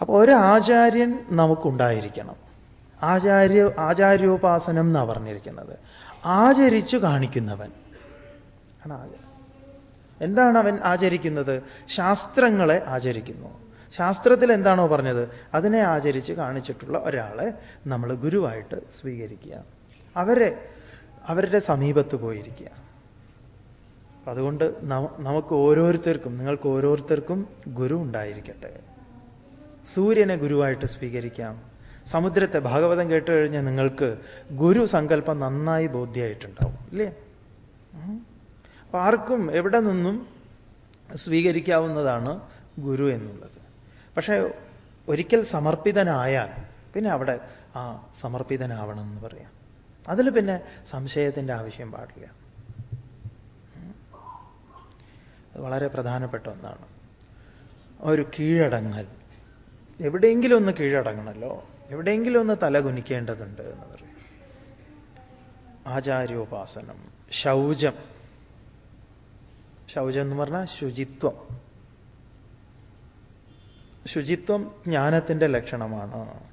അപ്പോൾ ഒരു ആചാര്യൻ നമുക്കുണ്ടായിരിക്കണം. ആചാര്യ ആചാര്യോപാസനം എന്നാണ് പറഞ്ഞിരിക്കുന്നത്. ആചരിച്ചു കാണിക്കുന്നവൻ. എന്താണ് അവൻ ആചരിക്കുന്നത്? ശാസ്ത്രങ്ങളെ ആചരിക്കുന്നു. ശാസ്ത്രത്തിൽ എന്താണോ പറഞ്ഞത്? അതിനെ ആചരിച്ച് കാണിച്ചിട്ടുള്ള ഒരാളെ നമ്മൾ ഗുരുവായിട്ട് സ്വീകരിക്കുക. അവരെ അവരുടെ സമീപത്ത് പോയിരിക്കുക. അതുകൊണ്ട് നമുക്ക് ഓരോരുത്തർക്കും നിങ്ങൾക്ക് ഓരോരുത്തർക്കും ഗുരു ഉണ്ടായിരിക്കട്ടെ. സൂര്യനെ ഗുരുവായിട്ട് സ്വീകരിക്കാം. സമുദ്രത്തെ ഭാഗവതം കേട്ട് കഴിഞ്ഞാൽ നിങ്ങൾക്ക് ഗുരു സങ്കല്പം നന്നായി ബോധ്യമായിട്ടുണ്ടാവും ഇല്ലേ? അപ്പൊ ആർക്കും എവിടെ നിന്നും സ്വീകരിക്കാവുന്നതാണ് ഗുരു എന്നുള്ളത്. പക്ഷേ ഒരിക്കൽ സമർപ്പിതനായാൽ പിന്നെ അവിടെ ആ സമർപ്പിതനാവണം എന്ന് പറയാം. അതിൽ പിന്നെ സംശയത്തിന്റെ ആവശ്യം പാടില്ല. അത് വളരെ പ്രധാനപ്പെട്ട ഒന്നാണ്. ഒരു കീഴടങ്ങൽ. എവിടെയെങ്കിലും ഒന്ന് കീഴടങ്ങണമല്ലോ എവിടെയെങ്കിലും ഒന്ന് തലകുനിക്കേണ്ടതുണ്ട് എന്ന് പറയും. ആചാര്യോപാസനം ശൗചം. ശൗചം എന്ന് പറഞ്ഞാൽ ശുചിത്വം. ശുചിത്വം ജ്ഞാനത്തിന്റെ ലക്ഷണമാണ്.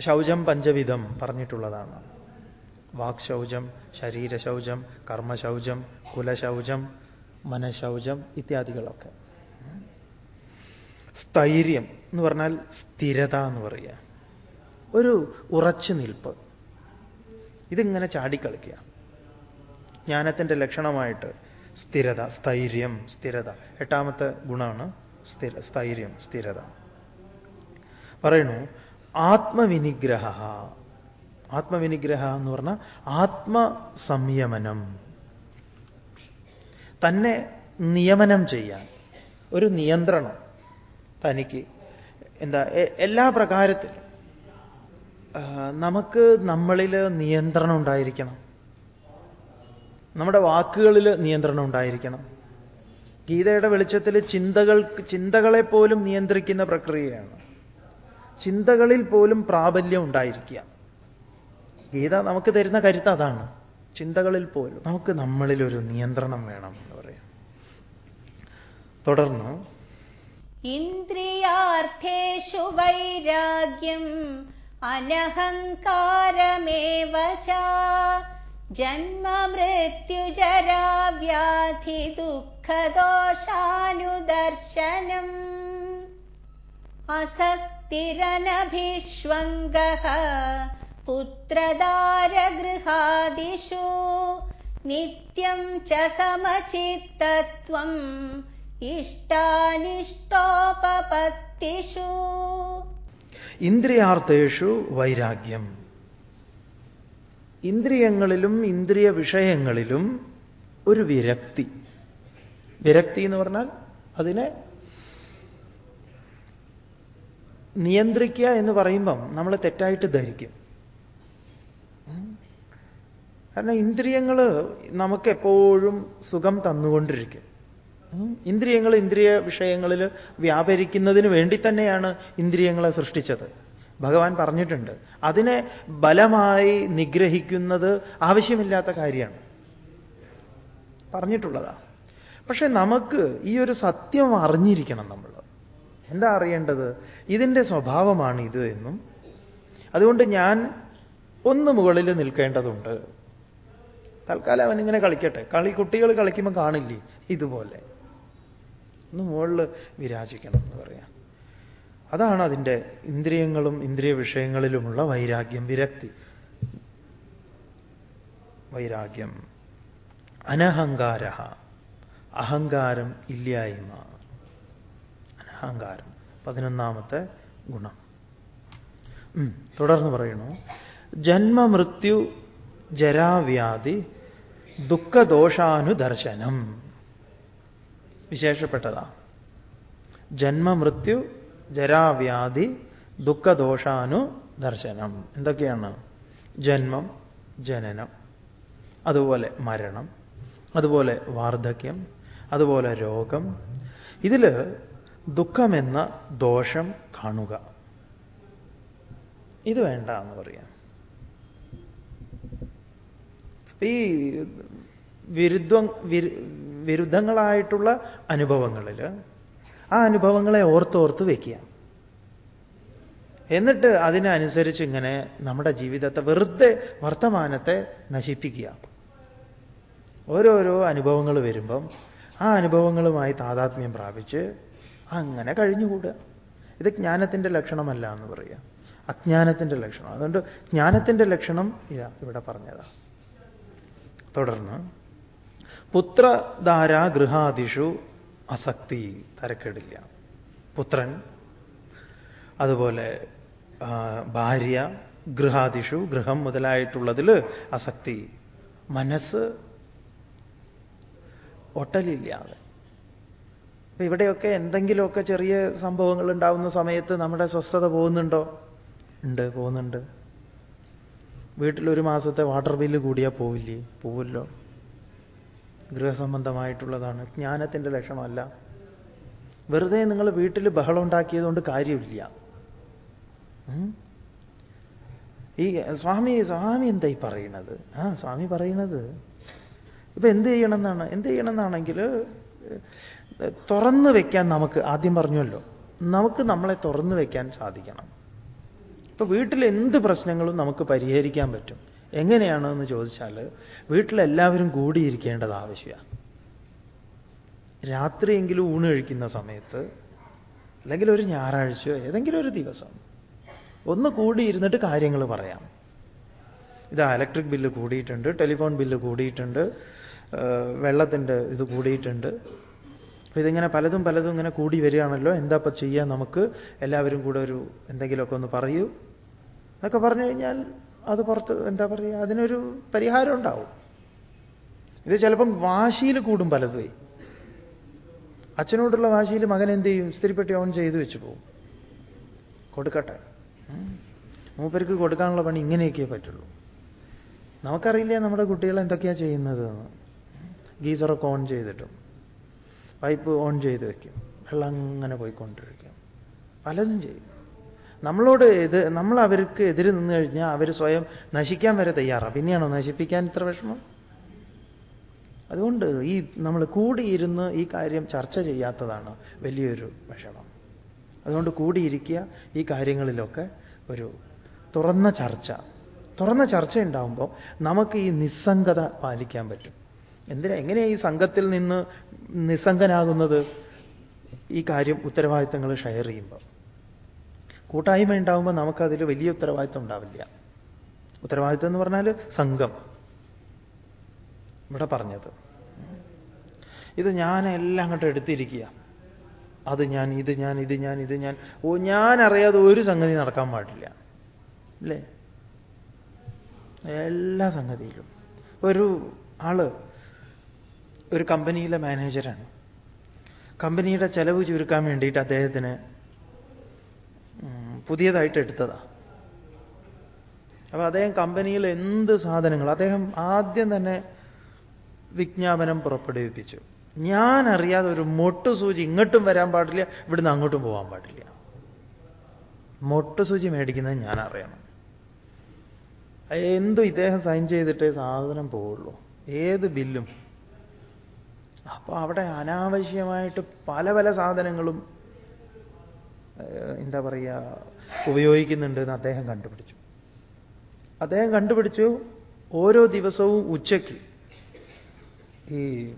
ശൗചം പഞ്ചവിധം പറഞ്ഞിട്ടുള്ളതാണ്. വാക്ശൗചം ശരീരശൗചം കർമ്മശൗചം കുലശൗചം മനഃശൗചം ഇത്യാദികളൊക്കെ. സ്ഥൈര്യം. എന്ന് പറഞ്ഞാൽ സ്ഥിരത എന്ന് പറയുക. ഒരു ഉറച്ചു നിൽപ്പ്. ഇതിങ്ങനെ ചാടിക്കളിക്കുക. ജ്ഞാനത്തിന്റെ ലക്ഷണമായിട്ട് സ്ഥിരത സ്ഥൈര്യം സ്ഥിരത. എട്ടാമത്തെ ഗുണമാണ് സ്ഥിര സ്ഥൈര്യം സ്ഥിരത. പറയണു ആത്മവിനിഗ്രഹ. ആത്മവിനിഗ്രഹ എന്ന് പറഞ്ഞാൽ ആത്മസംയമനം. തന്നെ നിയമനം ചെയ്യാൻ. ഒരു നിയന്ത്രണം തനിക്ക് എന്താ എല്ലാ പ്രകാരത്തിലും നമുക്ക് നമ്മളിൽ നിയന്ത്രണം ഉണ്ടായിരിക്കണം. നമ്മുടെ വാക്കുകളിൽ നിയന്ത്രണം ഉണ്ടായിരിക്കണം. ഗീതയുടെ വെളിച്ചത്തിൽ ചിന്തകൾ ചിന്തകളെ പോലും നിയന്ത്രിക്കുന്ന പ്രക്രിയയാണ്. ചിന്തകളിൽ പോലും പ്രാബല്യം ഉണ്ടായിരിക്കുക. ഗീത നമുക്ക് തരുന്ന കരുത്ത് അതാണ്. ചിന്തകളിൽ പോലും നമുക്ക് നമ്മളിലൊരു നിയന്ത്രണം വേണം എന്ന് പറയാം. തുടർന്ന് ഇന്ദ്രിയാർത്ഥേഷു വൈരാഗ്യം അനഹങ്കാരമേവ ജന്മ മൃത്യുജരാ വ്യാധി ദുഃഖദോഷാനുദർശനം. नित्यं പുത്രദാരഗൃഹാദിഷു നിത്യം സമചിത്തത്വം ഇന്ദ്രിയാർത്ഥേഷു വൈരാഗ്യം. ഇന്ദ്രിയങ്ങളിലും ഇന്ദ്രിയ വിഷയങ്ങളിലും ഒരു വിരക്തി. വിരക്തി എന്ന് പറഞ്ഞാൽ അതിനെ നിയന്ത്രിക്കുക എന്ന് പറയുമ്പം നമ്മൾ തെറ്റായിട്ട് ധരിക്കും. കാരണം ഇന്ദ്രിയങ്ങൾ നമുക്കെപ്പോഴും സുഖം തന്നുകൊണ്ടിരിക്കും. ഇന്ദ്രിയങ്ങൾ ഇന്ദ്രിയ വിഷയങ്ങളിൽ വ്യാപരിക്കുന്നതിന് വേണ്ടി തന്നെയാണ് ഇന്ദ്രിയങ്ങളെ സൃഷ്ടിച്ചത്. ഭഗവാൻ പറഞ്ഞിട്ടുണ്ട് അതിനെ ബലമായി നിഗ്രഹിക്കുന്നത് ആവശ്യമില്ലാത്ത കാര്യമാണ്. പറഞ്ഞിട്ടുള്ളതാ. പക്ഷെ നമുക്ക് ഈ ഒരു സത്യം അറിഞ്ഞിരിക്കണം നമ്മൾ. എന്താ അറിയേണ്ടത്? ഇതിന്റെ സ്വഭാവമാണ് ഇത് എന്നും. അതുകൊണ്ട് ഞാൻ ഒന്ന് മുകളിൽ നിൽക്കേണ്ടതുണ്ട്. തൽക്കാലം അവനിങ്ങനെ കളിക്കട്ടെ. കളി കുട്ടികൾ കളിക്കുമ്പോൾ കാണില്ലേ? ഇതുപോലെ. ഒന്ന് മുകളിൽ വിരാജിക്കണം എന്ന് പറയാം. അതാണ് അതിന്റെ ഇന്ദ്രിയങ്ങളും ഇന്ദ്രിയ വിഷയങ്ങളിലുമുള്ള വൈരാഗ്യം വിരക്തി. വൈരാഗ്യം. അനഹങ്കാര അഹങ്കാരം ഇല്ലായ്മ. അനഹങ്കാരം. പതിനൊന്നാമത്തെ ഗുണം. തുടർന്ന് പറയുന്നു ജന്മ ജന്മമൃത്യു ജരാവ്യാധി ദുഃഖദോഷാനുദർശനം. വിശേഷപ്പെട്ടതാ. ജന്മമൃത്യു ജരാവ്യാധി ദുഃഖദോഷാനു ദർശനം. എന്തൊക്കെയാണ്? ജന്മം ജനനം അതുപോലെ മരണം അതുപോലെ വാർദ്ധക്യം അതുപോലെ രോഗം. ഇതിൽ ദുഃഖമെന്ന ദോഷം കാണുക. ഇത് വേണ്ട എന്ന് പറയാം. ഈ വിരുദ്ധ വിരുദ്ധങ്ങളായിട്ടുള്ള അനുഭവങ്ങളിൽ. ആ അനുഭവങ്ങളെ ഓർത്തോർത്ത് വയ്ക്കുക എന്നിട്ട് അതിനനുസരിച്ച് ഇങ്ങനെ നമ്മുടെ ജീവിതത്തെ വെറുതെ വർത്തമാനത്തെ നശിപ്പിക്കുക. ഓരോരോ അനുഭവങ്ങൾ വരുമ്പം ആ അനുഭവങ്ങളുമായി താതാത്മ്യം പ്രാപിച്ച് അങ്ങനെ കഴിഞ്ഞുകൂടുക. ഇത് ജ്ഞാനത്തിന്റെ ലക്ഷണമല്ല എന്ന് പറയുക. അജ്ഞാനത്തിന്റെ ലക്ഷണം. അതുകൊണ്ട് ജ്ഞാനത്തിന്റെ ലക്ഷണം ഇതാ ഇവിടെ പറഞ്ഞതാണ് തുടർന്ന് പുത്രധാര ഗൃഹാദിഷു അസക്തി തരക്കേടില്ല. പുത്രൻ അതുപോലെ ഭാര്യ ഗൃഹാദിഷു ഗൃഹം മുതലായിട്ടുള്ളതിൽ അസക്തി. മനസ്സ് ഒട്ടലില്ലാതെ. അപ്പൊ ഇവിടെയൊക്കെ എന്തെങ്കിലുമൊക്കെ ചെറിയ സംഭവങ്ങൾ ഉണ്ടാവുന്ന സമയത്ത് നമ്മുടെ സ്വസ്ഥത പോകുന്നുണ്ടോ? ഉണ്ട് പോകുന്നുണ്ട്. വീട്ടിലൊരു മാസത്തെ വാട്ടർ ബില്ല് കൂടിയാൽ പോവില്ലേ? പോവില്ലോ. ഗൃഹസംബന്ധമായിട്ടുള്ളതാണ്. ജ്ഞാനത്തിന്റെ ലക്ഷണമല്ല. വെറുതെ നിങ്ങൾ വീട്ടിൽ ബഹളം ഉണ്ടാക്കിയതുകൊണ്ട് കാര്യമില്ല ഈ സ്വാമി സ്വാമി എന്തായി പറയണത് ആ സ്വാമി പറയണത് ഇപ്പൊ എന്ത് ചെയ്യണം എന്നാണ് എന്ത് ചെയ്യണം എന്നാണെങ്കിൽ തുറന്നു വെക്കാൻ നമുക്ക് ആദ്യം പറഞ്ഞല്ലോ നമുക്ക് നമ്മളെ തുറന്നു വെക്കാൻ സാധിക്കണം. ഇപ്പൊ വീട്ടിൽ എന്ത് പ്രശ്നങ്ങളും നമുക്ക് പരിഹരിക്കാൻ പറ്റും. എങ്ങനെയാണെന്ന് ചോദിച്ചാൽ വീട്ടിലെല്ലാവരും കൂടിയിരിക്കേണ്ടത് ആവശ്യമാണ്. രാത്രിയെങ്കിലും ഊണ് കഴിക്കുന്ന സമയത്ത് അല്ലെങ്കിൽ ഒരു ഞായറാഴ്ചയോ ഏതെങ്കിലും ഒരു ദിവസം ഒന്ന് കൂടിയിരുന്നിട്ട് കാര്യങ്ങൾ പറയാം. ഇതാ ഇലക്ട്രിക് ബില്ല് കൂടിയിട്ടുണ്ട് ടെലിഫോൺ ബില്ല് കൂടിയിട്ടുണ്ട് വെള്ളത്തിന്റെ ഇത് കൂടിയിട്ടുണ്ട്. അപ്പൊ ഇതിങ്ങനെ പലതും പലതും ഇങ്ങനെ കൂടി വരികയാണല്ലോ എന്താ ഇപ്പം ചെയ്യാൻ നമുക്ക്? എല്ലാവരും കൂടെ ഒരു എന്തെങ്കിലുമൊക്കെ ഒന്ന് പറയൂ. എന്നൊക്കെ പറഞ്ഞു കഴിഞ്ഞാൽ അത് പുറത്ത് എന്താ പറയുക അതിനൊരു പരിഹാരം ഉണ്ടാവും. ഇത് ചിലപ്പം വാശിയിൽ കൂടും പലതുമേ അച്ഛനോടുള്ള വാശിയിൽ മകൻ എന്ത് ചെയ്യും? സ്ത്രീപ്പെട്ടി ഓൺ ചെയ്ത് വെച്ച് പോവും. കൊടുക്കട്ടെ. മൂപ്പർക്ക് കൊടുക്കാനുള്ള പണി ഇങ്ങനെയൊക്കെ പറ്റുള്ളൂ. നമുക്കറിയില്ല നമ്മുടെ കുട്ടികൾ എന്തൊക്കെയാണ് ചെയ്യുന്നത് ഗീസറൊക്കെ ഓൺ ചെയ്തിട്ടും പൈപ്പ് ഓൺ ചെയ്ത് വയ്ക്കും വെള്ളം അങ്ങനെ പോയിക്കൊണ്ടിരിക്കും. പലതും ചെയ്യും. നമ്മളോട് ഇത് നമ്മൾ അവർക്ക് എതിര് നിന്ന് കഴിഞ്ഞാൽ അവർ സ്വയം നശിക്കാൻ വരെ തയ്യാറാണ്. പിന്നെയാണോ നശിപ്പിക്കാൻ ഇത്ര വിഷമം? അതുകൊണ്ട് ഈ നമ്മൾ കൂടിയിരുന്ന് ഈ കാര്യം ചർച്ച ചെയ്യാത്തതാണ് വലിയൊരു വിഷമം. അതുകൊണ്ട് കൂടിയിരിക്കുക ഈ കാര്യങ്ങളിലൊക്കെ ഒരു തുറന്ന ചർച്ച. തുറന്ന ചർച്ച ഉണ്ടാവുമ്പോൾ നമുക്ക് ഈ നിസ്സംഗത പാലിക്കാൻ പറ്റും. എന്തിനാ എങ്ങനെയാ ഈ സംഘത്തിൽ നിന്ന് നിസ്സംഗനാകുന്നത്? ഈ കാര്യം ഉത്തരവാദിത്തങ്ങൾ ഷെയർ ചെയ്യുമ്പോൾ. കൂട്ടായ്മ ഉണ്ടാവുമ്പോൾ നമുക്കതിൽ വലിയ ഉത്തരവാദിത്വം ഉണ്ടാവില്ല. ഉത്തരവാദിത്വം എന്ന് പറഞ്ഞാൽ സംഘം. ഇവിടെ പറഞ്ഞത്. ഇത് ഞാൻ എല്ലാം അങ്ങോട്ട് എടുത്തിരിക്കുക. അത് ഞാൻ ഇത് ഞാൻ ഇത് ഞാൻ ഇത് ഞാൻ. ഓ ഞാൻ അറിയാതെ ഒരു സംഗതി നടക്കാൻ പാടില്ല. അല്ലേ എല്ലാ സംഗതിയിലും. ഒരു ആൾ ഒരു കമ്പനിയിലെ മാനേജരാണ്. കമ്പനിയുടെ ചെലവ് ചുരുക്കാൻ വേണ്ടിയിട്ട് അദ്ദേഹത്തിന് പുതിയതായിട്ട് എടുത്തതാ. അപ്പൊ അദ്ദേഹം കമ്പനിയിൽ എന്ത് സാധനങ്ങൾ അദ്ദേഹം ആദ്യം തന്നെ വിജ്ഞാപനം പുറപ്പെടുവിപ്പിച്ചു. ഞാൻ അറിയാതെ ഒരു മൊട്ടുസൂചി ഇങ്ങോട്ടും വരാൻ പാടില്ല ഇവിടുന്ന് അങ്ങോട്ടും പോകാൻ പാടില്ല. മൊട്ടുസൂചി മേടിക്കുന്നത് ഞാൻ അറിയണം. എന്തു ഇദ്ദേഹം സൈൻ ചെയ്തിട്ടേ സാധനം പോവുള്ളൂ. ഏത് ബില്ലും. അപ്പൊ അവിടെ അനാവശ്യമായിട്ട് പല പല സാധനങ്ങളും എന്താ പറയുക ഉപയോഗിക്കുന്നുണ്ട് എന്ന് അദ്ദേഹം കണ്ടുപിടിച്ചു. അദ്ദേഹം കണ്ടുപിടിച്ചു ഓരോ ദിവസവും ഉച്ചയ്ക്ക്. ഈ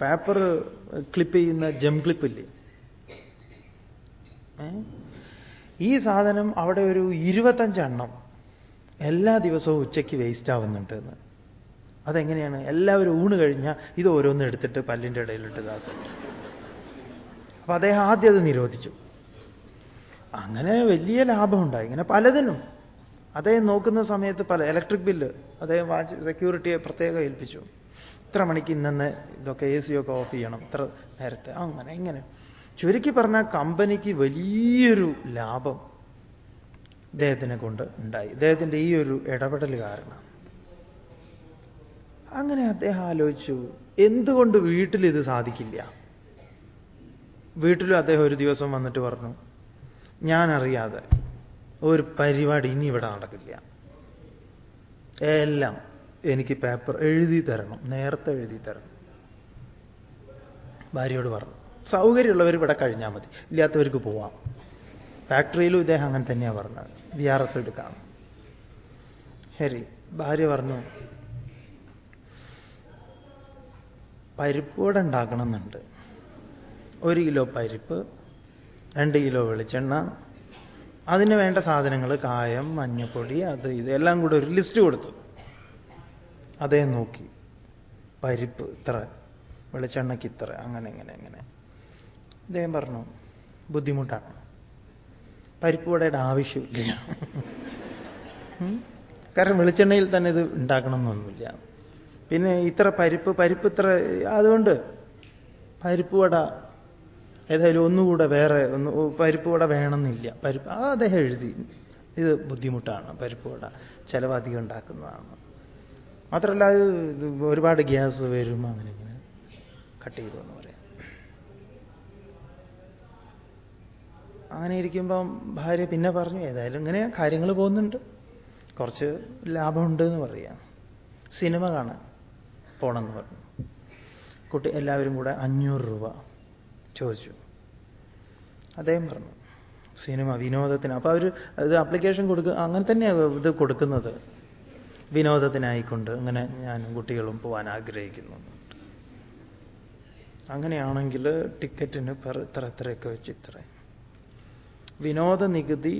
പേപ്പർ ക്ലിപ്പ് ചെയ്യുന്ന ജം ക്ലിപ്പില്ലേ? ഈ സാധനം അവിടെ ഒരു ഇരുപത്തഞ്ചെണ്ണം എല്ലാ ദിവസവും ഉച്ചയ്ക്ക് വേസ്റ്റ് ആവുന്നുണ്ട് എന്ന്. അതെങ്ങനെയാണ്? എല്ലാവരും ഊണ് കഴിഞ്ഞാൽ ഇത് ഓരോന്ന് എടുത്തിട്ട് പല്ലിന്റെ ഇടയിലിട്ട് ഇതാക്കും. അപ്പൊ അദ്ദേഹം ആദ്യം അത് നിരോധിച്ചു. അങ്ങനെ വലിയ ലാഭമുണ്ടായി. ഇങ്ങനെ പലതിനും. അദ്ദേഹം നോക്കുന്ന സമയത്ത് പല ഇലക്ട്രിക് ബില്ല് അദ്ദേഹം വാച്ച് സെക്യൂരിറ്റിയെ പ്രത്യേകം ഏൽപ്പിച്ചു. ഇത്ര മണിക്ക് ഇന്നെ ഇതൊക്കെ എ സി ഒക്കെ ഓഫ് ചെയ്യണം. ഇത്ര നേരത്തെ. അങ്ങനെ ഇങ്ങനെ. ചുരുക്കി പറഞ്ഞാൽ കമ്പനിക്ക് വലിയൊരു ലാഭം ഇദ്ദേഹത്തിനെ കൊണ്ട് ഉണ്ടായി. ഇദ്ദേഹത്തിന്റെ ഈ ഒരു ഇടപെടൽ കാരണം. അങ്ങനെ അദ്ദേഹം ആലോചിച്ചു എന്തുകൊണ്ട് വീട്ടിൽ ഇത് സാധിക്കില്ല? വീട്ടിലും അദ്ദേഹം ഒരു ദിവസം വന്നിട്ട് പറഞ്ഞു ഞാൻ അറിയാതെ ഒരു പരിപാടി ഇനി ഇവിടെ നടക്കില്ല. എല്ലാം എനിക്ക് പേപ്പർ എഴുതി തരണം നേരത്തെ എഴുതി തരണം. ഭാര്യയോട് പറഞ്ഞു സൗകര്യമുള്ളവർ ഇവിടെ കഴിഞ്ഞാൽ മതി ഇല്ലാത്തവർക്ക് പോവാം. ഫാക്ടറിയിലും ഇദ്ദേഹം അങ്ങനെ തന്നെയാണ് പറഞ്ഞത്. വി ആർ എസ് എടുക്കാം. ശരി ഭാര്യ പറഞ്ഞു പരിപ്പൂടെ ഉണ്ടാക്കണമെന്നുണ്ട്. ഒരു കിലോ പരിപ്പ് രണ്ട് കിലോ വെളിച്ചെണ്ണ. അതിന് വേണ്ട സാധനങ്ങൾ കായം മഞ്ഞപ്പൊടി അത് ഇതെല്ലാം കൂടെ ഒരു ലിസ്റ്റ് കൊടുത്തു. അതേ നോക്കി. പരിപ്പ് ഇത്ര വെളിച്ചെണ്ണയ്ക്ക് ഇത്ര അങ്ങനെ ഇങ്ങനെ അങ്ങനെ അദ്ദേഹം പറഞ്ഞു ബുദ്ധിമുട്ടാണ്. പരിപ്പ് വടയുടെ ആവശ്യമില്ല. കാരണം വെളിച്ചെണ്ണയിൽ തന്നെ ഇത് ഉണ്ടാക്കണം എന്നൊന്നുമില്ല. പിന്നെ ഇത്ര പരിപ്പ് പരിപ്പ് ഇത്ര അതുകൊണ്ട് പരിപ്പ് വട ഏതായാലും ഒന്നുകൂടെ വേറെ ഒന്ന് പരിപ്പ് വട വേണമെന്നില്ല. പരിപ്പ് ആ അദ്ദേഹം എഴുതി. ഇത് ബുദ്ധിമുട്ടാണ് പരിപ്പ് വട ചിലവ് അധികം ഉണ്ടാക്കുന്നതാണ്. മാത്രമല്ല അത് ഒരുപാട് ഗ്യാസ് വരും അങ്ങനെ ഇങ്ങനെ കട്ട് ചെയ്തു എന്ന് പറയാം. അങ്ങനെ ഇരിക്കുമ്പം ഭാര്യ പിന്നെ പറഞ്ഞു ഏതായാലും ഇങ്ങനെ കാര്യങ്ങൾ പോകുന്നുണ്ട്. കുറച്ച് ലാഭമുണ്ട് എന്ന് പറയാം. സിനിമ കാണാൻ പോണമെന്ന് പറഞ്ഞു. കുട്ടി എല്ലാവരും കൂടെ അഞ്ഞൂറ് രൂപ ചോദിച്ചു. അദ്ദേഹം പറഞ്ഞു സിനിമ വിനോദത്തിന്. അപ്പോൾ അവർ ഇത് ആപ്ലിക്കേഷൻ കൊടുക്കുക അങ്ങനെ തന്നെയാണ് ഇത് കൊടുക്കുന്നത്. വിനോദത്തിനായിക്കൊണ്ട് അങ്ങനെ ഞാൻ കുട്ടികളും പോകാൻ ആഗ്രഹിക്കുന്നു. അങ്ങനെയാണെങ്കിൽ ടിക്കറ്റിന് പെർ ഇത്ര ഇത്രയൊക്കെ വെച്ച് ഇത്ര വിനോദ നികുതി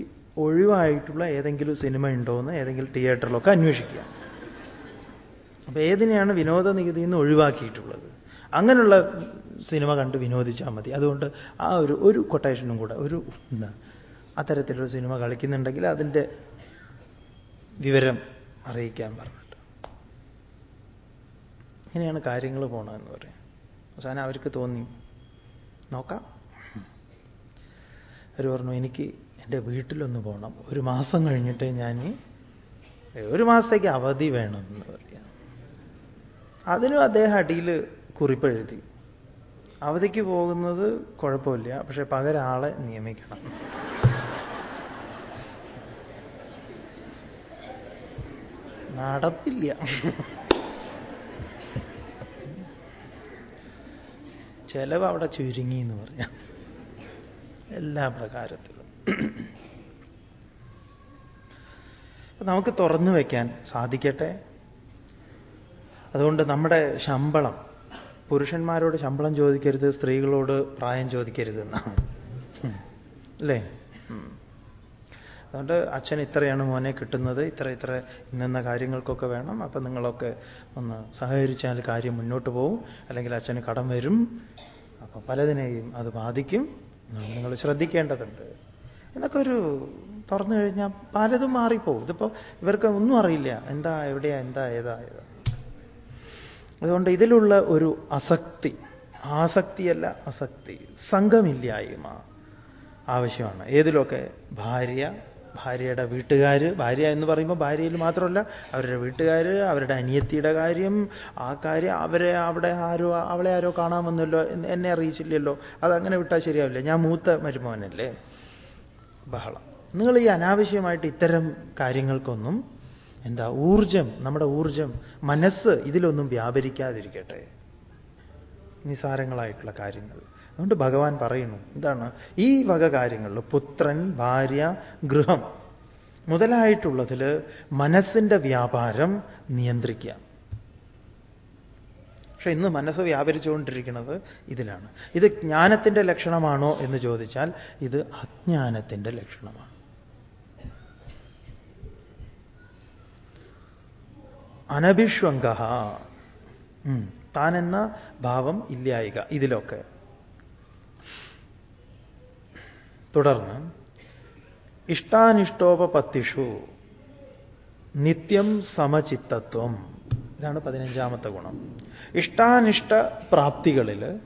ഒഴിവായിട്ടുള്ള ഏതെങ്കിലും സിനിമ ഉണ്ടോ എന്ന് ഏതെങ്കിലും തിയേറ്ററിലൊക്കെ അന്വേഷിക്കുക അപ്പൊ ഏതിനെയാണ് വിനോദ നികുതി എന്ന് ഒഴിവാക്കിയിട്ടുള്ളത്? അങ്ങനെയുള്ള സിനിമ കണ്ട് വിനോദിച്ചാൽ മതി. അതുകൊണ്ട് ആ ഒരു ഒരു കൊട്ടേഷനും കൂടെ ഒരു അത്തരത്തിലൊരു സിനിമ കളിക്കുന്നുണ്ടെങ്കിൽ അതിന്റെ വിവരം അറിയിക്കാൻ പറഞ്ഞിട്ട്. ഇങ്ങനെയാണ് കാര്യങ്ങൾ പോണതെന്ന് പറയാം. അവസാനം അവർക്ക് തോന്നി. നോക്കാം. അവർ പറഞ്ഞു എനിക്ക് എന്റെ വീട്ടിലൊന്ന് പോകണം ഒരു മാസം കഴിഞ്ഞിട്ട് ഞാൻ ഒരു മാസത്തേക്ക് അവധി വേണം എന്ന് പറയാം. അതിനും അദ്ദേഹം അടിയിൽ കുറിപ്പെഴുതി. അവധിക്ക് പോകുന്നത് കുഴപ്പമില്ല പക്ഷെ പകരാളെ നിയമിക്കണം. നടപ്പില്ല. ചെലവ് അവിടെ ചുരുങ്ങി എന്ന് പറയാം. എല്ലാ പ്രകാരത്തിലും. നമുക്ക് തുറന്നു വയ്ക്കാൻ സാധിക്കട്ടെ? അതുകൊണ്ട് നമ്മുടെ ശമ്പളം പുരുഷന്മാരോട് ശമ്പളം ചോദിക്കരുത് സ്ത്രീകളോട് പ്രായം ചോദിക്കരുത് എന്നാണ്. അല്ലേ? അതുകൊണ്ട് അച്ഛൻ ഇത്രയാണ് മോനെ കിട്ടുന്നത് ഇത്ര ഇത്ര ഇന്ന കാര്യങ്ങൾക്കൊക്കെ വേണം. അപ്പം നിങ്ങളൊക്കെ ഒന്ന് സഹകരിച്ചാൽ കാര്യം മുന്നോട്ട് പോവും. അല്ലെങ്കിൽ അച്ഛന് കടം വരും. അപ്പം പലതിനെയും അത് ബാധിക്കും. നിങ്ങൾ ശ്രദ്ധിക്കേണ്ടതുണ്ട്. എന്നൊക്കെ ഒരു തുറന്നു കഴിഞ്ഞാൽ പലതും മാറിപ്പോവും. ഇതിപ്പോൾ ഇവർക്ക് ഒന്നും അറിയില്ല. എന്താ എവിടെയാ എന്താ ഏതാ ഏതാ. അതുകൊണ്ട് ഇതിലുള്ള ഒരു അസക്തി ആസക്തിയല്ല അസക്തി സംഘമില്ലായ്മ ആവശ്യമാണ്. ഏതിലൊക്കെ? ഭാര്യ ഭാര്യയുടെ വീട്ടുകാർ ഭാര്യ എന്ന് പറയുമ്പോൾ ഭാര്യയിൽ മാത്രമല്ല അവരുടെ വീട്ടുകാർ അവരുടെ അനിയത്തിയുടെ കാര്യം ആ കാര്യം അവരെ അവിടെ ആരോ അവളെ ആരോ കാണാൻ വന്നല്ലോ എന്നെ അറിയിച്ചില്ലല്ലോ. അതങ്ങനെ വിട്ടാൽ ശരിയാവില്ല. ഞാൻ മൂത്ത മരുമോനല്ലേ? ബഹളം. നിങ്ങൾ ഈ അനാവശ്യമായിട്ട് ഇത്തരം കാര്യങ്ങൾക്കൊന്നും എന്താ ഊർജം നമ്മുടെ ഊർജം മനസ്സ് ഇതിലൊന്നും വ്യാപരിക്കാതിരിക്കട്ടെ. നിസാരങ്ങളായിട്ടുള്ള കാര്യങ്ങൾ. അതുകൊണ്ട് ഭഗവാൻ പറയുന്നു എന്താണ് ഈ വക കാര്യങ്ങളിൽ പുത്രൻ ഭാര്യ ഗൃഹം മുതലായിട്ടുള്ളതിൽ മനസ്സിന്റെ വ്യാപാരം നിയന്ത്രിക്കുക. പക്ഷെ ഇന്ന് മനസ്സ് വ്യാപരിച്ചുകൊണ്ടിരിക്കുന്നത് ഇതിലാണ്. ഇത് ജ്ഞാനത്തിന്റെ ലക്ഷണമാണോ എന്ന് ചോദിച്ചാൽ ഇത് അജ്ഞാനത്തിന്റെ ലക്ഷണമാണ്. അനഭിഷ്വങ്ക താനെന്ന ഭാവം ഇല്ലായിക. ഇതിലൊക്കെ. തുടർന്ന് ഇഷ്ടാനിഷ്ടോപത്തിഷു നിത്യം സമചിത്തത്വം. ഇതാണ് പതിനഞ്ചാമത്തെ ഗുണം. ഇഷ്ടാനിഷ്ട പ്രാപ്തികളിൽ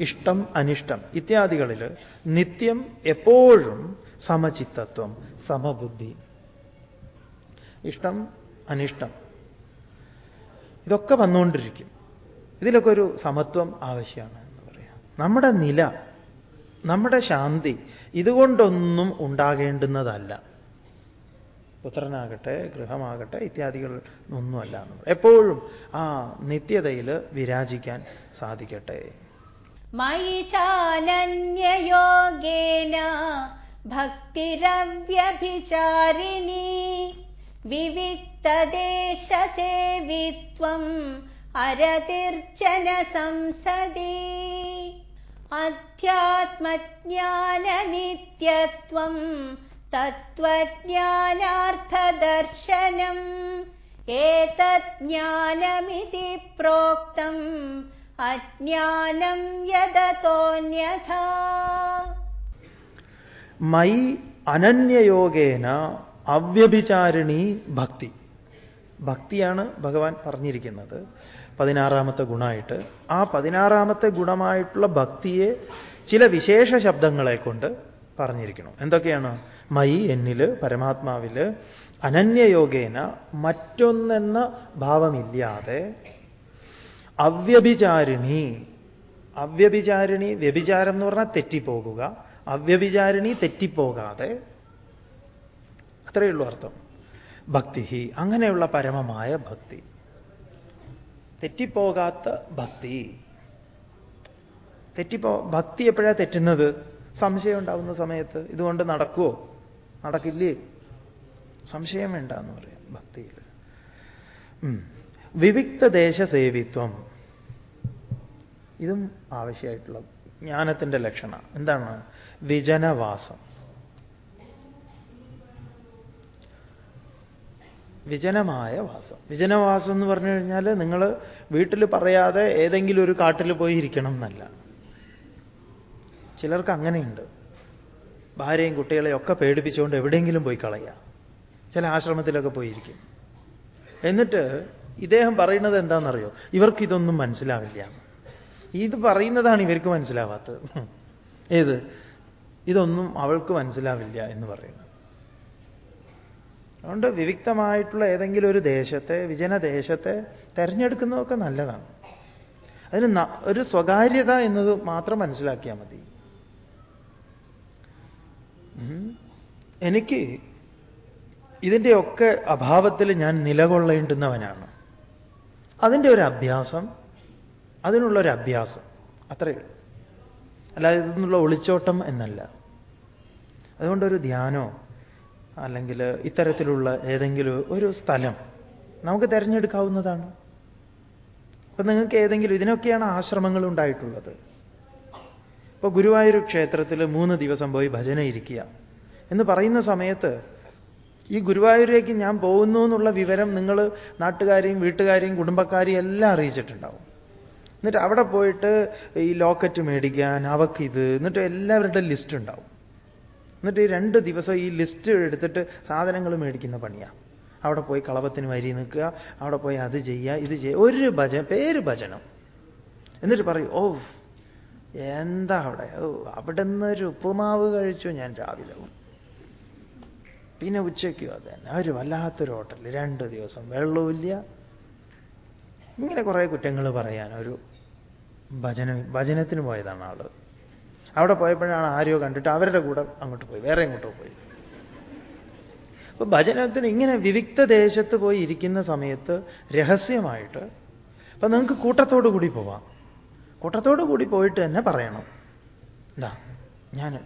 ഇഷ്ടം അനിഷ്ടം ഇത്യാദികളിൽ നിത്യം എപ്പോഴും സമചിത്തത്വം സമബുദ്ധി. ഇഷ്ടം അനിഷ്ടം ഇതൊക്കെ വന്നുകൊണ്ടിരിക്കും. ഇതിലൊക്കെ ഒരു സമത്വം ആവശ്യമാണ് എന്ന് പറയാം. നമ്മുടെ നില നമ്മുടെ ശാന്തി ഇതുകൊണ്ടൊന്നും ഉണ്ടാകേണ്ടുന്നതല്ല. പുത്രനാകട്ടെ ഗൃഹമാകട്ടെ ഇത്യാദികൾ ഒന്നുമല്ല എപ്പോഴും ആ നിത്യതയിൽ വിരാജിക്കാൻ സാധിക്കട്ടെ. മയി ഭക്തിരവ്യഭിചാരിണി. അരതിർച്ചന സംസദി അധ്യാത്മജ്ഞാനനിത്യത്വം തത്വജ്ഞാനാർത്ഥദർശനം ഏതജ്ഞാനമിതി പ്രോക്തം അജ്ഞാനം യദതോന്യഥാ. മൈ അനന്യയോഗേന അവ്യഭിചാരിണി ഭക്തി. ഭക്തിയാണ് ഭഗവാൻ പറഞ്ഞിരിക്കുന്നത് പതിനാറാമത്തെ ഗുണമായിട്ട്. ആ പതിനാറാമത്തെ ഗുണമായിട്ടുള്ള ഭക്തിയെ ചില വിശേഷ ശബ്ദങ്ങളെ കൊണ്ട് പറഞ്ഞിരിക്കണം. എന്തൊക്കെയാണ്? മൈ എന്നിൽ പരമാത്മാവിൽ അനന്യയോഗേന മറ്റൊന്നെന്ന ഭാവമില്ലാതെ അവ്യഭിചാരിണി. അവ്യഭിചാരിണി വ്യഭിചാരം എന്ന് പറഞ്ഞാൽ തെറ്റിപ്പോകുക. അവ്യഭിചാരിണി തെറ്റിപ്പോകാതെ അത്രയേ ഉള്ളൂ അർത്ഥം. ഭക്തി അങ്ങനെയുള്ള പരമമായ ഭക്തി. തെറ്റിപ്പോകാത്ത ഭക്തി. തെറ്റിപ്പോ ഭക്തി എപ്പോഴാ തെറ്റുന്നത്? സംശയം ഉണ്ടാവുന്ന സമയത്ത് ഇതുകൊണ്ട് നടക്കുമോ നടക്കില്ലേ? സംശയം വേണ്ട എന്ന് പറയാം ഭക്തിയിൽ. വിവിക്ത ദേശസേവിത്വം. ഇതും ആവശ്യമായിട്ടുള്ള ജ്ഞാനത്തിന്റെ ലക്ഷണം. എന്താണ്? വിജനവാസം. വിജനമായ വാസം. വിജനവാസം എന്ന് പറഞ്ഞു കഴിഞ്ഞാൽ നിങ്ങൾ വീട്ടിൽ പറയാതെ ഏതെങ്കിലും ഒരു കാട്ടിൽ പോയി ഇരിക്കണം എന്നല്ല. ചിലർക്ക് അങ്ങനെയുണ്ട്. ഭാര്യയും കുട്ടികളെയും ഒക്കെ പേടിപ്പിച്ചുകൊണ്ട് എവിടെയെങ്കിലും പോയി കളയുക ചില ആശ്രമത്തിലൊക്കെ പോയിരിക്കും. എന്നിട്ട് ഇദ്ദേഹം പറയുന്നത് എന്താണെന്നറിയോ? ഇവർക്ക് ഇതൊന്നും മനസ്സിലാവില്ല. ഇത് പറയുന്നതാണ് ഇവർക്ക് മനസ്സിലാവാത്തത്. ഏത്? ഇതൊന്നും അവൾക്ക് മനസ്സിലാവില്ല എന്ന് പറയുന്നു അതുകൊണ്ട് വിവിക്തമായിട്ടുള്ള ഏതെങ്കിലും ഒരു ദേശത്തെ വിജനദേശത്തെ തിരഞ്ഞെടുക്കുന്നതൊക്കെ നല്ലതാണ്. അതിന് ഒരു സ്വകാര്യത എന്നത് മാത്രം മനസ്സിലാക്കിയാൽ മതി. എനിക്ക് ഇതിന്റെയൊക്കെ അഭാവത്തിൽ ഞാൻ നിലകൊള്ളേണ്ടുന്നവനാണ്. അതിന്റെ ഒരു അഭ്യാസം അതിനുള്ളൊരു അഭ്യാസം അത്രയേ ഉള്ളൂ. അല്ലാതെ ഇതെന്നുള്ള ഒളിച്ചോട്ടം എന്നല്ല. അതുകൊണ്ടൊരു ധ്യാനോ അല്ലെങ്കിൽ ഇത്തരത്തിലുള്ള ഏതെങ്കിലും ഒരു സ്ഥലം നമുക്ക് തിരഞ്ഞെടുക്കാവുന്നതാണ്. അപ്പൊ നിങ്ങൾക്ക് ഏതെങ്കിലും ഇതിനൊക്കെയാണ് ആശ്രമങ്ങൾ ഉണ്ടായിട്ടുള്ളത്. ഇപ്പൊ ഗുരുവായൂർ ക്ഷേത്രത്തിൽ മൂന്ന് ദിവസം പോയി ഭജന ഇരിക്കുക എന്ന് പറയുന്ന സമയത്ത് ഈ ഗുരുവായൂരേക്ക് ഞാൻ പോകുന്നു എന്നുള്ള വിവരം നിങ്ങൾ നാട്ടുകാരെയും വീട്ടുകാരെയും കുടുംബക്കാരെയും എല്ലാം അറിയിച്ചിട്ടുണ്ടാവും. എന്നിട്ട് അവിടെ പോയിട്ട് ഈ ലോക്കറ്റ് മേടിക്കാൻ അവക്കിത് എന്നിട്ട് എല്ലാവരുടെ ലിസ്റ്റ് ഉണ്ടാവും. എന്നിട്ട് ഈ രണ്ട് ദിവസം ഈ ലിസ്റ്റ് എടുത്തിട്ട് സാധനങ്ങൾ മേടിക്കുന്ന പണിയാണ് അവിടെ പോയി കളവത്തിന് വരി നിൽക്കുക അവിടെ പോയി അത് ചെയ്യുക ഇത് ചെയ്യുക. ഒരു ഭജ പേര് ഭജനം. എന്നിട്ട് പറയും ഓ എന്താ അവിടെ? ഓ അവിടെ നിന്നൊരു ഉപ്പുമാവ് കഴിച്ചു ഞാൻ രാവിലെ പിന്നെ ഉച്ചയ്ക്കും അത് തന്നെ. ഒരു വല്ലാത്തൊരു ഹോട്ടൽ രണ്ട് ദിവസം വെള്ളവുമില്ല. ഇങ്ങനെ കുറേ കുറ്റങ്ങൾ പറയാൻ ഒരു ഭജന ഭജനത്തിന് പോയതാണ് ആൾ. അവിടെ പോയപ്പോഴാണ് ആരെയോ കണ്ടിട്ട് അവരുടെ കൂടെ അങ്ങോട്ട് പോയി വേറെ എങ്ങോട്ടോ പോയി. അപ്പൊ ഭജനത്തിന് ഇങ്ങനെ വിവിക്ത ദേശത്ത് പോയി ഇരിക്കുന്ന സമയത്ത് രഹസ്യമായിട്ട് അപ്പൊ നിങ്ങൾക്ക് കൂട്ടത്തോടു കൂടി പോവാം. കൂട്ടത്തോടു കൂടി പോയിട്ട് തന്നെ പറയണം. എന്താ ഞാൻ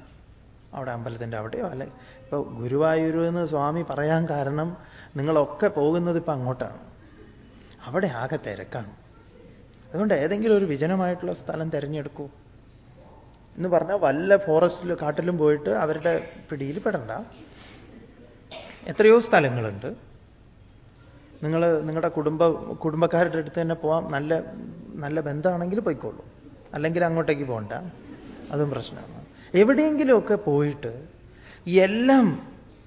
അവിടെ അമ്പലത്തിന്റെ അവിടെയോ അല്ലെ? ഇപ്പൊ ഗുരുവായൂർ എന്ന് സ്വാമി പറയാൻ കാരണം നിങ്ങളൊക്കെ പോകുന്നത് ഇപ്പൊ അങ്ങോട്ടാണ്. അവിടെ ആകെ തിരക്കാണ്. അതുകൊണ്ട് ഏതെങ്കിലും ഒരു വിജനമായിട്ടുള്ള സ്ഥലം തിരഞ്ഞെടുക്കൂ. എന്ന് പറഞ്ഞാൽ വല്ല ഫോറസ്റ്റിൽ കാട്ടിലും പോയിട്ട് അവരുടെ പിടിയിൽ പെടണ്ട. എത്രയോ സ്ഥലങ്ങളുണ്ട്. നിങ്ങൾ നിങ്ങളുടെ കുടുംബ കുടുംബക്കാരുടെ അടുത്ത് തന്നെ പോവാം. നല്ല നല്ല ബന്ധമാണെങ്കിൽ പോയിക്കോളൂ. അല്ലെങ്കിൽ അങ്ങോട്ടേക്ക് പോകണ്ട അതും പ്രശ്നമാണ്. എവിടെയെങ്കിലുമൊക്കെ പോയിട്ട് എല്ലാം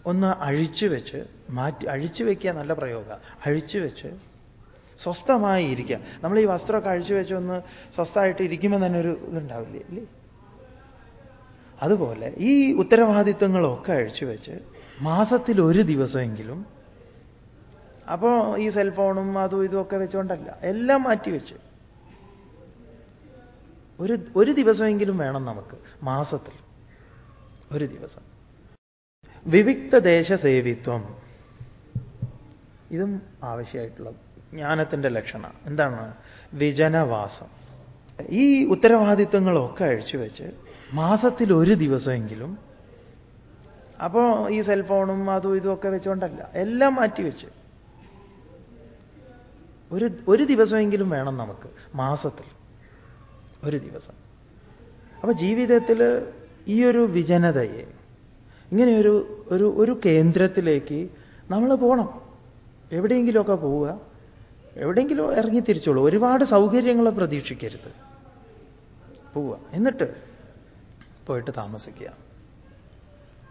ഒന്ന് അഴിച്ചു വെച്ച് മാറ്റി അഴിച്ചു വയ്ക്കുക നല്ല പ്രയോഗ. അഴിച്ചു വെച്ച് സ്വസ്ഥമായി ഇരിക്കുക നമ്മൾ ഈ വസ്ത്രമൊക്കെ അഴിച്ചു വെച്ച് ഒന്ന് സ്വസ്ഥമായിട്ട് ഇരിക്കുമ്പോൾ തന്നെ ഒരു ഇതുണ്ടാവില്ലേ? ഇല്ലേ? അതുപോലെ ഈ ഉത്തരവാദിത്വങ്ങളൊക്കെ അഴിച്ചു വെച്ച് മാസത്തിൽ ഒരു ദിവസമെങ്കിലും അപ്പോൾ ഈ സെൽഫോണും അതും ഇതും ഒക്കെ വെച്ചുകൊണ്ടല്ല എല്ലാം മാറ്റിവെച്ച്. ഒരു ഒരു ദിവസമെങ്കിലും വേണം നമുക്ക് മാസത്തിൽ ഒരു ദിവസം. വിവിക്ത ദേശസേവിത്വം. ഇതും ആവശ്യമായിട്ടുള്ള ജ്ഞാനത്തിന്റെ ലക്ഷണം എന്താണ്? വിജനവാസം. ഈ ഉത്തരവാദിത്വങ്ങളൊക്കെ അഴിച്ചു വെച്ച് മാസത്തിൽ ഒരു ദിവസമെങ്കിലും അപ്പോ ഈ സെൽഫോണും അതും ഇതും ഒക്കെ വെച്ചുകൊണ്ടല്ല എല്ലാം മാറ്റി വെച്ച്. ഒരു ഒരു ദിവസമെങ്കിലും വേണം നമുക്ക് മാസത്തിൽ. ഒരു ദിവസം. അപ്പൊ ജീവിതത്തിൽ ഈ ഒരു വിജനതയെ ഇങ്ങനെയൊരു ഒരു ഒരു ഒരു കേന്ദ്രത്തിലേക്ക് നമ്മൾ പോകണം എവിടെയെങ്കിലുമൊക്കെ പോവുക. എവിടെയെങ്കിലും ഇറങ്ങി തിരിച്ചോളൂ. ഒരുപാട് സൗകര്യങ്ങൾ പ്രതീക്ഷിക്കരുത്. പോവുക. എന്നിട്ട് പോയിട്ട് താമസിക്കുക.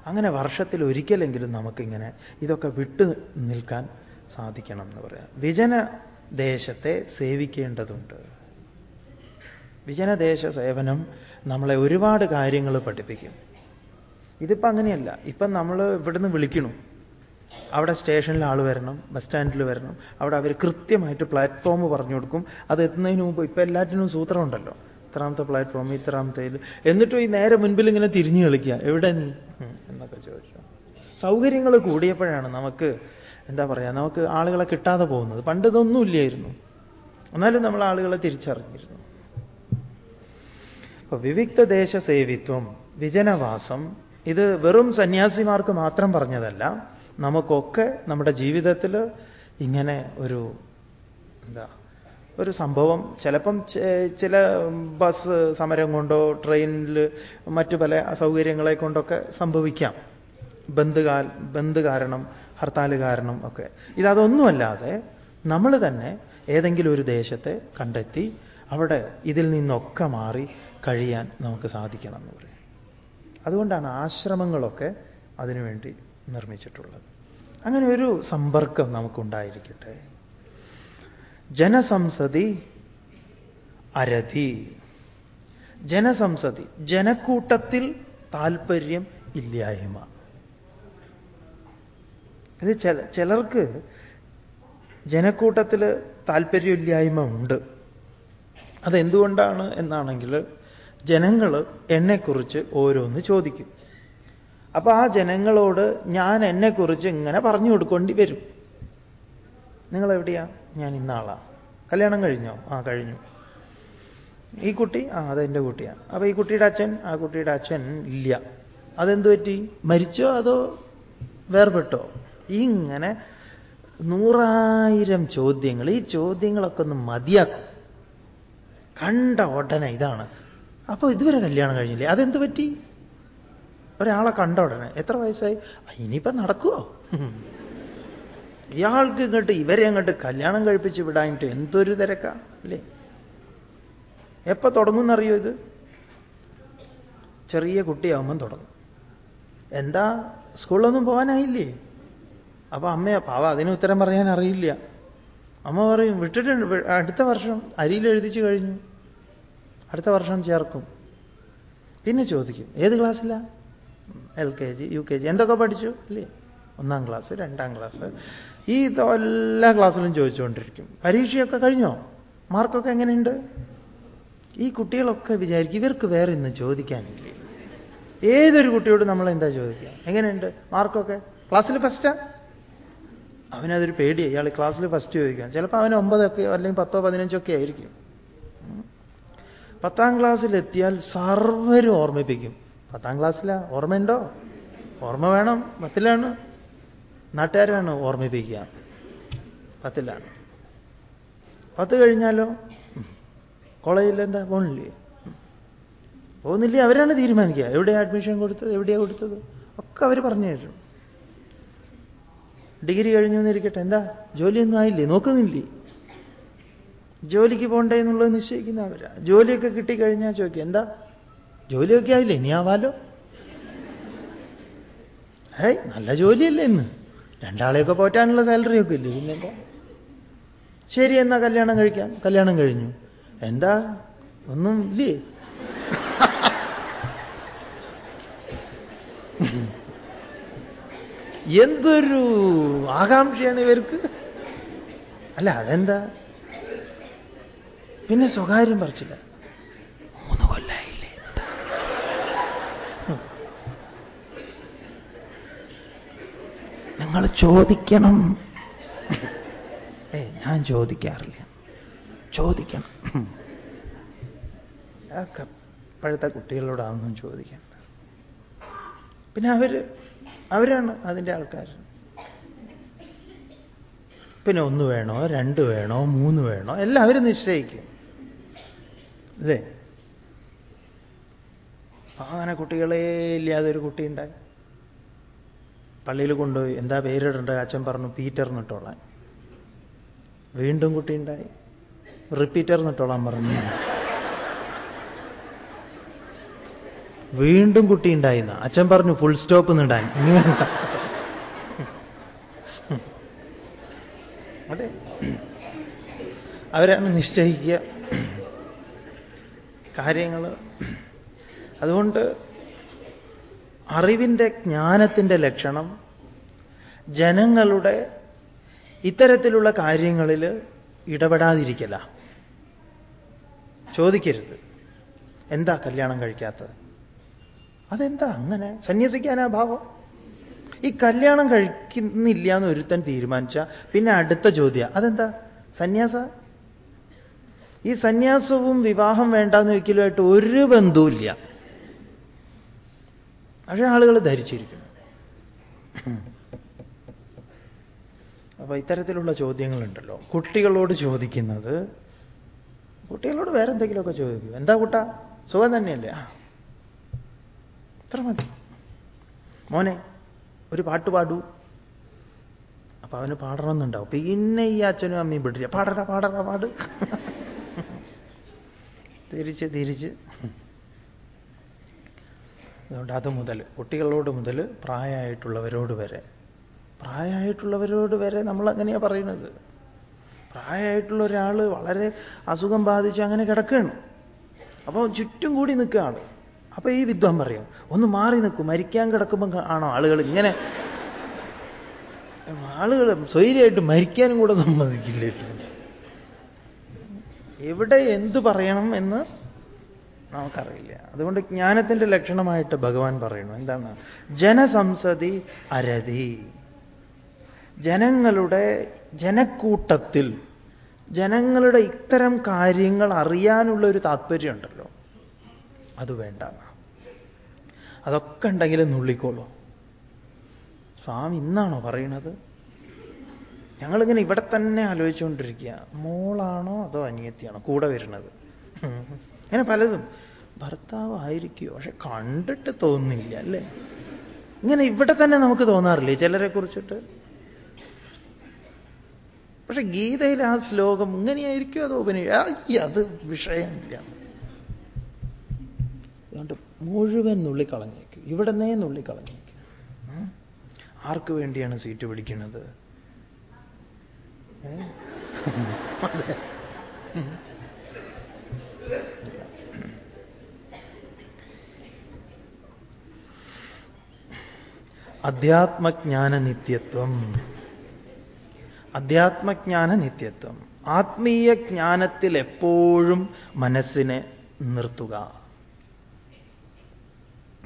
അങ്ങനെ വർഷത്തിൽ ഒരിക്കലെങ്കിലും നമുക്കിങ്ങനെ ഇതൊക്കെ വിട്ടു നിൽക്കാൻ സാധിക്കണം എന്ന് പറയാം. വിജന ദേശത്തെ സേവിക്കേണ്ടതുണ്ട്. വിജനദേശ സേവനം നമ്മളെ ഒരുപാട് കാര്യങ്ങൾ പഠിപ്പിക്കും. ഇതിപ്പോൾ അങ്ങനെയല്ല. ഇപ്പം നമ്മൾ ഇവിടുന്ന് വിളിക്കണു. അവിടെ സ്റ്റേഷനിൽ ആൾ വരണം ബസ് സ്റ്റാൻഡിൽ വരണം. അവിടെ അവർ കൃത്യമായിട്ട് പ്ലാറ്റ്ഫോം പറഞ്ഞു കൊടുക്കും. അത് എത്തുന്നതിന് മുമ്പ് ഇപ്പം എല്ലാറ്റിനും സൂത്രമുണ്ടല്ലോ ഇത്രാമത്തെ പ്ലാറ്റ്ഫോം ഇത്രാമത്തെ എന്നിട്ടും ഈ നേരെ മുൻപിൽ ഇങ്ങനെ തിരിഞ്ഞു കളിക്കുക. എവിടെ നീ? എന്നൊക്കെ ചോദിച്ചു. സൗകര്യങ്ങൾ കൂടിയപ്പോഴാണ് നമുക്ക് എന്താ പറയുക നമുക്ക് ആളുകളെ കിട്ടാതെ പോകുന്നത്. പണ്ട് ഇതൊന്നും ഇല്ലായിരുന്നു. എന്നാലും നമ്മൾ ആളുകളെ തിരിച്ചറിഞ്ഞിരുന്നു. അപ്പൊ വിവിക്ത ദേശ സേവിത്വം വിജനവാസം ഇത് വെറും സന്യാസിമാർക്ക് മാത്രം പറഞ്ഞതല്ല. നമുക്കൊക്കെ നമ്മുടെ ജീവിതത്തിൽ ഇങ്ങനെ ഒരു എന്താ ഒരു സംഭവം. ചിലപ്പം ചില ബസ് സമരം കൊണ്ടോ ട്രെയിനിൽ മറ്റു പല അസൗകര്യങ്ങളെ കൊണ്ടൊക്കെ സംഭവിക്കാം. ബന്ദ് ബന്ദ് കാരണം ഹർത്താൽ കാരണം ഒക്കെ. ഇതൊന്നുമല്ലാതെ നമ്മൾ തന്നെ ഏതെങ്കിലും ഒരു ദേശത്തെ കണ്ടെത്തി അവിടെ ഇതിൽ നിന്നൊക്കെ മാറി കഴിയാൻ നമുക്ക് സാധിക്കണം എന്ന് പറയും. അതുകൊണ്ടാണ് ആശ്രമങ്ങളൊക്കെ അതിനുവേണ്ടി നിർമ്മിച്ചിട്ടുള്ളത്. അങ്ങനെ ഒരു സമ്പർക്കം നമുക്കുണ്ടായിരിക്കട്ടെ. ജനസംസതി അരതി. ജനസംസതി ജനക്കൂട്ടത്തിൽ താല്പര്യം ഇല്ലായ്മ. ഇത് ചില ചിലർക്ക് ജനക്കൂട്ടത്തിൽ താല്പര്യമില്ലായ്മ ഉണ്ട്. അതെന്തുകൊണ്ടാണ് എന്നാണെങ്കിൽ ജനങ്ങൾ എന്നെക്കുറിച്ച് ഓരോന്ന് ചോദിക്കും. അപ്പൊ ആ ജനങ്ങളോട് ഞാൻ എന്നെക്കുറിച്ച് ഇങ്ങനെ പറഞ്ഞു കൊടുക്കേണ്ടി വരും. നിങ്ങൾ എവിടെയാ ഞാൻ ഇന്നാളാ. കല്യാണം കഴിഞ്ഞോ? ആ കഴിഞ്ഞു. ഈ കുട്ടി? ആ അതെന്റെ കുട്ടിയാണ് അപ്പൊ ഈ കുട്ടിയുടെ അച്ഛൻ? ആ കുട്ടിയുടെ അച്ഛൻ ഇല്ല. അതെന്തു പറ്റി? മരിച്ചോ അതോ വേർപെട്ടോ? ഇങ്ങനെ നൂറായിരം ചോദ്യങ്ങൾ. ഈ ചോദ്യങ്ങളൊക്കെ ഒന്ന് മതിയാക്കും. കണ്ട ഉടനെ ഇതാണ്. അപ്പോൾ ഇതുവരെ കല്യാണം കഴിഞ്ഞില്ലേ? അതെന്ത് പറ്റി? ഒരാളെ കണ്ട ഉടനെ. എത്ര വയസ്സായി? ഇനിയിപ്പം നടക്കുമോ ഇയാൾക്ക് ഇങ്ങോട്ട് ഇവരെ അങ്ങോട്ട് കല്യാണം കഴിപ്പിച്ച് വിടാനിട്ട് എന്തൊരു തിരക്കാ അല്ലേ? എപ്പോ തുടങ്ങുമെന്നറിയോ ഇത്? ചെറിയ കുട്ടിയാവുമ്പം തുടങ്ങും. എന്താ സ്കൂളിലൊന്നും പോകാനായില്ലേ അപ്പൊ അമ്മയാ പാവ അതിന് ഉത്തരം പറയാൻ അറിയില്ല. അമ്മ പറയും വിട്ടിട്ടുണ്ട് അടുത്ത വർഷം അരിയിൽ എഴുതിച്ചു കഴിഞ്ഞു. അടുത്ത വർഷം ചേർക്കും. പിന്നെ ചോദിക്കും ഏത് ക്ലാസ്സിലാ? L K G U K G. എന്തൊക്കെ പഠിച്ചു അല്ലേ? ഒന്നാം ക്ലാസ് രണ്ടാം ക്ലാസ്. ഈ എല്ലാ ക്ലാസ്സിലും ചോദിച്ചുകൊണ്ടിരിക്കും. പരീക്ഷയൊക്കെ കഴിഞ്ഞോ? മാർക്കൊക്കെ എങ്ങനെയുണ്ട്? ഈ കുട്ടികളൊക്കെ വിചാരിക്കും ഇവർക്ക് വേറെ ഇന്ന് ചോദിക്കാനില്ലേ. ഏതൊരു കുട്ടിയോട് നമ്മൾ എന്താ ചോദിക്കുക? എങ്ങനെയുണ്ട്? മാർക്കൊക്കെ? ക്ലാസ്സിൽ ഫസ്റ്റാ? അവനതൊരു പേടി. ഇയാൾ ക്ലാസ്സിൽ ഫസ്റ്റ് ചോദിക്കാം ചിലപ്പോൾ അവന് ഒമ്പതൊക്കെ അല്ലെങ്കിൽ പത്തോ പതിനഞ്ചൊക്കെ ആയിരിക്കും. പത്താം ക്ലാസ്സിലെത്തിയാൽ സർവരും ഓർമ്മിപ്പിക്കും. പത്താം ക്ലാസ്സിലാ? ഓർമ്മയുണ്ടോ? ഓർമ്മ വേണം? പത്തിലാണ് നാട്ടുകാരാണ് ഓർമ്മിപ്പിക്കുക. പത്തിലാണ്. പത്ത് കഴിഞ്ഞാലോ? കോളേജിൽ എന്താ? പോണില്ലേ പോകുന്നില്ലേ? അവരാണ് തീരുമാനിക്കുക. എവിടെയാണ് അഡ്മിഷൻ കൊടുത്തത്? എവിടെയാണ് കൊടുത്തത്? ഒക്കെ അവർ പറഞ്ഞു തരും. ഡിഗ്രി കഴിഞ്ഞു എന്നിരിക്കട്ടെ. എന്താ? ജോലിയൊന്നും ആയില്ലേ? നോക്കുന്നില്ലേ? ജോലിക്ക് പോകണ്ടേ എന്നുള്ളത് നിശ്ചയിക്കുന്ന അവരാ. ജോലിയൊക്കെ കിട്ടിക്കഴിഞ്ഞാൽ ചോദിക്കുക. എന്താ? ജോലിയൊക്കെ ആയില്ലേ? ഇനി ആവാലോ? ഹേയ് നല്ല ജോലിയല്ലേ ഇന്ന്. രണ്ടാളെയൊക്കെ പോറ്റാനുള്ള സാലറിയൊക്കെ ഇല്ലേ പിന്നെന്താ ശരി എന്നാ കല്യാണം കഴിക്കാം. കല്യാണം കഴിഞ്ഞു. എന്താ? ഒന്നും ഇല്ലേ? എന്തൊരു ആകാംക്ഷയാണ് ഇവർക്ക്? അല്ല അതെന്താ? പിന്നെ സ്വകാര്യം പറിച്ചില്ല. നിങ്ങൾ ചോദിക്കണം. ഏ ഞാൻ ചോദിക്കാറില്ല. ചോദിക്കണം. പഴുത്ത കുട്ടികളോട് അതൊന്നും ചോദിക്കണ്ട പിന്നെ അവർ അവരാണ് അതിന്റെ ആൾക്കാർ പിന്നെ ഒന്ന് വേണോ രണ്ട് വേണോ മൂന്ന് വേണോ എല്ലാം അവർ നിശ്ചയിക്കും. അല്ലേ അങ്ങനെ കുട്ടികളേ ഇല്ലാതെ ഒരു കുട്ടി ഉണ്ടായി. പള്ളിയിൽ കൊണ്ടുപോയി എന്താ പേരിടേണ്ട അച്ഛൻ പറഞ്ഞു പീറ്റർ എന്നിട്ടോളാൻ വീണ്ടും കുട്ടി ഉണ്ടായി. റിപ്പീറ്റർ എന്നിട്ടോളാൻ പറഞ്ഞു. വീണ്ടും കുട്ടി ഉണ്ടായിന്ന. അച്ഛൻ പറഞ്ഞു ഫുൾ സ്റ്റോപ്പ് നിടാൻ അതെ. അവരാണ് നിശ്ചയിക്കുക. കാര്യങ്ങൾ അതുകൊണ്ട് അറിവിന്റെ ജ്ഞാനത്തിന്റെ ലക്ഷണം ജനങ്ങളുടെ ഇത്തരത്തിലുള്ള കാര്യങ്ങളിൽ ഇടപെടാതിരിക്കല. ചോദിക്കരുത്. എന്താ കല്യാണം കഴിക്കാത്തത്? അതെന്താ അങ്ങനെ? സന്യസിക്കാനാ ഭാവം? ഈ കല്യാണം കഴിക്കുന്നില്ല എന്ന് ഒരുത്തൻ തീരുമാനിച്ച പിന്നെ അടുത്ത ചോദ്യം അതെന്താ? സന്യാസ? ഈ സന്യാസവും വിവാഹം വേണ്ടെന്ന് വെക്കലുമായിട്ട് ഒരു ബന്ധവുമില്ല. പക്ഷേ ആളുകൾ ധരിച്ചിരിക്കുന്നു. അപ്പൊ ഇത്തരത്തിലുള്ള ചോദ്യങ്ങളുണ്ടല്ലോ. കുട്ടികളോട് ചോദിക്കുന്നത് കുട്ടികളോട് വേറെ എന്തെങ്കിലുമൊക്കെ ചോദിക്കും. എന്താ കുട്ട? സുഖം തന്നെയല്ലേ? ഇത്ര മതി. മോനെ ഒരു പാട്ട് പാടൂ. അപ്പൊ അവന് പാടണമെന്നുണ്ടാവും. പിന്നെ ഈ അച്ഛനും അമ്മയും പിടിച്ച പാടടാ പാടടാ പാട്. തിരിച്ച് തിരിച്ച്. അതുകൊണ്ട് അത് മുതൽ കുട്ടികളോട് മുതൽ പ്രായമായിട്ടുള്ളവരോട് വരെ. പ്രായമായിട്ടുള്ളവരോട് വരെ നമ്മൾ അങ്ങനെയാണ് പറയുന്നത്. പ്രായമായിട്ടുള്ള ഒരാൾ വളരെ അസുഖം ബാധിച്ച് അങ്ങനെ കിടക്കുകയാണ് അപ്പോൾ ചുറ്റും കൂടി നിൽക്കുകയാണ്. അപ്പോൾ ഈ വിദ്വാൻ പറയും ഒന്ന് മാറി നിൽക്കും മരിക്കാൻ കിടക്കുമ്പോൾ ആണോ ആളുകൾ ഇങ്ങനെ. ആളുകൾ സ്വൈര്യമായിട്ട് മരിക്കാനും കൂടെ സമ്മതിക്കില്ല? എവിടെ എന്ത് പറയണം എന്ന് നമുക്കറിയില്ല. അതുകൊണ്ട് ജ്ഞാനത്തിന്റെ ലക്ഷണമായിട്ട് ഭഗവാൻ പറയുന്നു. എന്താണ്? ജനസംസതി അരതി. ജനങ്ങളുടെ ജനക്കൂട്ടത്തിൽ ജനങ്ങളുടെ ഇത്തരം കാര്യങ്ങൾ അറിയാനുള്ള ഒരു താല്പര്യമുണ്ടല്ലോ അത് വേണ്ട. അതൊക്കെ ഉണ്ടെങ്കിൽ നുള്ളിക്കോളൂ. സ്വാമി ഇന്നാണോ പറയണത്? ഞങ്ങളിങ്ങനെ ഇവിടെ തന്നെ ആലോചിച്ചുകൊണ്ടിരിക്കുക മോളാണോ അതോ അനിയത്തിയാണോ? കൂടെ വരുന്നത്. അങ്ങനെ പലതും. ഭർത്താവ് ആയിരിക്കുമോ പക്ഷെ കണ്ടിട്ട് തോന്നില്ല അല്ലേ? ഇങ്ങനെ ഇവിടെ തന്നെ നമുക്ക് തോന്നാറില്ലേ ചിലരെ കുറിച്ചിട്ട്? പക്ഷെ ഗീതയിൽ ആ ശ്ലോകം ഇങ്ങനെയായിരിക്കും അത് ഉപനിഷ അത് വിഷയമില്ല. അതുകൊണ്ട് മുഴുവൻ നുള്ളിക്കളഞ്ഞേക്കും. ഇവിടെ നേ നുള്ളിക്കളഞ്ഞേക്കും. ആർക്ക് വേണ്ടിയാണ് സീറ്റ് പിടിക്കുന്നത്? അതെ. അധ്യാത്മജ്ഞാന നിത്യത്വം അധ്യാത്മജ്ഞാന നിത്യത്വം ആത്മീയ ജ്ഞാനത്തിൽ എപ്പോഴും മനസ്സിനെ നിർത്തുക.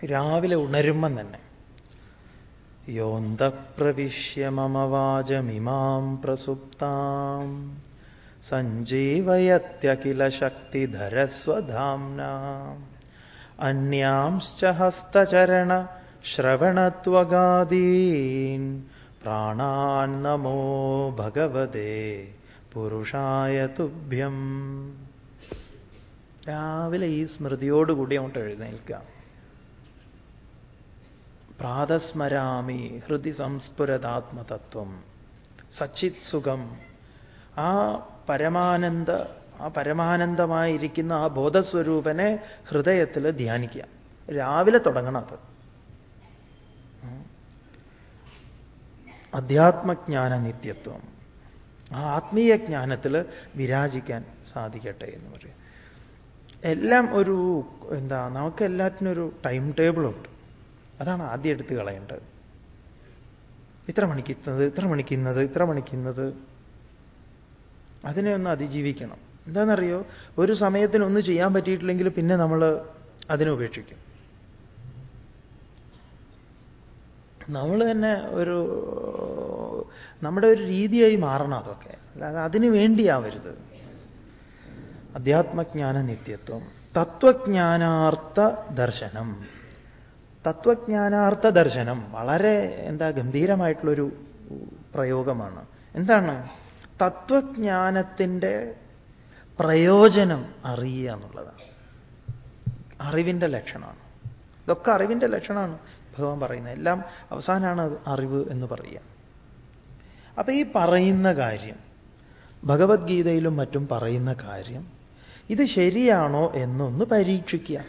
രാവിലെ ഉണരുമ്പം തന്നെ. യോന്തപ്രവിശ്യ മമവാചമിമാം പ്രസുപ്താം. സഞ്ജീവയത്യഖില ശക്തിധരസ്വധാംന അന്യാംശ്ച ഹസ്തചരണ ശ്രവണത്വഗാദീൻ പ്രാണാൻ നമോ ഭഗവതേ പുരുഷായ തുഭ്യം രാവിലെ ഈ സ്മൃതിയോടുകൂടി അങ്ങോട്ട് എഴുന്നേൽക്കാം പ്രാതസ്മരാമി ഹൃദി സംസ്ഫുരതാത്മതത്വം സച്ചിത് സുഖം. ആ പരമാനന്ദ ആ പരമാനന്ദമായിരിക്കുന്ന ആ ബോധസ്വരൂപനെ ഹൃദയത്തിൽ ധ്യാനിക്കുക. രാവിലെ തുടങ്ങണം അത്. അധ്യാത്മജ്ഞാന നിത്യത്വം ആ ആത്മീയ ജ്ഞാനത്തിൽ വിരാജിക്കാൻ സാധിക്കട്ടെ എന്ന് പറയും. എല്ലാം ഒരു എന്താ നമുക്ക് എല്ലാത്തിനൊരു ടൈം ടേബിളുണ്ട്. അതാണ് ആദ്യം എടുത്ത് കളയേണ്ടത്. ഇത്ര മണിക്കുന്നത് ഇത്ര മണിക്കുന്നത് ഇത്ര മണിക്കുന്നത് അതിനെ ഒന്ന് അതിജീവിക്കണം. എന്താണെന്നറിയോ? ഒരു സമയത്തിനൊന്നും ചെയ്യാൻ പറ്റിയിട്ടില്ലെങ്കിൽ പിന്നെ നമ്മൾ അതിനെ ഉപേക്ഷിക്കും. നമ്മൾ തന്നെ ഒരു നമ്മുടെ ഒരു രീതിയായി മാറണം അതൊക്കെ. അല്ലാതെ അതിനു വേണ്ടിയാവരുത്. അധ്യാത്മജ്ഞാന നിത്യത്വം. തത്വജ്ഞാനാർത്ഥ ദർശനം. തത്വജ്ഞാനാർത്ഥ ദർശനം വളരെ എന്താ ഗംഭീരമായിട്ടുള്ളൊരു പ്രയോഗമാണ്. എന്താണ്? തത്വജ്ഞാനത്തിന്റെ പ്രയോജനം അറിയുക എന്നുള്ളതാണ്. അറിവിന്റെ ലക്ഷണമാണ്. ഇതൊക്കെ അറിവിന്റെ ലക്ഷണമാണ്. ഭഗവാൻ പറയുന്നത് എല്ലാം അവസാനമാണ് അത് അറിവ് എന്ന് പറയുക. അപ്പൊ ഈ പറയുന്ന കാര്യം ഭഗവത്ഗീതയിലും മറ്റും പറയുന്ന കാര്യം ഇത് ശരിയാണോ എന്നൊന്ന് പരീക്ഷിക്കുക.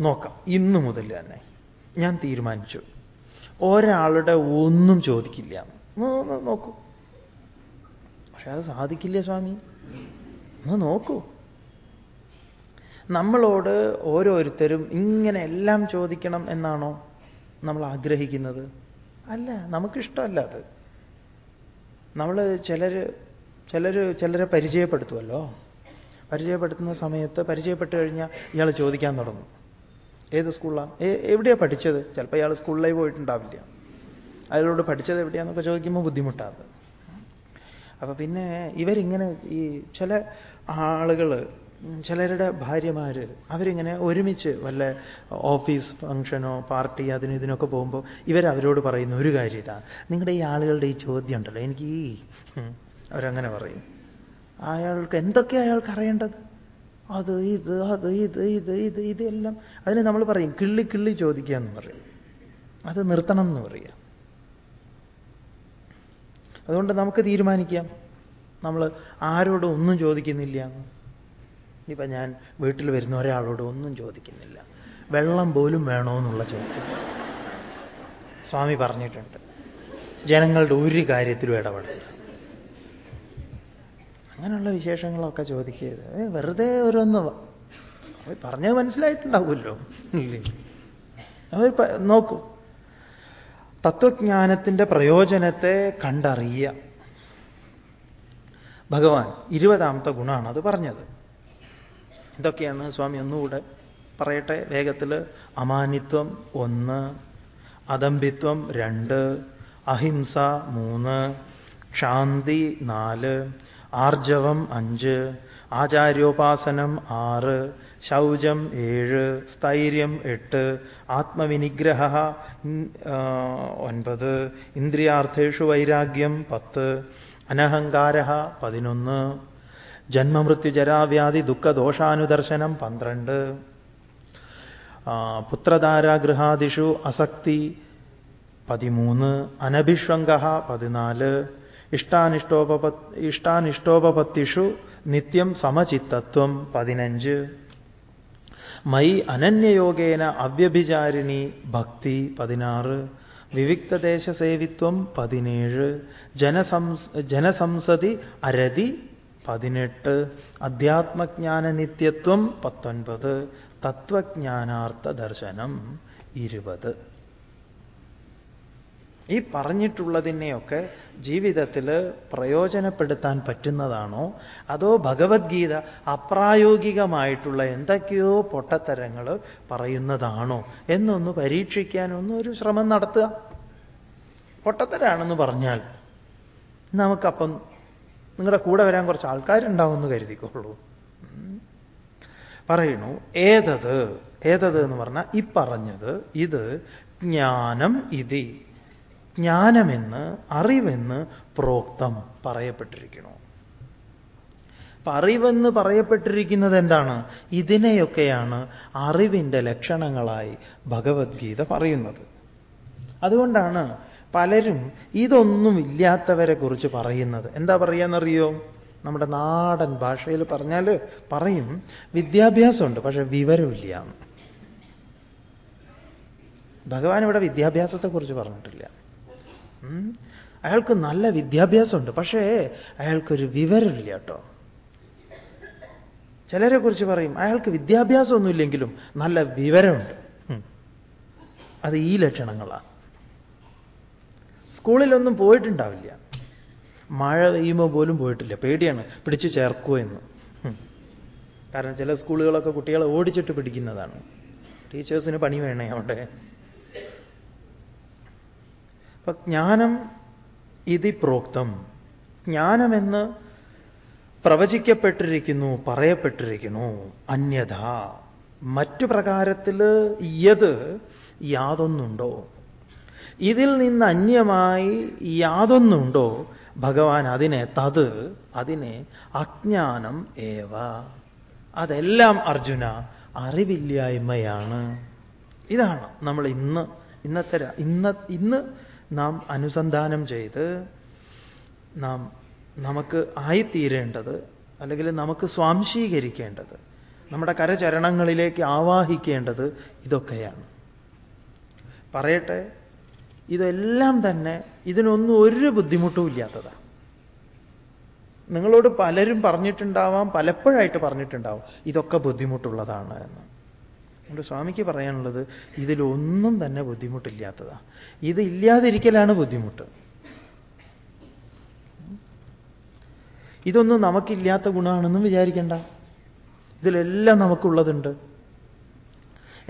നോക്കാം. ഇന്നു മുതൽ തന്നെ ഞാൻ തീരുമാനിച്ചു. ഒരാളുടെ ഒന്നും ചോദിക്കില്ല. നോക്കൂ. പക്ഷെ അത് സാധിക്കില്ല സ്വാമി? ഒന്ന് നോക്കൂ. നമ്മളോട് ഓരോരുത്തരും ഇങ്ങനെ എല്ലാം ചോദിക്കണം എന്നാണോ നമ്മൾ ആഗ്രഹിക്കുന്നത്? അല്ല നമുക്കിഷ്ടമല്ല അത്. നമ്മൾ ചിലർ ചിലർ ചിലരെ പരിചയപ്പെടുത്തുമല്ലോ പരിചയപ്പെടുത്തുന്ന സമയത്ത് പരിചയപ്പെട്ട് കഴിഞ്ഞാൽ ഇയാൾ ചോദിക്കാൻ തുടങ്ങും. ഏത് സ്കൂളിലാണ് എവിടെയാണ് പഠിച്ചത്? ചിലപ്പോൾ ഇയാൾ സ്കൂളിലേക്ക് പോയിട്ടുണ്ടാവില്ല. അയാളോട് പഠിച്ചത് എവിടെയാണെന്നൊക്കെ ചോദിക്കുമ്പോൾ ബുദ്ധിമുട്ടാണ് അപ്പോൾ പിന്നെ ഇവരിങ്ങനെ ഈ ചില ആളുകൾ ചിലരുടെ ഭാര്യമാർ അവരിങ്ങനെ ഒരുമിച്ച് വല്ല ഓഫീസ് ഫംഗ്ഷനോ പാർട്ടി അതിന് ഇതിനൊക്കെ പോകുമ്പോൾ ഇവരവരോട് പറയുന്ന ഒരു കാര്യം ഇതാ. നിങ്ങളുടെ ഈ ആളുകളുടെ ഈ ചോദ്യം ഉണ്ടല്ലോ എനിക്ക് ഈ അവരങ്ങനെ പറയും. അയാൾക്ക് എന്തൊക്കെ അയാൾക്ക് അറിയേണ്ടത്? അത് ഇത് അത് ഇത് ഇത് ഇത് ഇതെല്ലാം അതിന് നമ്മൾ പറയും കിള്ളി കിള്ളി ചോദിക്കുക എന്ന് പറയും. അത് നിർത്തണം എന്ന് പറയുക അതുകൊണ്ട് നമുക്ക് തീരുമാനിക്കാം. നമ്മൾ ആരോടും ഒന്നും ചോദിക്കുന്നില്ല ഇപ്പം ഞാൻ വീട്ടിൽ വരുന്ന ഒരാളോട് ഒന്നും ചോദിക്കുന്നില്ല. വെള്ളം പോലും വേണോ എന്നുള്ള ചോദ്യം. സ്വാമി പറഞ്ഞിട്ടുണ്ട് ജനങ്ങളുടെ ഒരു കാര്യത്തിലും ഇടപെടില്ല അങ്ങനെയുള്ള വിശേഷങ്ങളൊക്കെ ചോദിക്കരുത്. വെറുതെ ഓരോന്ന് പറഞ്ഞത് മനസ്സിലായിട്ടുണ്ടാവുമല്ലോ. അവർ നോക്കൂ. തത്വജ്ഞാനത്തിന്റെ പ്രയോജനത്തെ കണ്ടറിയുക. ഭഗവാൻ ഇരുപതാമത്തെ ഗുണമാണ് അത് പറഞ്ഞത്. എന്തൊക്കെയാണ് സ്വാമി ഒന്നുകൂടെ പറയട്ടെ. വേഗത്തിൽ. അമാനിത്വം ഒന്ന് അദംബിത്വം രണ്ട് അഹിംസ മൂന്ന് ക്ഷാന്തി നാല് ആർജവം അഞ്ച് ആചാര്യോപാസനം ആറ് ശൗചം ഏഴ് സ്ഥൈര്യം എട്ട് ആത്മവിനിഗ്രഹ ഒൻപത് ഇന്ദ്രിയാർത്ഥേഷു വൈരാഗ്യം പത്ത് അനഹങ്കാര പതിനൊന്ന് ജന്മമൃത്യുജരാവ്യാധി ദുഃഖദോഷാനുദർശനം പന്ത്രണ്ട്. പുത്രധാരാഗൃഹാദിഷു അസക്തി പതിമൂന്ന്. അനഭിഷ്വംഗ പതിനാല്. ഇഷ്ടാനിഷ്ടോപ ഇഷ്ടാനിഷ്ടോപത്തിഷു നിത്യം സമചിത്തത്വം പതിനഞ്ച്. മൈ അനന്യയോഗേന അവ്യഭിചാരിണി ഭക്തി പതിനാറ്. വിവിക്തദേശസേവിത്വം പതിനേഴ്. ജനസംസ് ജനസംസതി അരതി പതിനെട്ട് അധ്യാത്മജ്ഞാന നിത്യത്വം പത്തൊൻപത് തത്വജ്ഞാനാർത്ഥ ദർശനം ഇരുപത്. ഈ പറഞ്ഞിട്ടുള്ളതിനെയൊക്കെ ജീവിതത്തിൽ പ്രയോജനപ്പെടുത്താൻ പറ്റുന്നതാണോ? അതോ ഭഗവത്ഗീത അപ്രായോഗികമായിട്ടുള്ള എന്തൊക്കെയോ പൊട്ടത്തരങ്ങൾ പറയുന്നതാണോ? എന്നൊന്ന് പരീക്ഷിക്കാനൊന്നും ഒരു ശ്രമം നടത്തുക. പൊട്ടത്തരാണെന്ന് പറഞ്ഞാൽ നമുക്കപ്പം നിങ്ങളുടെ കൂടെ വരാൻ കുറച്ച് ആൾക്കാരുണ്ടാവുമെന്ന് കരുതിക്കോളൂ. പറയുന്നു ഏതത്? ഏതത് എന്ന് പറഞ്ഞാൽ ഈ പറഞ്ഞത് ഇത് ജ്ഞാനം ഇതി. ജ്ഞാനമെന്ന് അറിവെന്ന് പ്രോക്തം പറയപ്പെട്ടിരിക്കുന്നു അപ്പൊ അറിവെന്ന് പറയപ്പെട്ടിരിക്കുന്നത് എന്താണ്? ഇതിനെയൊക്കെയാണ് അറിവിന്റെ ലക്ഷണങ്ങളായി ഭഗവത്ഗീത പറയുന്നത്. അതുകൊണ്ടാണ് പലരും ഇതൊന്നും ഇല്ലാത്തവരെ കുറിച്ച് പറയുന്നത്. എന്താ പറയാന്നറിയോ? നമ്മുടെ നാടൻ ഭാഷയിൽ പറഞ്ഞാൽ പറയും വിദ്യാഭ്യാസമുണ്ട് പക്ഷെ വിവരമില്ല. ഭഗവാൻ ഇവിടെ വിദ്യാഭ്യാസത്തെക്കുറിച്ച് പറഞ്ഞിട്ടില്ല. അയാൾക്ക് നല്ല വിദ്യാഭ്യാസമുണ്ട് പക്ഷേ അയാൾക്കൊരു വിവരമില്ല കേട്ടോ. ചിലരെ കുറിച്ച് പറയും അയാൾക്ക് വിദ്യാഭ്യാസമൊന്നുമില്ലെങ്കിലും നല്ല വിവരമുണ്ട്. അത് ഈ ലക്ഷണങ്ങളാണ് സ്കൂളിലൊന്നും പോയിട്ടുണ്ടാവില്ല. മഴ പെയ്യുമ്പോൾ പോലും പോയിട്ടില്ല. പേടിയാണ്. പിടിച്ചു ചേർക്കുമോ എന്ന്. കാരണം ചില സ്കൂളുകളൊക്കെ കുട്ടികളെ ഓടിച്ചിട്ട് പിടിക്കുന്നതാണ്. ടീച്ചേഴ്സിന് പണി വേണേ അവിടെ. അപ്പൊ ജ്ഞാനം ഇതി പ്രോക്തം ജ്ഞാനമെന്ന് പ്രവചിക്കപ്പെട്ടിരിക്കുന്നു പറയപ്പെട്ടിരിക്കുന്നു. അന്യഥ. മറ്റു പ്രകാരത്തിൽ യത് യാതൊന്നുണ്ടോ? ഇതിൽ നിന്ന് അന്യമായി യാതൊന്നുണ്ടോ? ഭഗവാൻ അതിനെ തത് അതിനെ അജ്ഞാനം ഏവ. അതെല്ലാം അർജുന അറിവില്ലായ്മയാണ്. ഇതാണ് നമ്മൾ ഇന്ന് ഇന്നത്തെ ഇന്ന ഇന്ന് നാം അനുസന്ധാനം ചെയ്ത് നാം നമുക്ക് ആയിത്തീരേണ്ടത് അല്ലെങ്കിൽ നമുക്ക് സ്വാംശീകരിക്കേണ്ടത് നമ്മുടെ കരചരണങ്ങളിലേക്ക് ആവാഹിക്കേണ്ടത് ഇതൊക്കെയാണ്. പറയട്ടെ ഇതെല്ലാം തന്നെ ഇതിനൊന്നും ഒരു ബുദ്ധിമുട്ടും ഇല്ലാത്തതാണ് നിങ്ങളോട് പലരും പറഞ്ഞിട്ടുണ്ടാവാം പലപ്പോഴായിട്ട് പറഞ്ഞിട്ടുണ്ടാവും ഇതൊക്കെ ബുദ്ധിമുട്ടുള്ളതാണ് എന്ന്. നമ്മുടെ സ്വാമിക്ക് പറയാനുള്ളത് ഇതിലൊന്നും തന്നെ ബുദ്ധിമുട്ടില്ലാത്തതാണ് ഇത് ഇല്ലാതിരിക്കലാണ് ബുദ്ധിമുട്ട്. ഇതൊന്നും നമുക്കില്ലാത്ത ഗുണമാണെന്നും വിചാരിക്കേണ്ട. ഇതിലെല്ലാം നമുക്കുള്ളതുണ്ട്.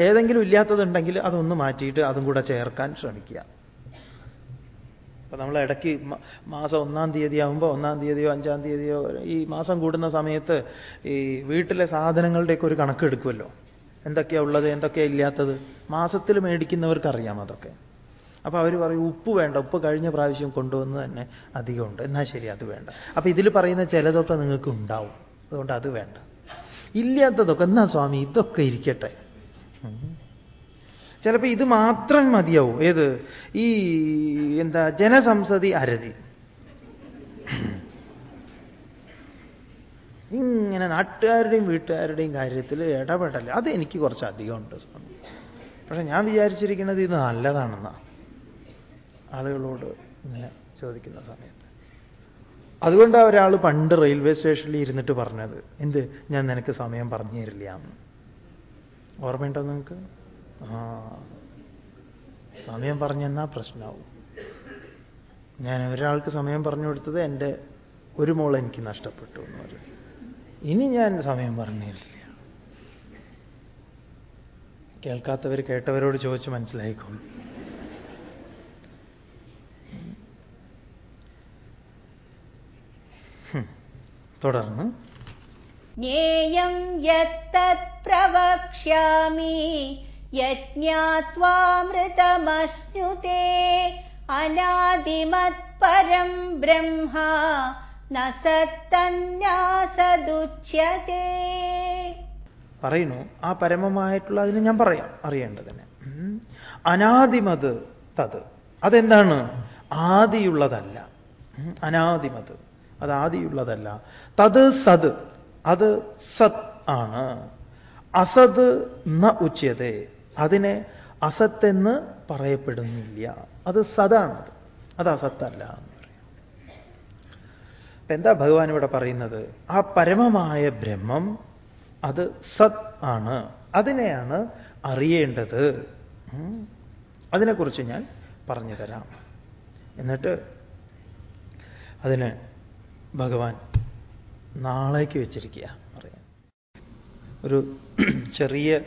ഏതെങ്കിലും ഇല്ലാത്തതുണ്ടെങ്കിൽ അതൊന്ന് മാറ്റിയിട്ട് അതും കൂടെ ചേർക്കാൻ ശ്രമിക്കുക. അപ്പൊ നമ്മൾ ഇടയ്ക്ക് മാസം ഒന്നാം തീയതി ആകുമ്പോൾ ഒന്നാം തീയതിയോ അഞ്ചാം തീയതിയോ ഈ മാസം കൂടുന്ന സമയത്ത് ഈ വീട്ടിലെ സാധനങ്ങളുടെയൊക്കെ ഒരു കണക്ക് എടുക്കുമല്ലോ എന്തൊക്കെയാ ഉള്ളത് എന്തൊക്കെയാ ഇല്ലാത്തത്? മാസത്തിൽ മേടിക്കുന്നവർക്ക് അറിയാം അതൊക്കെ. അപ്പൊ അവർ പറയും ഉപ്പ് വേണ്ട ഉപ്പ് കഴിഞ്ഞ പ്രാവശ്യം കൊണ്ടുവന്ന് തന്നെ അധികമുണ്ട് എന്നാൽ ശരി അത് വേണ്ട. അപ്പൊ ഇതിൽ പറയുന്ന ചിലതൊക്കെ നിങ്ങൾക്ക് ഉണ്ടാവും. അതുകൊണ്ട് അത് വേണ്ട. ഇല്ലാത്തതൊക്കെ എന്നാ സ്വാമി ഇതൊക്കെ ഇരിക്കട്ടെ. ചിലപ്പോൾ ഇത് മാത്രം മതിയാവും. ഏത്? ഈ എന്താ ജനസംസതി അരതി. ഇങ്ങനെ നാട്ടുകാരുടെയും വീട്ടുകാരുടെയും കാര്യത്തിൽ ഇടപെടൽ അത് എനിക്ക് കുറച്ച് അധികമുണ്ട് സ്വാമി പക്ഷെ ഞാൻ വിചാരിച്ചിരിക്കുന്നത് ഇത് നല്ലതാണെന്നാ. ആളുകളോട് ഇങ്ങനെ ചോദിക്കുന്ന സമയത്ത്. അതുകൊണ്ടാണ് ഒരാൾ പണ്ട് റെയിൽവേ സ്റ്റേഷനിൽ ഇരുന്നിട്ട് പറഞ്ഞത്. എന്ത്? ഞാൻ നിനക്ക് സമയം പറഞ്ഞു തരില്ല എന്ന്. ഓർമ്മയുണ്ടോ നിങ്ങൾക്ക് ആ. സമയം പറഞ്ഞെന്നാ പ്രശ്നമാവും ഞാൻ ഒരാൾക്ക് സമയം പറഞ്ഞു കൊടുത്തത് എന്റെ ഒരു മോൾ എനിക്ക് നഷ്ടപ്പെട്ടു എന്ന് പറയും ഇനി ഞാൻ സമയം പറഞ്ഞില്ല കേൾക്കാത്തവർ കേട്ടവരോട് ചോദിച്ച് മനസ്സിലായിക്കോളും. തുടർന്ന്. ജ്ഞേയം യത് പ്രവക്ഷ്യാമി. यज्ञात्वामृतमश्नुते अनादिमत्परं ब्रह्म न സത്തന്യാസദുച്യത്തെ പറയുന്നു ആ പരമമായിട്ടുള്ള അതിന് ഞാൻ പറയാം അറിയേണ്ടതിന് അനാദിമത് തത് അതെന്താണ് ആദിയുള്ളതല്ല അനാദിമത് അത് ആദിയുള്ളതല്ല തത് സത് അത് സത് ആണ് അസത് ന ഉച്യത അതിനെ അസത്തെന്ന് പറയപ്പെടുന്നില്ല. അത് സതാണ് അത് അസത്തല്ല എന്ന് പറയാം. എന്താ ഭഗവാൻ ഇവിടെ പറയുന്നത്? ആ പരമമായ ബ്രഹ്മം അത് സത് ആണ്. അതിനെയാണ് അറിയേണ്ടത്. അതിനെക്കുറിച്ച് ഞാൻ പറഞ്ഞു തരാം. എന്നിട്ട് അതിന് ഭഗവാൻ നാളേക്ക് വെച്ചിരിക്കുക പറയാം. ഒരു ചെറിയ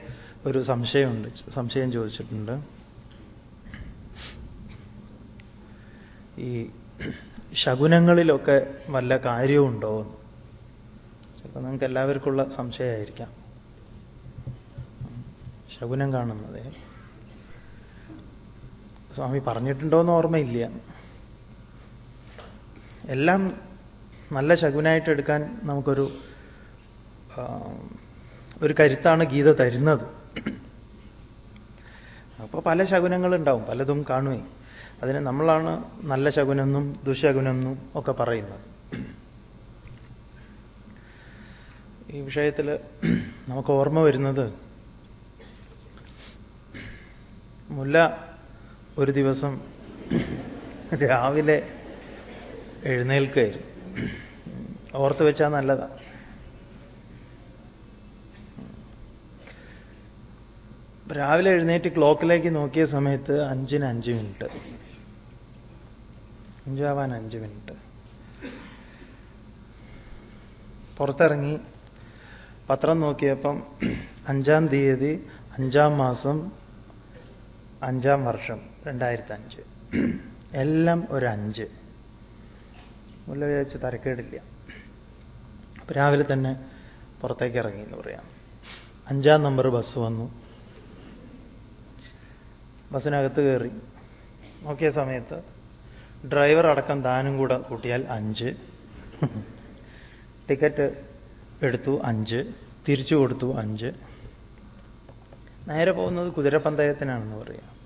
ഒരു സംശയമുണ്ട് സംശയം ചോദിച്ചിട്ടുണ്ട്. ഈ ശകുനങ്ങളിലൊക്കെ വല്ല കാര്യമുണ്ടോ ചിലപ്പോൾ നിങ്ങൾക്ക് എല്ലാവർക്കുള്ള സംശയമായിരിക്കാം. ശകുനം കാണുന്നത്. സ്വാമി പറഞ്ഞിട്ടുണ്ടോയെന്ന് ഓർമ്മയില്ല. എല്ലാം നല്ല ശകുനായിട്ട് എടുക്കാൻ നമുക്കൊരു ഒരു കരുത്താണ് ഗീത തരുന്നത്. അപ്പോൾ പല ശകുനങ്ങളുണ്ടാവും പലതും കാണുകയും. അതിന് നമ്മളാണ് നല്ല ശകുനെന്നും ദുശകുനെന്നും ഒക്കെ പറയുന്നത്. ഈ വിഷയത്തിൽ നമുക്ക് ഓർമ്മ വരുന്നത് മുല്ല ഒരു ദിവസം രാവിലെ എഴുന്നേൽക്കുകയായിരുന്നു. ഓർത്ത് വെച്ചാൽ നല്ലതാ. രാവിലെ എഴുന്നേറ്റ് ക്ലോക്കിലേക്ക് നോക്കിയ സമയത്ത് അഞ്ചിന് അഞ്ച് മിനിറ്റ്. അഞ്ചാവാൻ അഞ്ച് മിനിറ്റ്. പുറത്തിറങ്ങി പത്രം നോക്കിയപ്പം അഞ്ചാം തീയതി അഞ്ചാം മാസം അഞ്ചാം വർഷം രണ്ടായിരത്തി അഞ്ച് എല്ലാം ഒരു അഞ്ച്. മുല്ല വിചാരിച്ച് തരക്കേടില്ല. രാവിലെ തന്നെ പുറത്തേക്ക് ഇറങ്ങി എന്ന് പറയാം. അഞ്ചാം നമ്പർ ബസ് വന്നു. ബസ്സിനകത്ത് കയറി നോക്കിയ സമയത്ത് ഡ്രൈവർ അടക്കം താനും കൂടെ കൂട്ടിയാൽ അഞ്ച്. ടിക്കറ്റ് എടുത്തു അഞ്ച്. തിരിച്ചു കൊടുത്തു അഞ്ച്. നേരെ പോകുന്നത് കുതിരപ്പന്തയത്തിനാണെന്ന് പറയാം.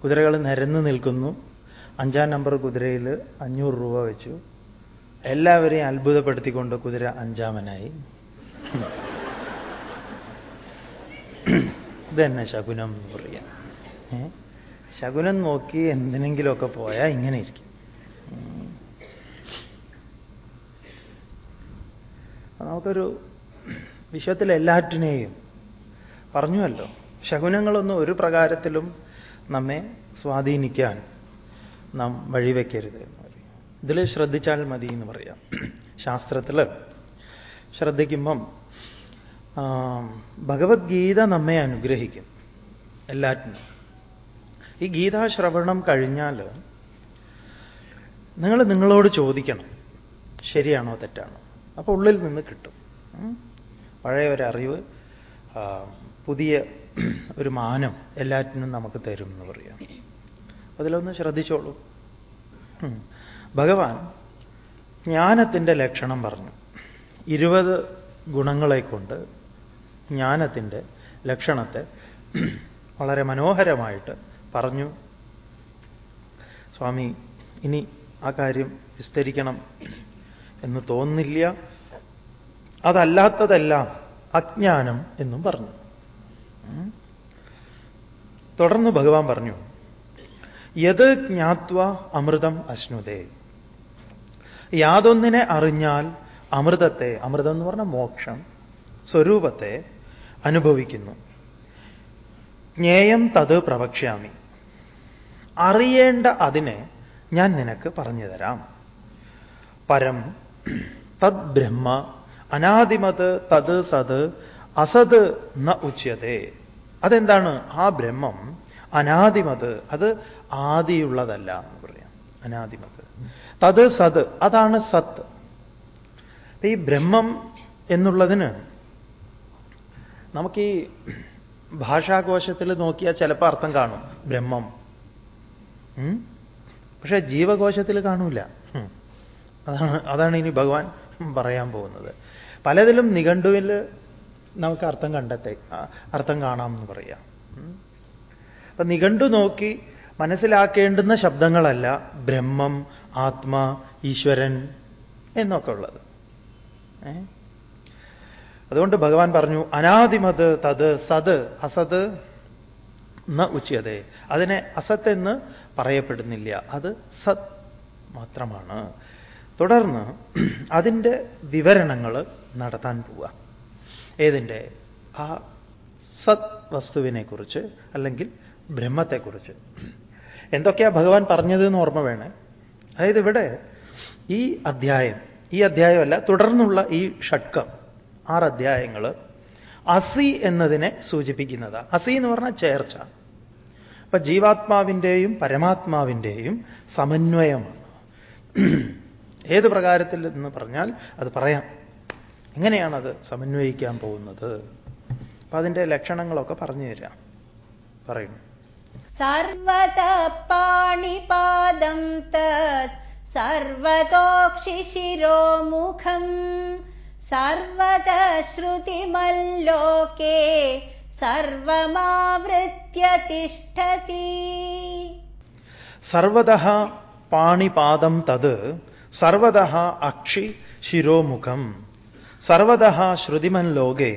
കുതിരകൾ നിരന്ന് നിൽക്കുന്നു. അഞ്ചാം നമ്പർ കുതിരയിൽ അഞ്ഞൂറ് രൂപ വെച്ചു. എല്ലാവരെയും അത്ഭുതപ്പെടുത്തിക്കൊണ്ട് കുതിര അഞ്ചാമനായി. ഇതന്നെ തന്നെ ശകുനം എന്ന് പറയാം? ശകുനം നോക്കി എന്തിനെങ്കിലുമൊക്കെ പോയാൽ ഇങ്ങനെ ഇരിക്കും. നമുക്കൊരു വിശ്വത്തിൽ എല്ലാറ്റിനെയും പറഞ്ഞുവല്ലോ. ശകുനങ്ങളൊന്നും ഒരു പ്രകാരത്തിലും നമ്മെ സ്വാധീനിക്കാൻ നാം വഴിവെക്കരുത് ഇതിൽ ശ്രദ്ധിച്ചാൽ മതി എന്ന് പറയാം. ശാസ്ത്രത്തിൽ ശ്രദ്ധിക്കുമ്പം ഭഗവത്ഗീത നമ്മെ അനുഗ്രഹിക്കും എല്ലാറ്റിനും. ഈ ഗീതാശ്രവണം കഴിഞ്ഞാൽ നിങ്ങൾ നിങ്ങളോട് ചോദിക്കണം ശരിയാണോ തെറ്റാണോ. അപ്പോൾ ഉള്ളിൽ നിന്ന് കിട്ടും. പഴയ ഒരറിവ് പുതിയ ഒരു മാനം എല്ലാറ്റിനും നമുക്ക് തരും എന്ന് പറയാം. അതിലൊന്ന് ശ്രദ്ധിച്ചോളൂ. ഭഗവാൻ ജ്ഞാനത്തിന്റെ ലക്ഷണം പറഞ്ഞു. ഇരുപത് ഗുണങ്ങളെ കൊണ്ട് ജ്ഞാനത്തിന്റെ ലക്ഷണത്തെ വളരെ മനോഹരമായിട്ട് പറഞ്ഞു സ്വാമി ഇനി ആ കാര്യം വിസ്തരിക്കണം എന്ന് തോന്നില്ല അതല്ലാത്തതെല്ലാം അജ്ഞാനം എന്നും പറഞ്ഞു. തുടർന്ന് ഭഗവാൻ പറഞ്ഞു യത് ജ്ഞാത്വ അമൃതം അശ്നുതേ. യാതൊന്നിനെ അറിഞ്ഞാൽ അമൃതത്തെ അമൃതം എന്ന് പറഞ്ഞ മോക്ഷം സ്വരൂപത്തെ അനുഭവിക്കുന്നു. ജ്ഞേയം തത് പ്രവക്ഷ്യാമി. അറിയേണ്ട അതിനെ ഞാൻ നിനക്ക് പറഞ്ഞു തരാം. പരം തദ് ബ്രഹ്മ അനാദിമത് തത് സത് അസത് ന ഉച്യതേ. അതെന്താണ്? ആ ബ്രഹ്മം അനാദിമത് അത് ആദിയുള്ളതല്ല എന്ന് പറയാം. അനാദിമത്. തത് സത് അതാണ് സത്ത്. ഈ ബ്രഹ്മം എന്നുള്ളതിന് നമുക്ക് ഈ ഭാഷാകോശത്തിൽ നോക്കിയാൽ ചിലപ്പോൾ അർത്ഥം കാണും. ബ്രഹ്മം? പക്ഷേ ജീവകോശത്തിൽ കാണൂല. അതാണ് അതാണ് ഇനി ഭഗവാൻ പറയാൻ പോകുന്നത്. പലതിലും നിഘണ്ടുവിൽ നമുക്ക് അർത്ഥം കണ്ടെത്തേ അർത്ഥം കാണാം എന്ന് പറയാം. അപ്പൊ നിഘണ്ടു നോക്കി മനസ്സിലാക്കേണ്ടുന്ന ശബ്ദങ്ങളല്ല ബ്രഹ്മം ആത്മ ഈശ്വരൻ എന്നൊക്കെ ഉള്ളത്? അതുകൊണ്ട് ഭഗവാൻ പറഞ്ഞു അനാദിമത് തത് സത് അസത് ന ഉച്ചതെ അതിനെ അസത്ത് എന്ന് പറയപ്പെടുന്നില്ല. അത് സത് മാത്രമാണ്. തുടർന്ന് അതിന്റെ വിവരണങ്ങൾ നടത്താൻ പോവുക ഏതിന്റെ ആ സത് വസ്തുവിനെക്കുറിച്ച് അല്ലെങ്കിൽ ബ്രഹ്മത്തെക്കുറിച്ച്. എന്തൊക്കെയാ ഭഗവാൻ പറഞ്ഞത് എന്ന് ഓർമ്മ വേണേ. അതായത് ഇവിടെ ഈ അധ്യായം ഈ അധ്യായമല്ല തുടർന്നുള്ള ഈ ഷഡ്കം ആറ് അധ്യായങ്ങൾ അസി എന്നതിനെ സൂചിപ്പിക്കുന്നത്. അസി എന്ന് പറഞ്ഞാൽ ചേർച്ച. അപ്പൊ ജീവാത്മാവിന്റെയും പരമാത്മാവിന്റെയും സമന്വയമാണ്. ഏത് പ്രകാരത്തിൽ എന്ന് പറഞ്ഞാൽ അത് പറയാം. എങ്ങനെയാണത് സമന്വയിക്കാൻ പോകുന്നത്? അപ്പൊ അതിന്റെ ലക്ഷണങ്ങളൊക്കെ പറഞ്ഞു തരാം. പറയുന്നു സർവത പാണിപാദം തത് സർവതോക്ഷിശിരോമുഖം सर्वतः श्रुतिमल्लोके सर्वमावृत्य तिष्ठति സർവത പാണിപാദം തത് സർവത അക്ഷി ശിരോമുഖം സർവത ശ്രുതിമൻ ലോകെ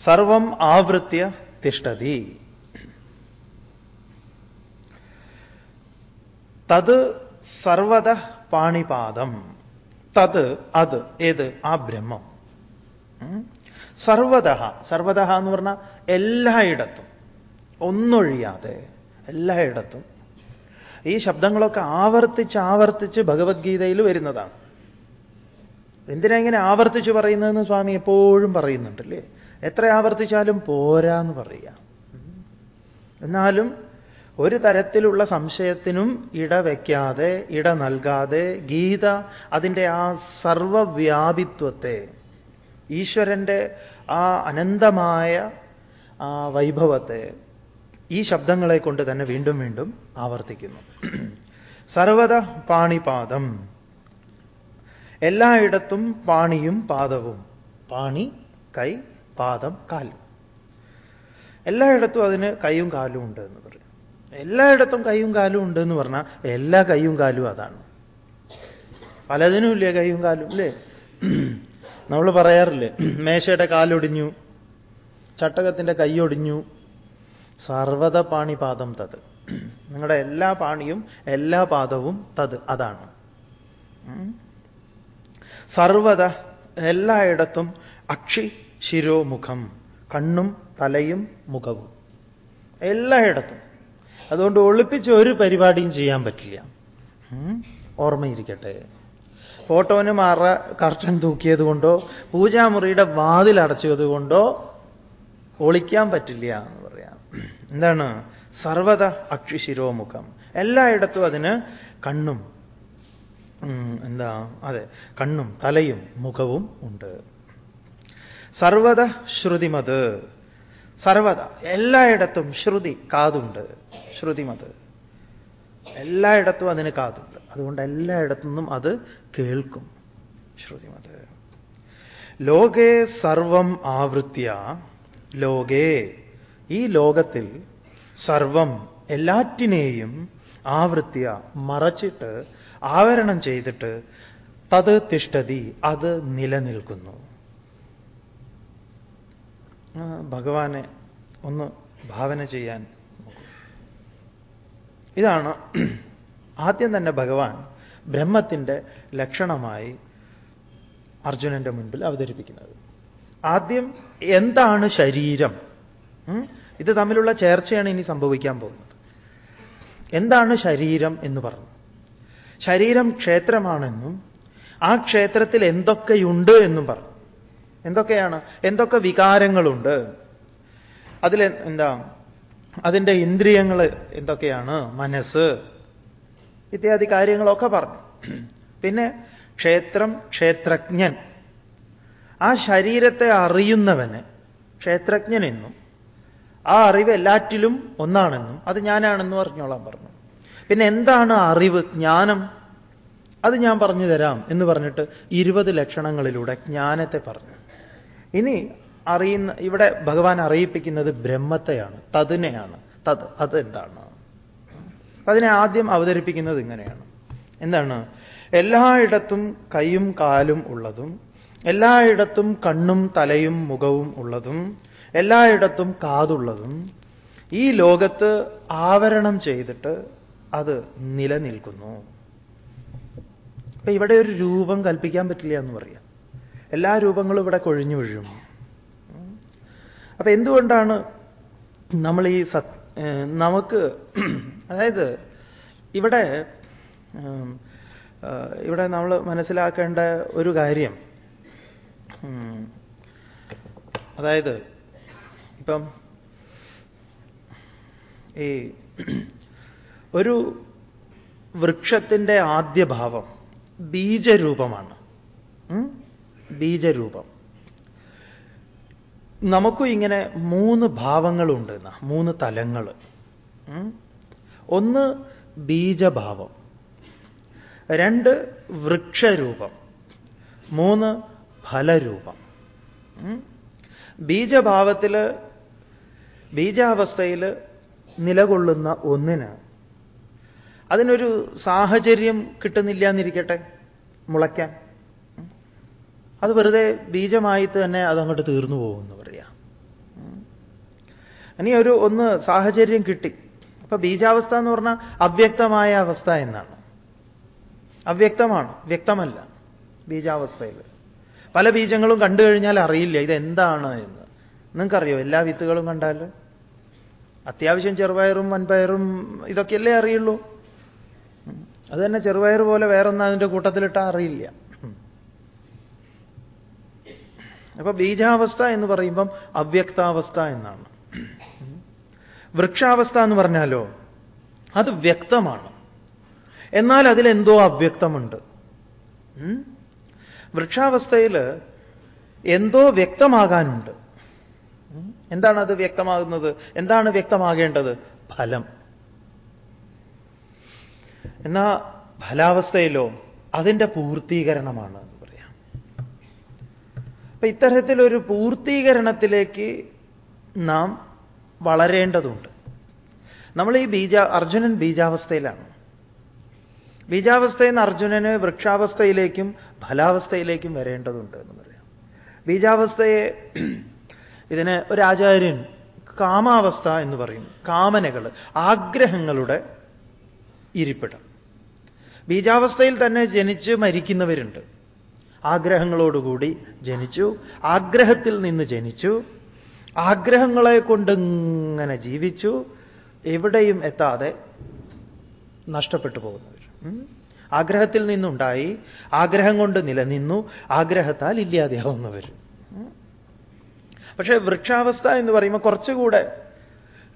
സർവം ആവൃത്യ തിഷ്ടതി തത് സർവത പാണിപാദം തത് അത് ഏത്? ആ ബ്രഹ്മം? സർവത സർവത എന്ന് പറഞ്ഞാൽ എല്ലായിടത്തും. ഒന്നൊഴിയാതെ എല്ലായിടത്തും. ഈ ശബ്ദങ്ങളൊക്കെ ആവർത്തിച്ച് ആവർത്തിച്ച് ഭഗവത്ഗീതയിൽ വരുന്നതാണ്. എന്തിനാ ഇങ്ങനെ ആവർത്തിച്ച് പറയുന്നതെന്ന് സ്വാമി എപ്പോഴും പറയുന്നുണ്ടല്ലേ? എത്ര ആവർത്തിച്ചാലും പോരാ എന്ന് പറയുക. എന്നാലും ഒരു തരത്തിലുള്ള സംശയത്തിനും ഇടവയ്ക്കാതെ ഇട നൽകാതെ ഗീത അതിന്റെ ആ സർവവ്യാപിത്വത്തെ ഈശ്വരന്റെ ആ അനന്തമായ വൈഭവത്തെ ഈ ശബ്ദങ്ങളെ കൊണ്ട് തന്നെ വീണ്ടും വീണ്ടും ആവർത്തിക്കുന്നു. സർവത പാണിപാദം. എല്ലായിടത്തും പാണിയും പാദവും. പാണി കൈ പാദം കാൽ. എല്ലായിടത്തും അതിന് കൈയും കാലും ഉണ്ട് എന്ന് പറയും എല്ലായിടത്തും കൈയും കാലും ഉണ്ടെന്ന് പറഞ്ഞാൽ എല്ലാ കൈയും കാലും അതാണ്. പലതിനും ഇല്ലേ കൈയും കാലും അല്ലേ നമ്മൾ പറയാറില്ലേ മേശയുടെ കാലൊടിഞ്ഞു ചട്ടകത്തിന്റെ കൈയൊടിഞ്ഞു സർവത പാണി പാദം തത്. നിങ്ങളുടെ എല്ലാ പാണിയും എല്ലാ പാദവും തത് അതാണ്. സർവത എല്ലായിടത്തും അക്ഷി ശിരോമുഖം കണ്ണും തലയും മുഖവും. എല്ലായിടത്തും. അതുകൊണ്ട് ഒളിപ്പിച്ച് ഒരു പരിപാടിയും ചെയ്യാൻ പറ്റില്ല. ഓർമ്മയിരിക്കട്ടെ. ഫോട്ടോന് മാറ കർട്ടൻ തൂക്കിയത് കൊണ്ടോ പൂജാമുറിയുടെ വാതിൽ അടച്ചത് കൊണ്ടോ ഒളിക്കാൻ പറ്റില്ല എന്ന് പറയാം. എന്താണ്? സർവത അക്ഷിശിരോമുഖം എല്ലായിടത്തും അതിന് കണ്ണും എന്താ അതെ കണ്ണും തലയും മുഖവും ഉണ്ട്. സർവത ശ്രുതിമത്. സർവത എല്ലായിടത്തും ശ്രുതി കാതുണ്ട്. ശ്രുതിമത് എല്ലായിടത്തും അതിന് കാതുണ്ട്. അതുകൊണ്ട് എല്ലായിടത്തു നിന്നും അത് കേൾക്കും ശ്രുതിമത് ലോകേ സർവം ആവൃത്യ. ലോകേ. ഈ ലോകത്തിൽ സർവം എല്ലാറ്റിനെയും ആവൃത്യ മറച്ചിട്ട് ആവരണം ചെയ്തിട്ട് തത് തിഷ്ടതി അത് നിലനിൽക്കുന്നു. ഭഗവാനെ ഒന്ന് ഭാവന ചെയ്യാൻ ഇതാണ് ആദ്യം തന്നെ ഭഗവാൻ ബ്രഹ്മത്തിന്റെ ലക്ഷണമായി അർജുനന്റെ മുൻപിൽ അവതരിപ്പിക്കുന്നത്. ആദ്യം എന്താണ് ശരീരം? ഇത് തമ്മിലുള്ള ചേർച്ചയാണ് ഇനി സംഭവിക്കാൻ പോകുന്നത്. എന്താണ് ശരീരം എന്ന് പറഞ്ഞു. ശരീരം ക്ഷേത്രമാണെന്നും ആ ക്ഷേത്രത്തിൽ എന്തൊക്കെയുണ്ട് എന്നും പറഞ്ഞു. എന്തൊക്കെയാണ്? എന്തൊക്കെ വികാരങ്ങളുണ്ട്? അതിൽ എന്താ അതിന്റെ ഇന്ദ്രിയങ്ങൾ എന്തൊക്കെയാണ്? മനസ്സ്. ഇത്യാദി കാര്യങ്ങളൊക്കെ പറഞ്ഞു. പിന്നെ ക്ഷേത്രം ക്ഷേത്രജ്ഞൻ. ആ ശരീരത്തെ അറിയുന്നവന് ക്ഷേത്രജ്ഞനെന്നും ആ അറിവ് എല്ലാറ്റിലും ഒന്നാണെന്നും അത് ഞാനാണെന്ന് പറഞ്ഞോളാൻ പറഞ്ഞു. പിന്നെ എന്താണ് അറിവ്? ജ്ഞാനം. അത് ഞാൻ പറഞ്ഞു തരാം എന്ന് പറഞ്ഞിട്ട് ഇരുപത് ലക്ഷണങ്ങളിലൂടെ ജ്ഞാനത്തെ പറഞ്ഞു. ഇനി അറിയുന്ന ഇവിടെ ഭഗവാൻ അറിയിപ്പിക്കുന്നത് ബ്രഹ്മത്തെയാണ് തതിനെയാണ്. തത് അത് എന്താണ്? അതിനെ ആദ്യം അവതരിപ്പിക്കുന്നത് ഇങ്ങനെയാണ്. എന്താണ്? എല്ലായിടത്തും കൈയും കാലും ഉള്ളതും എല്ലായിടത്തും കണ്ണും തലയും മുഖവും ഉള്ളതും എല്ലായിടത്തും കാതുള്ളതും ഈ ലോകത്ത് ആവരണം ചെയ്തിട്ട് അത് നിലനിൽക്കുന്നു. അപ്പൊ ഇവിടെ ഒരു രൂപം കൽപ്പിക്കാൻ പറ്റില്ല എന്ന് പറയാം. എല്ലാ രൂപങ്ങളും ഇവിടെ കൊഴിഞ്ഞു വീഴും. അപ്പൊ എന്തുകൊണ്ടാണ് നമ്മൾ ഈ സത് നമുക്ക് അതായത് ഇവിടെ ഇവിടെ നമ്മൾ മനസ്സിലാക്കേണ്ട ഒരു കാര്യം അതായത് ഇപ്പം ഈ ഒരു വൃക്ഷത്തിന്റെ ആദ്യ ഭാവം ബീജരൂപമാണ്. ബീജരൂപം. നമുക്കും ഇങ്ങനെ മൂന്ന് ഭാവങ്ങളുണ്ട് മൂന്ന് തലങ്ങൾ. ഒന്ന് ബീജഭാവം രണ്ട് വൃക്ഷരൂപം മൂന്ന് ഫലരൂപം. ബീജഭാവത്തിൽ ബീജാവസ്ഥയിൽ നിലകൊള്ളുന്ന ഒന്നിന് അതിനൊരു സാഹചര്യം കിട്ടുന്നില്ല എന്നിരിക്കട്ടെ മുളയ്ക്കാൻ അത് വെറുതെ ബീജമായിട്ട് തന്നെ അതങ്ങോട്ട് തീർന്നു പോകുമെന്ന് പറയാം ഇനി ഒരു ഒന്ന് സാഹചര്യം കിട്ടി. അപ്പൊ ബീജാവസ്ഥ എന്ന് പറഞ്ഞാൽ അവ്യക്തമായ അവസ്ഥ എന്നാണ്. അവ്യക്തമാണ്. വ്യക്തമല്ല ബീജാവസ്ഥയിൽ. പല ബീജങ്ങളും കണ്ടു കഴിഞ്ഞാൽ അറിയില്ല ഇതെന്താണ് എന്ന്. നിങ്ങൾക്കറിയോ എല്ലാ വിത്തുകളും കണ്ടാൽ? അത്യാവശ്യം ചെറുപയറും വൻപയറും ഇതൊക്കെയല്ലേ അറിയുള്ളൂ. അത് തന്നെ ചെറുപയർ പോലെ വേറൊന്നും അതിന്റെ കൂട്ടത്തിലിട്ടാൽ അറിയില്ല. അപ്പൊ ബീജാവസ്ഥ എന്ന് പറയുമ്പം അവ്യക്താവസ്ഥ എന്നാണ്. വൃക്ഷാവസ്ഥ എന്ന് പറഞ്ഞാലോ അത് വ്യക്തമാണ്. എന്നാൽ അതിലെന്തോ അവ്യക്തമുണ്ട്. വൃക്ഷാവസ്ഥയിൽ എന്തോ വ്യക്തമാകാനുണ്ട്. എന്താണ് അത് വ്യക്തമാകുന്നത്? എന്താണ് വ്യക്തമാകേണ്ടത്? ഫലം. എന്നാ ഫലാവസ്ഥയിലോ അതിന്റെ പൂർത്തീകരണമാണ് എന്ന് പറയാം. അപ്പൊ ഇത്തരത്തിലൊരു പൂർത്തീകരണത്തിലേക്ക് നാം വളരേണ്ടതുണ്ട്. നമ്മൾ ഈ ബീജ അർജുനൻ ബീജാവസ്ഥയിലാണ്. ബീജാവസ്ഥയിൽ നിന്ന് അർജുനന് വൃക്ഷാവസ്ഥയിലേക്കും ഫലാവസ്ഥയിലേക്കും വരേണ്ടതുണ്ട് എന്ന് പറയാം. ബീജാവസ്ഥയെ ഇതിന് ഒരാചാര്യൻ കാമാവസ്ഥ എന്ന് പറയും. കാമനകൾ ആഗ്രഹങ്ങളുടെ ഇരിപ്പിടം. ബീജാവസ്ഥയിൽ തന്നെ ജനിച്ച് മരിക്കുന്നവരുണ്ട്. ആഗ്രഹങ്ങളോടുകൂടി ജനിച്ചു ആഗ്രഹത്തിൽ നിന്ന് ജനിച്ചു ആഗ്രഹങ്ങളെ കൊണ്ടിങ്ങനെ ജീവിച്ചു എവിടെയും എത്താതെ നഷ്ടപ്പെട്ടു പോകുന്നവർ. ആഗ്രഹത്തിൽ നിന്നുണ്ടായി ആഗ്രഹം കൊണ്ട് നിലനിന്നു ആഗ്രഹത്താൽ ഇല്ലാതെയാവുന്നവർ? പക്ഷേ വൃക്ഷാവസ്ഥ എന്ന് പറയുമ്പോൾ കുറച്ചുകൂടെ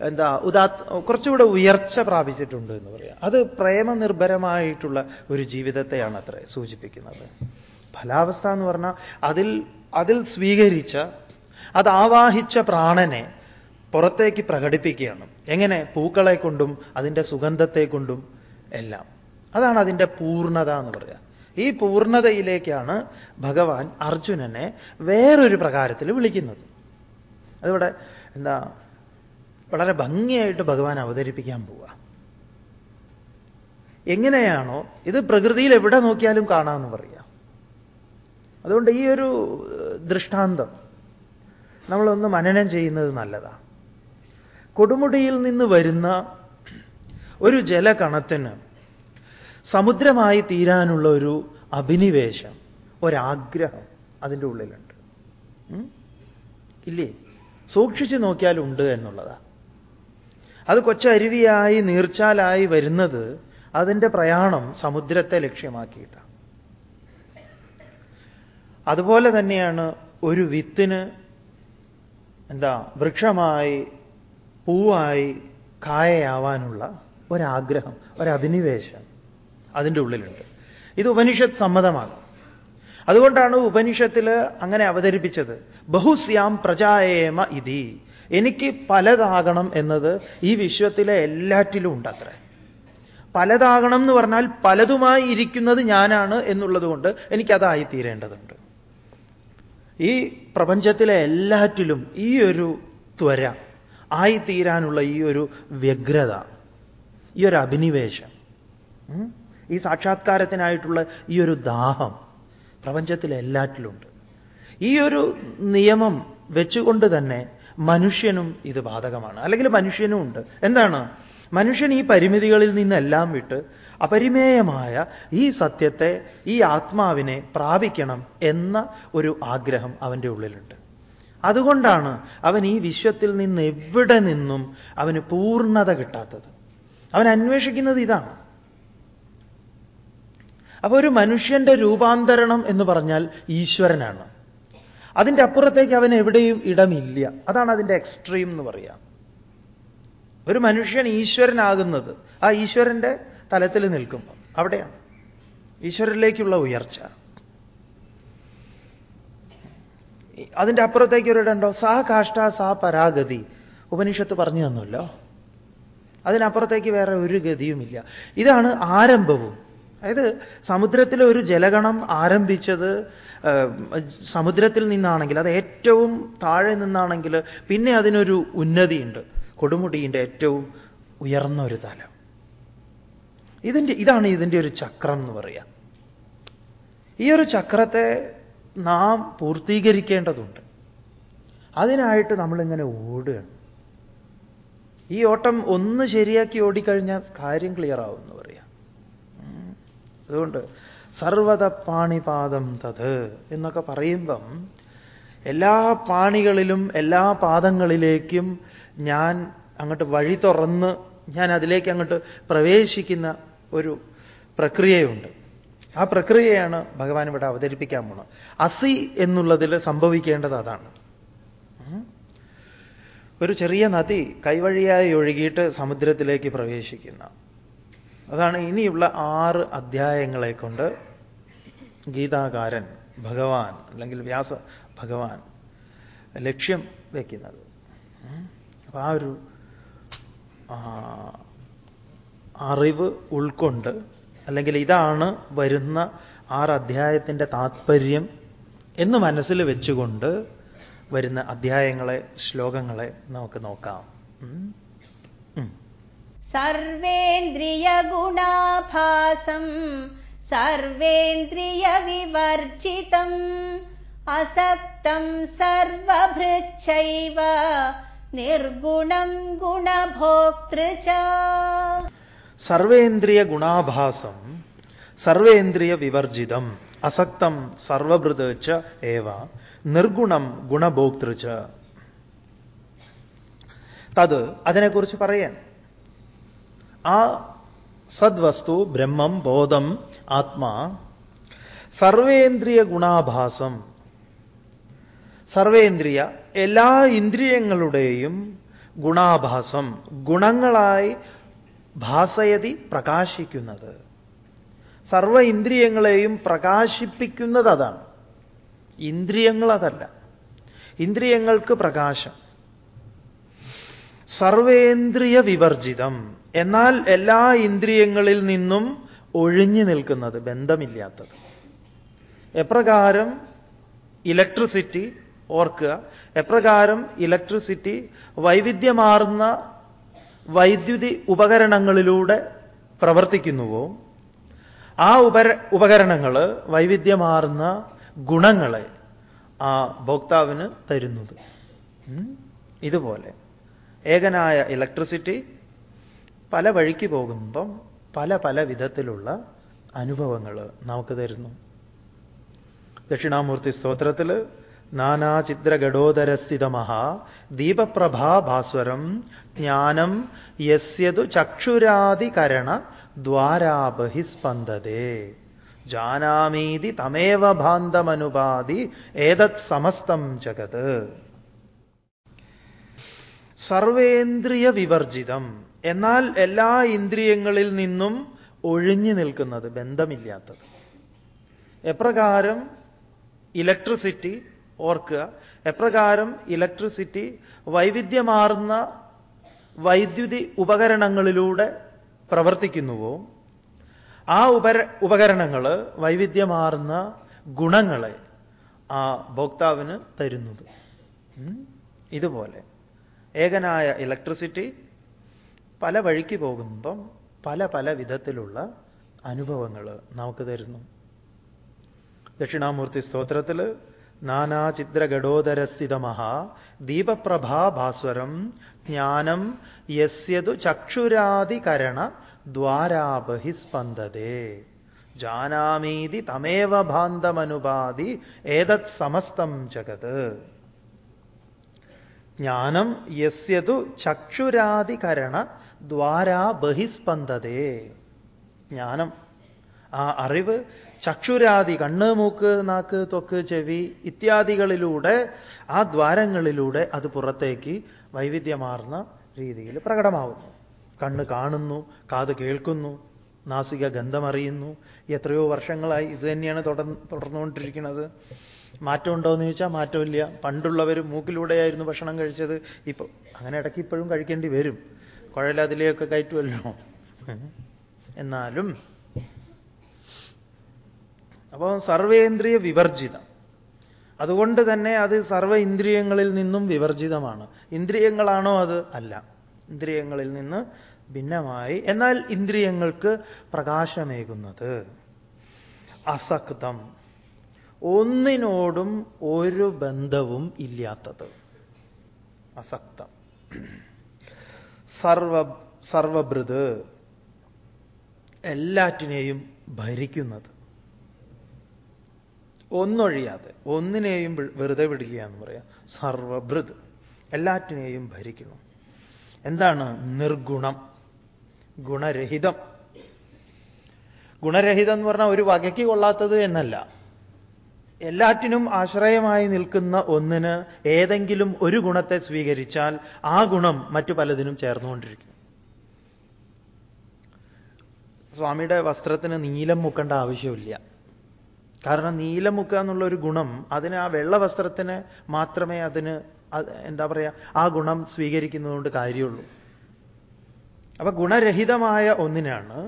എന്താ ഉദാ കുറച്ചുകൂടെ ഉയർച്ച പ്രാപിച്ചിട്ടുണ്ട് എന്ന് പറയാം. അത് പ്രേമനിർഭരമായിട്ടുള്ള ഒരു ജീവിതത്തെയാണ് അത്ര സൂചിപ്പിക്കുന്നത്. ഫലാവസ്ഥ എന്ന് പറഞ്ഞാൽ അതിൽ അതിൽ സ്വീകരിച്ച അത് ആവാഹിച്ച പ്രാണനെ പുറത്തേക്ക് പ്രകടിപ്പിക്കുകയാണ്. എങ്ങനെ? പൂക്കളെ കൊണ്ടും അതിന്റെ സുഗന്ധത്തെ കൊണ്ടും എല്ലാം. അതാണ് അതിന്റെ പൂർണത എന്ന് പറയുക ഈ പൂർണതയിലേക്കാണ് ഭഗവാൻ അർജുനനെ വേറൊരു പ്രകാരത്തിൽ വിളിക്കുന്നത്. അതിവിടെ എന്താ വളരെ ഭംഗിയായിട്ട് ഭഗവാൻ അവതരിപ്പിക്കാൻ പോവുക എങ്ങനെയാണോ ഇത് പ്രകൃതിയിൽ എവിടെ നോക്കിയാലും കാണാമെന്ന് പറയുക അതുകൊണ്ട് ഈ ഒരു ദൃഷ്ടാന്തം നമ്മളൊന്ന് മനനം ചെയ്യുന്നത് നല്ലതാണ് കൊടുമുടിയിൽ നിന്ന് വരുന്ന ഒരു ജലകണത്തിന് സമുദ്രമായി തീരാനുള്ള ഒരു അഭിനിവേശം ഒരാഗ്രഹം അതിന്റെ ഉള്ളിലുണ്ട്? ഇല്ലേ? സൂക്ഷിച്ചു നോക്കിയാലുണ്ട് എന്നുള്ളതാ. അത് കൊച്ചരുവിയായി നീർച്ചാലായി വരുന്നത് അതിന്റെ പ്രയാണം സമുദ്രത്തെ ലക്ഷ്യമാക്കിയിട്ടാണ് അതുപോലെ തന്നെയാണ് ഒരു വിത്തിന് എന്താ വൃക്ഷമായി പൂവായി കായയാവാനുള്ള ഒരാഗ്രഹം ഒരഭിനിവേശം അതിന്റെ ഉള്ളിലുണ്ട്. ഇത് ഉപനിഷത്ത് സമ്മതമാണ്. അതുകൊണ്ടാണ് ഉപനിഷത്തിൽ അങ്ങനെ അവതരിപ്പിച്ചത്. ബഹുസ്യാം പ്രജായേമ ഇതി. എനിക്ക് പലതാകണം എന്നത് ഈ വിശ്വത്തിലെ എല്ലാറ്റിലും ഉണ്ടത്രേ. പലതാകണം എന്ന് പറഞ്ഞാൽ പലതുമായി ഇരിക്കുന്നത് ഞാനാണ് എന്നുള്ളതുകൊണ്ട് എനിക്കതായി തീരേണ്ടതുണ്ട്. ഈ പ്രപഞ്ചത്തിലെ എല്ലാറ്റിലും ഈ ഒരു ത്വര ആയിത്തീരാനുള്ള ഈ ഒരു വ്യഗ്രത ഈ ഒരു അഭിനിവേശം ഈ സാക്ഷാത്കാരത്തിനായിട്ടുള്ള ഈ ഒരു ദാഹം പ്രപഞ്ചത്തിലെ എല്ലാറ്റിലുണ്ട്. ഈ ഒരു നിയമം വെച്ചുകൊണ്ട് തന്നെ മനുഷ്യനും ഇത് ബാധകമാണ്. അല്ലെങ്കിൽ മനുഷ്യനും ഉണ്ട്. എന്താണ്? മനുഷ്യൻ ഈ പരിമിതികളിൽ നിന്നെല്ലാം വിട്ട് അപരിമേയമായ ഈ സത്യത്തെ ഈ ആത്മാവിനെ പ്രാപിക്കണം എന്ന ഒരു ആഗ്രഹം അവന്റെ ഉള്ളിലുണ്ട്. അതുകൊണ്ടാണ് അവൻ ഈ വിശ്വത്തിൽ നിന്ന് എവിടെ നിന്നും അവന് പൂർണത കിട്ടാത്തത്. അവൻ അന്വേഷിക്കുന്നത് ഇതാണ്. അപ്പോൾ ഒരു മനുഷ്യന്റെ രൂപാന്തരണം എന്ന് പറഞ്ഞാൽ ഈശ്വരനാണ്. അതിന്റെ അപ്പുറത്തേക്ക് അവൻ എവിടെയും ഇടമില്ല. അതാണ് അതിന്റെ എക്സ്ട്രീം എന്ന് പറയാം. ഒരു മനുഷ്യൻ ഈശ്വരനാകുന്നത്. ആ ഈശ്വരന്റെ തലത്തിൽ നിൽക്കുമ്പോൾ അവിടെയാണ്. ഈശ്വരനിലേക്കുള്ള ഉയർച്ച. അതിന്റെ അപ്പുറത്തേക്ക് ഒരിടണ്ടോ സാ കാഷ്ട സാ പരാഗതി. ഉപനിഷത്ത് പറഞ്ഞു തന്നല്ലോ അതിനപ്പുറത്തേക്ക് വേറെ ഒരു ഗതിയുമില്ല. ഇതാണ് ആരംഭവും. അതായത് സമുദ്രത്തിലെ ഒരു ജലഗണം ആരംഭിച്ചത് സമുദ്രത്തിൽ നിന്നാണെങ്കിൽ അത് ഏറ്റവും താഴെ നിന്നാണെങ്കിൽ പിന്നെ അതിനൊരു ഉന്നതിയുണ്ട്. കൊടുമുടിയുടെ ഏറ്റവും ഉയർന്ന ഒരു തലം. ഇതിന്റെ ഇതാണ് ഇതിന്റെ ഒരു ചക്രം എന്ന് പറയാം. ഈ ഒരു ചക്രത്തെ നാം പൂർത്തീകരിക്കേണ്ടതുണ്ട്. അതിനായിട്ട് നമ്മളിങ്ങനെ ഓടുകയാണ്. ഈ ഓട്ടം ഒന്ന് ശരിയാക്കി ഓടിക്കഴിഞ്ഞാൽ കാര്യം ക്ലിയർ ആവും എന്ന് പറയാം. അതുകൊണ്ട് സർവത പാണിപാദം തത് എന്നൊക്കെ പറയുമ്പം എല്ലാ പാണികളിലും എല്ലാ പാദങ്ങളിലേക്കും ഞാൻ അങ്ങോട്ട് വഴി തുറന്ന് ഞാൻ അതിലേക്ക് അങ്ങോട്ട് പ്രവേശിക്കുന്ന ഒരു പ്രക്രിയയുണ്ട്. ആ പ്രക്രിയയാണ് ഭഗവാൻ ഇവിടെ അവതരിപ്പിക്കാൻ പോണത്. അസി എന്നുള്ളതിൽ സംഭവിക്കേണ്ടത് അതാണ്. ഒരു ചെറിയ നദി കൈവഴിയായി ഒഴുകിയിട്ട് സമുദ്രത്തിലേക്ക് പ്രവേശിക്കുന്ന. അതാണ് ഇനിയുള്ള ആറ് അധ്യായങ്ങളെ കൊണ്ട് ഗീതാകാരൻ ഭഗവാൻ അല്ലെങ്കിൽ വ്യാസ ഭഗവാൻ ലക്ഷ്യം വയ്ക്കുന്നത് അപ്പൊ ആ ഒരു അറിവ് ഉൾക്കൊണ്ട് അല്ലെങ്കിൽ ഇതാണ് വരുന്ന ആറ് അധ്യായത്തിന്റെ താത്പര്യം എന്ന് മനസ്സിൽ വെച്ചുകൊണ്ട് വരുന്ന അധ്യായങ്ങളെ ശ്ലോകങ്ങളെ നമുക്ക് നോക്കാം. സർവേന്ദ്രിയഗുണാഭാസം സർവേന്ദ്രിയവിവർജിതം അസക്തം സർവഭൃച്ചൈവ നിർഗുണം ഗുണഭോക്തൃ സർവേന്ദ്രിയ ഗുണാഭാസം സർവേന്ദ്രിയ വിവർജിതം അസക്തം സർവഭൃത് ഏവ നിർഗുണം ഗുണഭോക്തൃ തത് അതിനെക്കുറിച്ച് പറയാൻ. ആ സദ്വസ്തു ബ്രഹ്മം ബോധം ആത്മാ സർവേന്ദ്രിയ ഗുണാഭാസം സർവേന്ദ്രിയ എല്ലാ ഇന്ദ്രിയങ്ങളുടെയും ഗുണാഭാസം ഗുണങ്ങളായി ഭാസയതി പ്രകാശിക്കുന്നത്. സർവ ഇന്ദ്രിയങ്ങളെയും പ്രകാശിപ്പിക്കുന്നത് അതാണ്. ഇന്ദ്രിയങ്ങൾ അതല്ല. ഇന്ദ്രിയങ്ങൾക്ക് പ്രകാശം. സർവേന്ദ്രിയ വിവർജിതം. എന്നാൽ എല്ലാ ഇന്ദ്രിയങ്ങളിൽ നിന്നും ഒഴിഞ്ഞു നിൽക്കുന്നത് ബന്ധമില്ലാത്തത്. എപ്രകാരം ഇലക്ട്രിസിറ്റി ഓർക്കുക എപ്രകാരം ഇലക്ട്രിസിറ്റി വൈവിധ്യമാർന്ന വൈദ്യുതി ഉപകരണങ്ങളിലൂടെ പ്രവർത്തിക്കുന്നുവോ ആ ഉപര ഉപകരണങ്ങൾ വൈവിധ്യമാർന്ന ഗുണങ്ങളെ ആ ഭോക്താവിന് തരുന്നത്. ഇതുപോലെ. ഏകനായ ഇലക്ട്രിസിറ്റി പല വഴിക്ക് പോകുമ്പം പല പല വിധത്തിലുള്ള അനുഭവങ്ങൾ നമുക്ക് തരുന്നു. ദക്ഷിണാമൂർത്തി സ്തോത്രത്തിൽ നാനാചിദ്രഘടോദരസ്ഥിതമഹ ദീപപ്രഭാഭാസ്വരം ജ്ഞാനം യസ്യതു ചക്ഷുരാദികരണ ദ്വാരാബിസ്പന്ദതേ ജാനാമീതി തമേവ ഭാന്തമനുപാതി ഏതത് സമസ്തം ജഗത്. സർവേന്ദ്രിയ വിവർജിതം എന്നാൽ എല്ലാ ഇന്ദ്രിയങ്ങളിൽ നിന്നും ഒഴിഞ്ഞു നിൽക്കുന്നത് ബന്ധമില്ലാത്തത്. എപ്രകാരം ഇലക്ട്രിസിറ്റി ഓർക്കുക എപ്രകാരം ഇലക്ട്രിസിറ്റി വൈവിധ്യമാർന്ന വൈദ്യുതി ഉപകരണങ്ങളിലൂടെ പ്രവർത്തിക്കുന്നുവോ ആ ഉപര ഉപകരണങ്ങൾ വൈവിധ്യമാർന്ന ഗുണങ്ങളെ ആ ഭോക്താവിന് തരുന്നത്. ഇതുപോലെ. ഏകനായ ഇലക്ട്രിസിറ്റി പല വഴിക്ക് പോകുമ്പം പല പല വിധത്തിലുള്ള അനുഭവങ്ങൾ നമുക്ക് തരുന്നു. ദക്ഷിണാമൂർത്തി സ്തോത്രത്തിൽ നാനാചിദ്രഘടോദരസ്ഥിതമഹ ദീപപ്രഭാഭാസ്വരം ജ്ഞാനം യസ്യതു ചക്ഷുരാദികരണ ദ്വാരാബഹിസ്പന്ദതേ ജാനാമീതി തമേവ ഭാന്തമനുപാതി ഏതത് സമസ്തം ജഗത്. ജ്ഞാനം യസ്യതു ചക്ഷുരാദികരണ ദ്വാരാ ബഹിസ്പന്ദതേ ജ്ഞാനം ആ അറിവ് ചക്ഷുരാതി കണ്ണ് മൂക്ക് നാക്ക് തൊക്ക് ചെവി ഇത്യാദികളിലൂടെ ആ ദ്വാരങ്ങളിലൂടെ അത് പുറത്തേക്ക് വൈവിധ്യമാർന്ന രീതിയിൽ പ്രകടമാവുന്നു. കണ്ണ് കാണുന്നു കാത് കേൾക്കുന്നു നാസിക ഗന്ധമറിയുന്നു. എത്രയോ വർഷങ്ങളായി ഇത് തന്നെയാണ് തുടർന്ന് തുടർന്നുകൊണ്ടിരിക്കുന്നത്. മാറ്റമുണ്ടോ എന്ന് ചോദിച്ചാൽ മാറ്റമില്ല. പണ്ടുള്ളവർ മൂക്കിലൂടെയായിരുന്നു ഭക്ഷണം കഴിച്ചത്. ഇപ്പോൾ അങ്ങനെ ഇടയ്ക്ക് ഇപ്പോഴും കഴിക്കേണ്ടി വരും. കുഴലതിലെയൊക്കെ കയറ്റുമല്ലോ എന്നാലും അപ്പോൾ സർവേന്ദ്രിയ വിവർജിതം. അതുകൊണ്ട് തന്നെ അത് സർവ ഇന്ദ്രിയങ്ങളിൽ നിന്നും വിവർജിതമാണ്. ഇന്ദ്രിയങ്ങളാണോ അത്? അല്ല. ഇന്ദ്രിയങ്ങളിൽ നിന്ന് ഭിന്നമായി. എന്നാൽ ഇന്ദ്രിയങ്ങൾക്ക് പ്രകാശമേകുന്നത്. അസക്തം. ഒന്നിനോടും ഒരു ബന്ധവും ഇല്ലാത്തത്. അസക്തം. സർവ സർവഭൃത് എല്ലാറ്റിനെയും ഭരിക്കുന്നത്. ഒന്നൊഴിയാതെ ഒന്നിനെയും വെറുതെ വിടില്ല എന്ന് പറയാം. സർവഭൃത് എല്ലാറ്റിനെയും ഭരിക്കുന്നു. എന്താണ് നിർഗുണം? ഗുണരഹിതം. ഗുണരഹിതം എന്ന് പറഞ്ഞാൽ ഒരു വകയ്ക്ക് കൊള്ളാത്തത് എന്നല്ല. എല്ലാറ്റിനും ആശ്രയമായി നിൽക്കുന്ന ഒന്നിന് ഏതെങ്കിലും ഒരു ഗുണത്തെ സ്വീകരിച്ചാൽ ആ ഗുണം മറ്റു പലതിനും ചേർന്നുകൊണ്ടിരിക്കും സ്വാമിയുടെ വസ്ത്രത്തിന് നീലം മുക്കേണ്ട ആവശ്യമില്ല. കാരണം നീലമുക്ക എന്നുള്ള ഒരു ഗുണം അതിന് ആ വെള്ള വസ്ത്രത്തിന് മാത്രമേ അതിന് എന്താ പറയുക ആ ഗുണം സ്വീകരിക്കുന്നതുകൊണ്ട് കാര്യമുള്ളൂ. അപ്പൊ ഗുണരഹിതമായ ഒന്നിനാണ്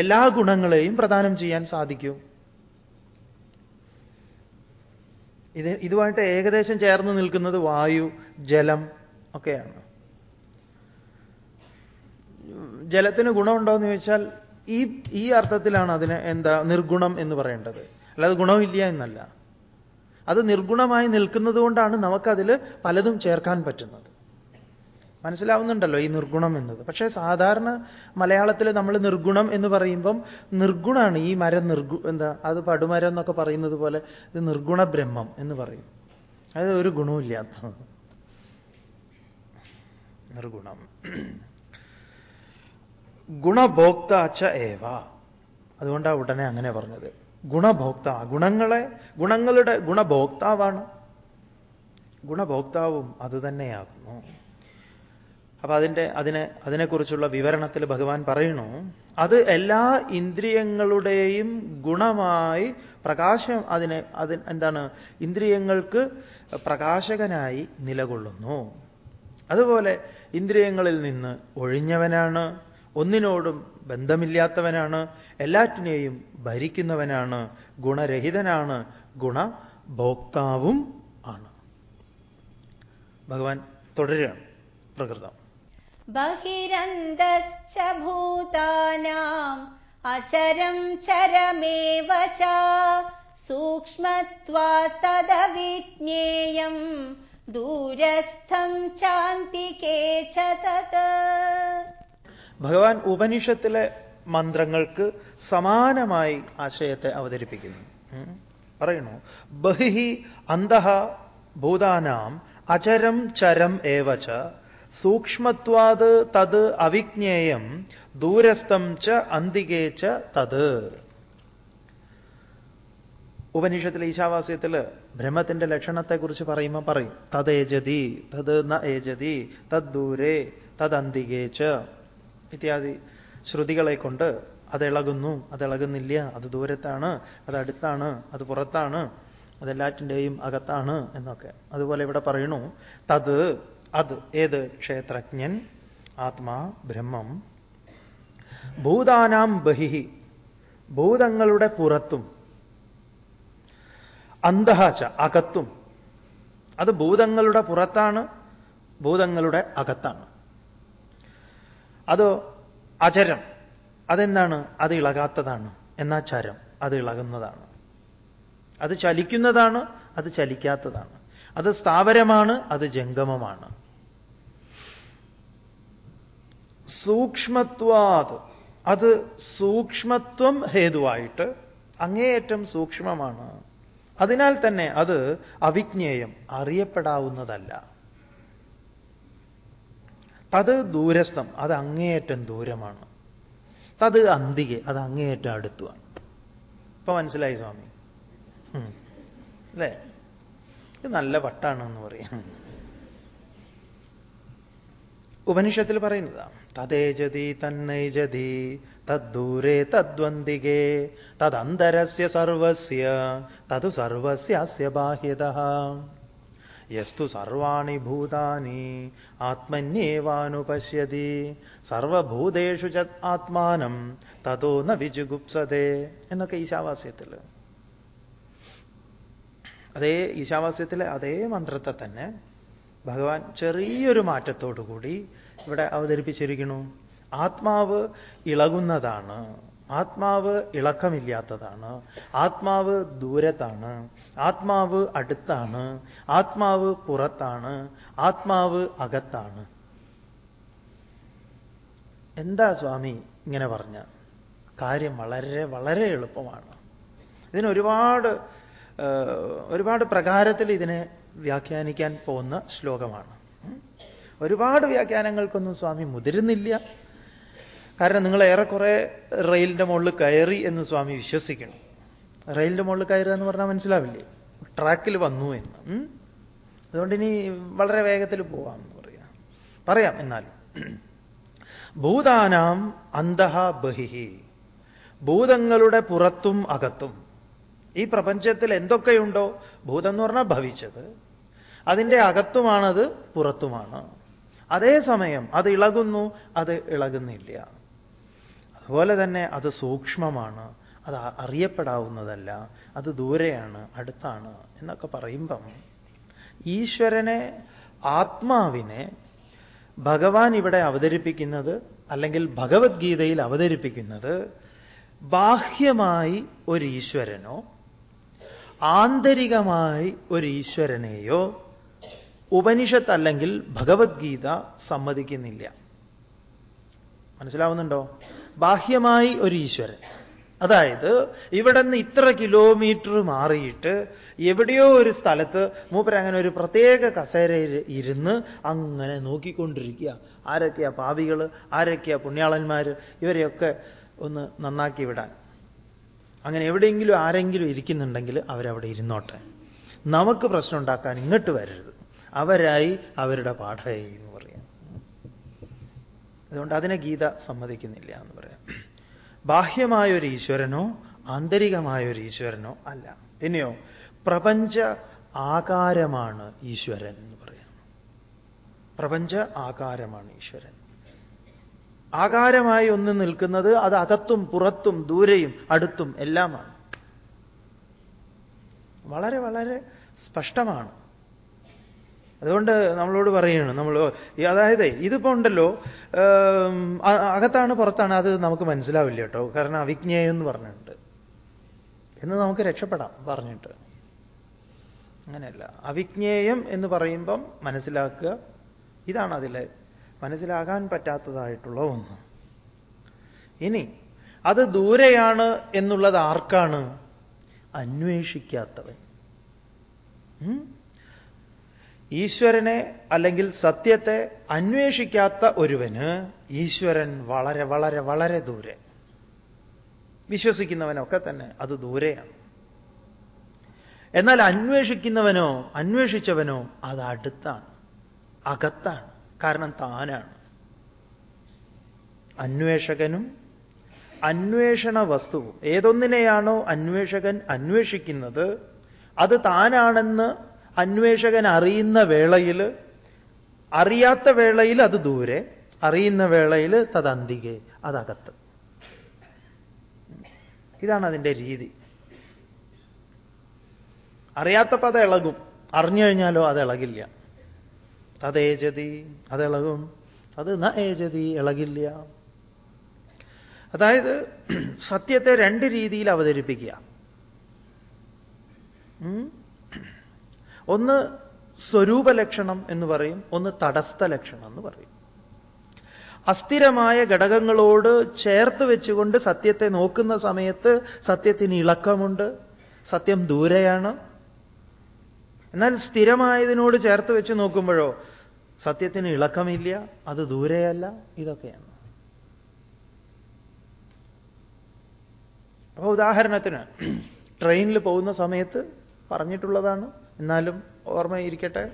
എല്ലാ ഗുണങ്ങളെയും പ്രദാനം ചെയ്യാൻ സാധിക്കും. ഇത് ഇതുമായിട്ട് ഏകദേശം ചേർന്ന് നിൽക്കുന്നത് വായു ജലം ഒക്കെയാണ്. ജലത്തിന് ഗുണമുണ്ടോ എന്ന് ചോദിച്ചാൽ ഈ ഈ അർത്ഥത്തിലാണ് അതിന് എന്താ നിർഗുണം എന്ന് പറയേണ്ടത്. അല്ലാതെ ഗുണമില്ല എന്നല്ല. അത് നിർഗുണമായി നിൽക്കുന്നത് കൊണ്ടാണ് നമുക്കതിൽ പലതും ചേർക്കാൻ പറ്റുന്നത്. മനസ്സിലാവുന്നുണ്ടല്ലോ ഈ നിർഗുണം എന്നത്. പക്ഷേ സാധാരണ മലയാളത്തിൽ നമ്മൾ നിർഗുണം എന്ന് പറയുമ്പം നിർഗുണമാണ് ഈ മരം നിർഗു എന്താ അത് പടുമരം എന്നൊക്കെ പറയുന്നത് പോലെ ഇത് നിർഗുണ ബ്രഹ്മം എന്ന് പറയും. അതായത് ഒരു ഗുണമില്ലാത്ത നിർഗുണം. ഗുണഭോക്താച്ച ഏവ. അതുകൊണ്ടാണ് ഉടനെ അങ്ങനെ പറഞ്ഞത്. ഗുണഭോക്ത ഗുണങ്ങളെ ഗുണങ്ങളുടെ ഗുണഭോക്താവാണ്. ഗുണഭോക്താവും അതുതന്നെയാകുന്നു അപ്പൊ അതിന്റെ അതിനെ അതിനെക്കുറിച്ചുള്ള വിവരണത്തിൽ ഭഗവാൻ പറയുന്നു അത് എല്ലാ ഇന്ദ്രിയങ്ങളുടെയും ഗുണമായി പ്രകാശം അതിനെ അതിന് എന്താണ് ഇന്ദ്രിയങ്ങൾക്ക് പ്രകാശകനായി നിലകൊള്ളുന്നു. അതുപോലെ ഇന്ദ്രിയങ്ങളിൽ നിന്ന് ഒഴിഞ്ഞവനാണ് ഒന്നിനോടും ബന്ധമില്ലാത്തവനാണ് എല്ലാറ്റിനെയും ഭരിക്കുന്നവനാണ് ഗുണരഹിതനാണ് ഗുണഭോക്താവും ആണ്. ഭഗവാൻ തുടരുകയാണ് പ്രകൃതം. ബഹിരന്തശ്ച ഭൂതാനാം അചരം ചരമേവ ച ദൂരസ്ഥം ചാന്തികേ ച ഭഗവാൻ ഉപനിഷത്തിലെ മന്ത്രങ്ങൾക്ക് സമാനമായി ആശയത്തെ അവതരിപ്പിക്കുന്നു. പറയണു. ബഹിഹി അന്തഃ ഭൂതാനാം അചരം ചരം ഏവച സൂക്ഷ്മത്വാത് തത് അവിജ്ഞേയം ദൂരസ്ഥം ച അന്തികേ ച തത്. ഉപനിഷത്തിലെ ഈശാവാസ്യത്തിൽ ബ്രഹ്മത്തിന്റെ ലക്ഷണത്തെക്കുറിച്ച് പറയുമ്പോൾ പറയും. തദേജതി തത് ന ഏജതി തദ്ദൂരേ തദ്ന്തികേ ച. ഇത്യാദി ശ്രുതികളെ കൊണ്ട് അതിളകുന്നു അതിളകുന്നില്ല അത് ദൂരത്താണ് അത് അടുത്താണ് അത് പുറത്താണ് അതെല്ലാറ്റിന്റെയും അകത്താണ് എന്നൊക്കെ. അതുപോലെ ഇവിടെ പറയണു തത് അത് ഏത് ക്ഷേത്രജ്ഞൻ? ആത്മാ ബ്രഹ്മം. ഭൂതാനാം ബഹിഹി ഭൂതങ്ങളുടെ പുറത്തും അന്തഹാച്ച അകത്തും. അത് ഭൂതങ്ങളുടെ പുറത്താണ് ഭൂതങ്ങളുടെ അകത്താണ്. അത് അചരം. അതെന്താണ്? അത് ഇളകാത്തതാണ്. എന്നാ ചരം? അത് ഇളകുന്നതാണ്. അത് ചലിക്കുന്നതാണ് അത് ചലിക്കാത്തതാണ്. അത് സ്ഥാവരമാണ് അത് ജംഗമമാണ്. സൂക്ഷ്മത്വാത്. അത് സൂക്ഷ്മത്വം ഹേതുവായിട്ട് അങ്ങേയറ്റം സൂക്ഷ്മമാണ്. അതിനാൽ തന്നെ അത് അവിജ്ഞേയം അറിയപ്പെടാവുന്നതല്ല. തത് ദൂരസ്ഥം അത് അങ്ങേയറ്റം ദൂരമാണ്. തത് അന്തികെ അത് അങ്ങേയറ്റം അടുത്തുമാണ് ഇപ്പൊ മനസ്സിലായി സ്വാമി? അല്ലേ? ഇത് നല്ല വട്ടാണെന്ന് പറയാം. ഉപനിഷത്തിൽ പറയുന്നതാ തതേജതി തന്നൈജതി തദ്ദൂരേ തദ്വന്തികേ തദന്തരസ്യ സർവസ്യ തതു സർവസ്യാസ്യ ബാഹ്യത. യസ്തു സർവാണി ഭൂതാനി ആത്മന്യേവാനുപശ്യതി. സർവഭൂതേഷു ആത്മാനം തതോ ന വിജുഗുപ്സതേ. എന്നൊക്കെ ഈശാവാസ്യത്തിൽ. അതേ ഈശാവാസ്യത്തിലെ അതേ മന്ത്രത്തെ തന്നെ ഭഗവാൻ ചെറിയൊരു മാറ്റത്തോടുകൂടി ഇവിടെ അവതരിപ്പിച്ചിരിക്കുന്നു. ആത്മാവ് ഇളകുന്നതാണ്. ആത്മാവ് ഇളക്കമില്ലാത്തതാണ്. ആത്മാവ് ദൂരത്താണ്. ആത്മാവ് അടുത്താണ്. ആത്മാവ് പുറത്താണ്. ആത്മാവ് അകത്താണ്. എന്താ സ്വാമി ഇങ്ങനെ പറഞ്ഞ? കാര്യം വളരെ വളരെ എളുപ്പമാണ്. ഇതിന് ഒരുപാട് ഒരുപാട് പ്രകാരത്തിൽ ഇതിനെ വ്യാഖ്യാനിക്കാൻ പോകുന്ന ശ്ലോകമാണ്. ഒരുപാട് വ്യാഖ്യാനങ്ങൾക്കൊന്നും സ്വാമി മുതിരുന്നില്ല. കാരണം നിങ്ങൾ ഏറെക്കുറെ റെയിലിന്റെ മുകളിൽ കയറി എന്ന് സ്വാമി വിശ്വസിക്കണം. റെയിലിന്റെ മുകളിൽ കയറുക എന്ന് പറഞ്ഞാൽ മനസ്സിലാവില്ലേ? ട്രാക്കിൽ വന്നു എന്ന്. അതുകൊണ്ട് ഇനി വളരെ വേഗത്തിൽ പോവാം എന്ന് പറയാം. പറയാം എന്നാലും. ഭൂതാനാം അന്തഹ ബഹിഹി ഭൂതങ്ങളുടെ പുറത്തും അകത്തും. ഈ പ്രപഞ്ചത്തിൽ എന്തൊക്കെയുണ്ടോ? ഭൂതം എന്ന് പറഞ്ഞാൽ ഭവിച്ചത്. അതിന്റെ അകത്തുമാണത് പുറത്തുമാണ്. അതേസമയം അത് ഇളകുന്നു അത് ഇളകുന്നില്ല. അതുപോലെ തന്നെ അത് സൂക്ഷ്മമാണ് അത് അറിയപ്പെടാവുന്നതല്ല അത് ദൂരെയാണ് അടുത്താണ് എന്നൊക്കെ പറയുമ്പം ഈശ്വരനെ ആത്മാവിനെ ഭഗവാൻ ഇവിടെ അവതരിപ്പിക്കുന്നത് അല്ലെങ്കിൽ ഭഗവത്ഗീതയിൽ അവതരിപ്പിക്കുന്നത് ബാഹ്യമായി ഒരു ഈശ്വരനോ ആന്തരികമായി ഒരു ഈശ്വരനെയോ ഉപനിഷത്ത് അല്ലെങ്കിൽ ഭഗവത്ഗീത സമ്മതിക്കുന്നില്ല. മനസ്സിലാവുന്നുണ്ടോ? ബാഹ്യമായി ഒരു ഈശ്വരൻ. അതായത് ഇവിടെ നിന്ന് ഇത്ര കിലോമീറ്റർ മാറിയിട്ട് എവിടെയോ ഒരു സ്ഥലത്ത് മൂപ്പരങ്ങനെ ഒരു പ്രത്യേക കസേരയിൽ ഇരുന്ന് അങ്ങനെ നോക്കിക്കൊണ്ടിരിക്കുക. ആരൊക്കെയാ പാവികൾ ആരൊക്കെയാ പുണ്യാളന്മാർ ഇവരെയൊക്കെ ഒന്ന് നന്നാക്കി വിടാൻ. അങ്ങനെ എവിടെയെങ്കിലും ആരെങ്കിലും ഇരിക്കുന്നുണ്ടെങ്കിൽ അവരവിടെ ഇരുന്നോട്ടെ. നമുക്ക് പ്രശ്നം ഉണ്ടാക്കാൻ ഇങ്ങോട്ട് വരരുത്. അവരായി അവരുടെ പറയാം അതുകൊണ്ട് അതിനെ ഗീത സമ്മതിക്കുന്നില്ല എന്ന് പറയാം. ബാഹ്യമായൊരു ഈശ്വരനോ ആന്തരികമായൊരു ഈശ്വരനോ അല്ല. പിന്നെയോ പ്രപഞ്ച ആകാരമാണ് ഈശ്വരൻ എന്ന് പറയാം. പ്രപഞ്ച ആകാരമാണ് ഈശ്വരൻ. ആകാരമായി ഒന്ന് നിൽക്കുന്നത് അത് അകത്തും പുറത്തും ദൂരെയും അടുത്തും എല്ലാമാണ്. വളരെ വളരെ സ്പഷ്ടമാണ്. അതുകൊണ്ട് നമ്മളോട് പറയുകയാണ് നമ്മൾ അതായത് ഇതിപ്പോ ഉണ്ടല്ലോ അകത്താണ് പുറത്താണ് അത് നമുക്ക് മനസ്സിലാവില്ല കേട്ടോ. കാരണം അവിജ്ഞേയം എന്ന് പറഞ്ഞിട്ടുണ്ട് എന്ന് നമുക്ക് രക്ഷപ്പെടാം പറഞ്ഞിട്ട്. അങ്ങനെയല്ല. അവിജ്ഞേയം എന്ന് പറയുമ്പം മനസ്സിലാക്കുക ഇതാണ് അതിലെ മനസ്സിലാകാൻ പറ്റാത്തതായിട്ടുള്ള ഒന്ന്. ഇനി അത് ദൂരെയാണ് എന്നുള്ളത് ആർക്കാണ്? അന്വേഷിക്കാത്തവൻ. ഈശ്വരനെ അല്ലെങ്കിൽ സത്യത്തെ അന്വേഷിക്കാത്ത ഒരുവന് ഈശ്വരൻ വളരെ വളരെ വളരെ ദൂരെ. വിശ്വസിക്കുന്നവനൊക്കെ തന്നെ അത് ദൂരെയാണ്. എന്നാൽ അന്വേഷിക്കുന്നവനോ അന്വേഷിച്ചവനോ അത് അടുത്താണ് അകത്താണ് കാരണം താനാണ്. അന്വേഷകനും അന്വേഷണ വസ്തുവും. ഏതൊന്നിനെയാണോ അന്വേഷകൻ അന്വേഷിക്കുന്നത് അത് താനാണെന്ന് അന്വേഷകൻ അറിയുന്ന വേളയിൽ അറിയാത്ത വേളയിൽ അത് ദൂരെ അറിയുന്ന വേളയിൽ തദന്തികെ അതകത്ത് ഇതാണ് അതിന്റെ രീതി. അറിയാത്തപ്പോൾ അത് ഇളകും. അറിഞ്ഞു കഴിഞ്ഞാലോ അത് ഇളകില്ല. അത് ഇളകും. അത് ന ഏജതി ഇളകില്ല. അതായത് സത്യത്തെ രണ്ട് രീതിയിൽ അവതരിപ്പിക്കുക. ഒന്ന് സ്വരൂപലക്ഷണം എന്ന് പറയും ഒന്ന് തടസ്ഥ ലക്ഷണം എന്ന് പറയും. അസ്ഥിരമായ ഘടകങ്ങളോട് ചേർത്ത് വെച്ചുകൊണ്ട് സത്യത്തെ നോക്കുന്ന സമയത്ത് സത്യത്തിന് ഇളക്കമുണ്ട് സത്യം ദൂരെയാണ്. എന്നാൽ സ്ഥിരമായതിനോട് ചേർത്ത് വെച്ച് നോക്കുമ്പോഴോ സത്യത്തിന് ഇളക്കമില്ല അത് ദൂരെയല്ല ഇതൊക്കെയാണ്. അപ്പോൾ ഉദാഹരണത്തിന് ട്രെയിനിൽ പോകുന്ന സമയത്ത് പറഞ്ഞിട്ടുള്ളതാണ് എന്നാലും ഓർമ്മയിരിക്കട്ടെ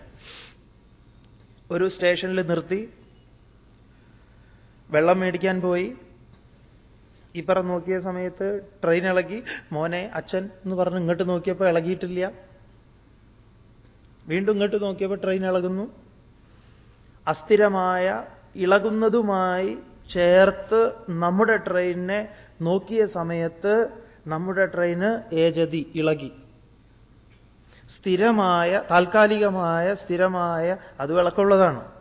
ഒരു സ്റ്റേഷനിൽ നിർത്തി. വെള്ളം മേടിക്കാൻ പോയി. ഇപ്പുറം നോക്കിയ സമയത്ത് ട്രെയിൻ ഇളകി. മോനെ അച്ഛൻ എന്ന് പറഞ്ഞ് ഇങ്ങോട്ട് നോക്കിയപ്പോൾ ഇളകിയിട്ടില്ല. വീണ്ടും ഇങ്ങോട്ട് നോക്കിയപ്പോൾ ട്രെയിൻ ഇളകുന്നു. അസ്ഥിരമായ ഇളകുന്നതുമായി ചേർത്ത് നമ്മുടെ ട്രെയിനിനെ നോക്കിയ സമയത്ത് നമ്മുടെ ട്രെയിന് ഏജതി ഇളകി. സ്ഥിരമായ താൽക്കാലികമായ സ്ഥിരമായ അത് ഇളക്കമുള്ളതാണ്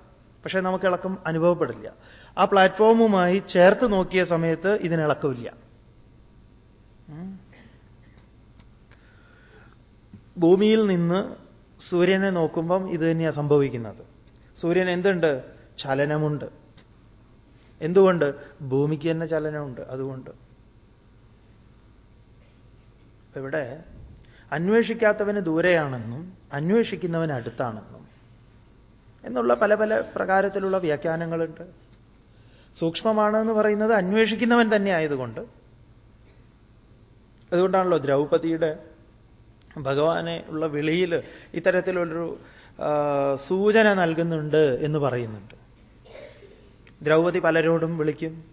പക്ഷേ നമുക്ക് ഇളക്കം അനുഭവപ്പെടില്ല. ആ പ്ലാറ്റ്ഫോമുമായി ചേർത്ത് നോക്കിയ സമയത്ത് ഇതിനിളക്കമില്ല ഭൂമിയിൽ നിന്ന് സൂര്യനെ നോക്കുമ്പം ഇത് തന്നെയാണ് സംഭവിക്കുന്നത്. സൂര്യൻ എന്തുണ്ട്? ചലനമുണ്ട്. എന്തുകൊണ്ട്? ഭൂമിക്ക് തന്നെ ചലനമുണ്ട്. അതുകൊണ്ട്. ഇവിടെ അന്വേഷിക്കാത്തവന് ദൂരെയാണെന്നും അന്വേഷിക്കുന്നവൻ അടുത്താണെന്നും എന്നുള്ള പല പല പ്രകാരത്തിലുള്ള വ്യാഖ്യാനങ്ങളുണ്ട്. സൂക്ഷ്മമാണെന്ന് പറയുന്നത് അന്വേഷിക്കുന്നവൻ തന്നെ ആയതുകൊണ്ട്. അതുകൊണ്ടാണല്ലോ ദ്രൗപതിയുടെ ഭഗവാനെ ഉള്ള വിളിയിൽ ഇത്തരത്തിലുള്ളൊരു സൂചന നൽകുന്നുണ്ട് എന്ന് പറയുന്നുണ്ട്. ദ്രൗപതി പലരോടും വിളിക്കും.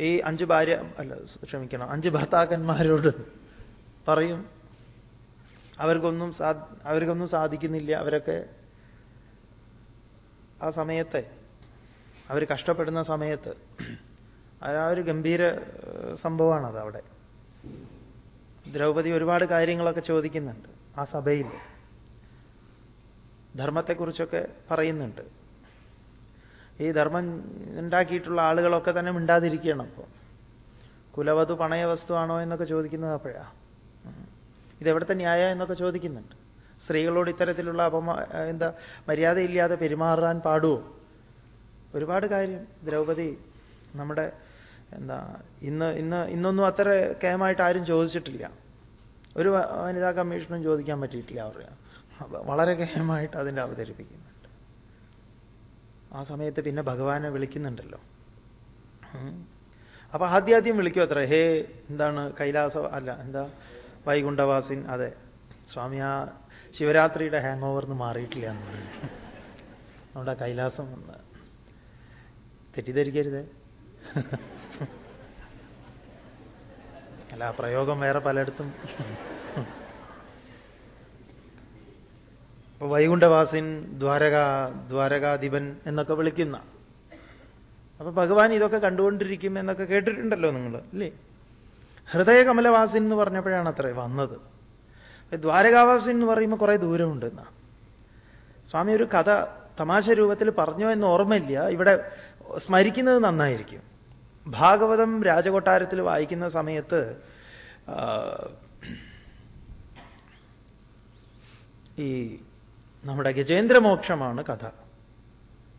ഈ അഞ്ച് ഭാര്യ അല്ല ക്ഷമിക്കണം അഞ്ച് ഭർത്താക്കന്മാരോട് പറയും. അവർക്കൊന്നും സാ അവർക്കൊന്നും സാധിക്കുന്നില്ല അവരൊക്കെ ആ സമയത്തെ. അവർ കഷ്ടപ്പെടുന്ന സമയത്ത്. ആ ഒരു ഗംഭീര സംഭവമാണത് അവിടെ. ദ്രൗപദി ഒരുപാട് കാര്യങ്ങളൊക്കെ ചോദിക്കുന്നുണ്ട് ആ സഭയിൽ ധർമ്മത്തെക്കുറിച്ചൊക്കെ പറയുന്നുണ്ട്. ഈ ധർമ്മം ഉണ്ടാക്കിയിട്ടുള്ള ആളുകളൊക്കെ തന്നെ മിണ്ടാതിരിക്കണം അപ്പോൾ കുലവധു പണയ വസ്തുവാണോ എന്നൊക്കെ ചോദിക്കുന്നത് അപ്പോഴാ. ഇതെവിടുത്തെ ന്യായ എന്നൊക്കെ ചോദിക്കുന്നുണ്ട്. സ്ത്രീകളോട് ഇത്തരത്തിലുള്ള അപമാ എന്താ മര്യാദയില്ലാതെ പെരുമാറാൻ പാടുമോ ഒരുപാട് കാര്യം. ദ്രൗപദി നമ്മുടെ എന്താ ഇന്ന് ഇന്ന് ഇന്നൊന്നും അത്ര കേമായിട്ട് ആരും ചോദിച്ചിട്ടില്ല. ഒരു വനിതാ കമ്മീഷനും ചോദിക്കാൻ പറ്റിയിട്ടില്ല അവരുടെ വളരെ കേമായിട്ട് അതിന്റെ അവതരിപ്പിക്കുന്നുണ്ട്. ആ സമയത്ത് പിന്നെ ഭഗവാനെ വിളിക്കുന്നുണ്ടല്ലോ. അപ്പൊ ആദ്യാദ്യം വിളിക്കും അത്ര. ഹേ എന്താണ് കൈലാസ അല്ല എന്താ വൈകുണ്ഠവാസിൻ അതെ. സ്വാമി ആ ശിവരാത്രിയുടെ ഹാങ് ഓവർന്ന് മാറിയിട്ടില്ല എന്ന് പറയും നമ്മുടെ കൈലാസം വന്ന്. തെറ്റിദ്ധരിക്കരുത്. അല്ല ആ പ്രയോഗം വേറെ പലയിടത്തും. വൈകുണ്ഠവാസിൻ ദ്വാരക ദ്വാരകാധിപൻ എന്നൊക്കെ വിളിക്കുന്ന. അപ്പൊ ഭഗവാൻ ഇതൊക്കെ കണ്ടുകൊണ്ടിരിക്കും എന്നൊക്കെ കേട്ടിട്ടുണ്ടല്ലോ നിങ്ങൾ അല്ലേ? ഹൃദയകമലവാസിൻ എന്ന് പറഞ്ഞപ്പോഴാണ് അത്രേ വന്നത്. ദ്വാരകാവാസിൻ എന്ന് പറയുമ്പോൾ കുറേ ദൂരമുണ്ട് സ്വാമി ഒരു കഥ തമാശ രൂപത്തിൽ പറഞ്ഞോ എന്ന് ഓർമ്മയില്ല. ഇവിടെ സ്മരിക്കുന്നത് നന്നായിരിക്കും. ഭാഗവതം രാജകൊട്ടാരത്തിൽ വായിക്കുന്ന സമയത്ത് ഈ നമ്മുടെ ഗജേന്ദ്രമോക്ഷമാണ് കഥ.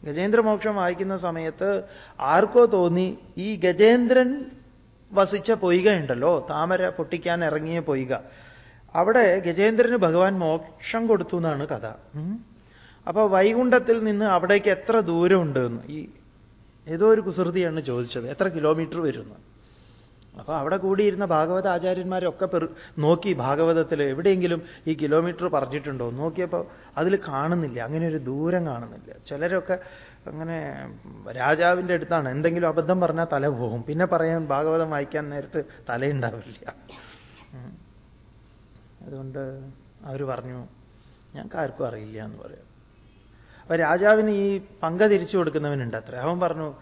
ഗജേന്ദ്രമോക്ഷം വായിക്കുന്ന സമയത്ത് ആർക്കോ തോന്നി ഈ ഗജേന്ദ്രൻ വസിച്ച പൊയ്ക ഉണ്ടല്ലോ താമര പൊട്ടിക്കാൻ ഇറങ്ങിയ പൊയ്ക. അവിടെ ഗജേന്ദ്രന് ഭഗവാൻ മോക്ഷം കൊടുത്തു എന്നാണ് കഥ. അപ്പൊ വൈകുണ്ഠത്തിൽ നിന്ന് അവിടേക്ക് എത്ര ദൂരമുണ്ട് എന്ന്. ഈ ഏതോ ഒരു കുസൃതിയാണ് ചോദിച്ചത്. എത്ര കിലോമീറ്റർ വരുന്നു അപ്പൊ അവിടെ കൂടിയിരുന്ന ഭാഗവത ആചാര്യന്മാരൊക്കെ പെർ നോക്കി ഭാഗവതത്തിൽ എവിടെയെങ്കിലും ഈ കിലോമീറ്റർ പറഞ്ഞിട്ടുണ്ടോ? നോക്കിയപ്പോൾ അതിൽ കാണുന്നില്ല. അങ്ങനെ ഒരു ദൂരം കാണുന്നില്ല. ചിലരൊക്കെ അങ്ങനെ രാജാവിന്റെ അടുത്താണ്. എന്തെങ്കിലും അബദ്ധം പറഞ്ഞാൽ തല പോകും. പിന്നെ പറയാൻ ഭാഗവതം വായിക്കാൻ നേരത്ത് തലയുണ്ടാവില്ല. അതുകൊണ്ട് അവർ പറഞ്ഞു ഞങ്ങൾക്ക് ആർക്കും അറിയില്ല എന്ന് പറയാം. അപ്പൊ രാജാവിന് ഈ പങ്ക തിരിച്ചു കൊടുക്കുന്നവനുണ്ട് അത്ര അവൻ പറഞ്ഞു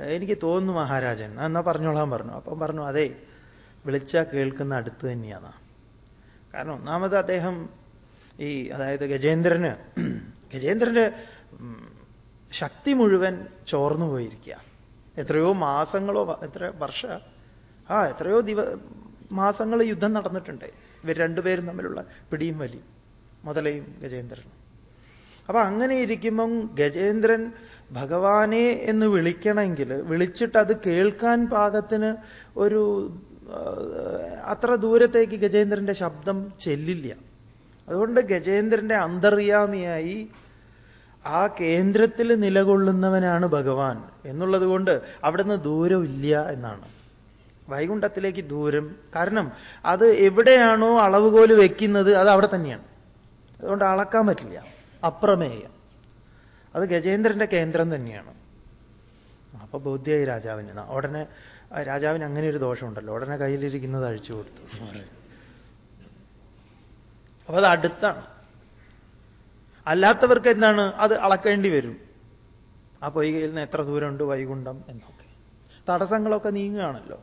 എനിക്ക് തോന്നുന്നു മഹാരാജൻ. എന്നാ പറഞ്ഞോളാൻ പറഞ്ഞു. അപ്പം പറഞ്ഞു അതെ വിളിച്ചാൽ കേൾക്കുന്ന അടുത്ത് തന്നെയാണ് കാരണം ഒന്നാമത് അദ്ദേഹം ഈ അതായത് ഗജേന്ദ്രന് ഗജേന്ദ്രന്റെ ശക്തി മുഴുവൻ ചോർന്നു പോയിരിക്കുക എത്രയോ മാസങ്ങളോ എത്ര വർഷ ആ എത്രയോ ദിവ മാസങ്ങൾ യുദ്ധം നടന്നിട്ടുണ്ട്. ഇവർ രണ്ടുപേരും തമ്മിലുള്ള പിടിയും വലിയും മുതലയും ഗജേന്ദ്രനും. അപ്പൊ അങ്ങനെ ഇരിക്കുമ്പം ഗജേന്ദ്രൻ ഭഗവാനെ എന്ന് വിളിക്കണമെങ്കിൽ വിളിച്ചിട്ട് അത് കേൾക്കാൻ പാകത്തിന് ഒരു അത്ര ദൂരത്തേക്ക് ഗജേന്ദ്രന്റെ ശബ്ദം ചെല്ലില്ല. അതുകൊണ്ട് ഗജേന്ദ്രന്റെ അന്തർയാമിയായി ആ കേന്ദ്രത്തിൽ നിലകൊള്ളുന്നവനാണ് ഭഗവാൻ എന്നുള്ളത് കൊണ്ട് അവിടുന്ന് ദൂരമില്ല എന്നാണ്. വൈകുണ്ഠത്തിലേക്ക് ദൂരം കാരണം അത് എവിടെയാണോ അളവുകോൽ വെക്കുന്നത് അത് അവിടെ തന്നെയാണ്. അതുകൊണ്ട് അളക്കാൻ പറ്റില്ല അപ്രമേയം. അത് ഗജേന്ദ്രന്റെ കേന്ദ്രം തന്നെയാണ്. അപ്പൊ ബോധ്യായി രാജാവിന്. ഉടനെ രാജാവിന് അങ്ങനെ ഒരു ദോഷമുണ്ടല്ലോ. ഉടനെ കയ്യിലിരിക്കുന്നത് അഴിച്ചു കൊടുത്തു. അപ്പൊ അത് അടുത്താണ്. അല്ലാത്തവർക്ക് എന്താണ്? അത് അളക്കേണ്ടി വരും. ആ പൊയ്കയിൽ നിന്ന് എത്ര ദൂരമുണ്ട് വൈകുണ്ഠം എന്നൊക്കെ. തടസ്സങ്ങളൊക്കെ നീങ്ങുകയാണല്ലോ.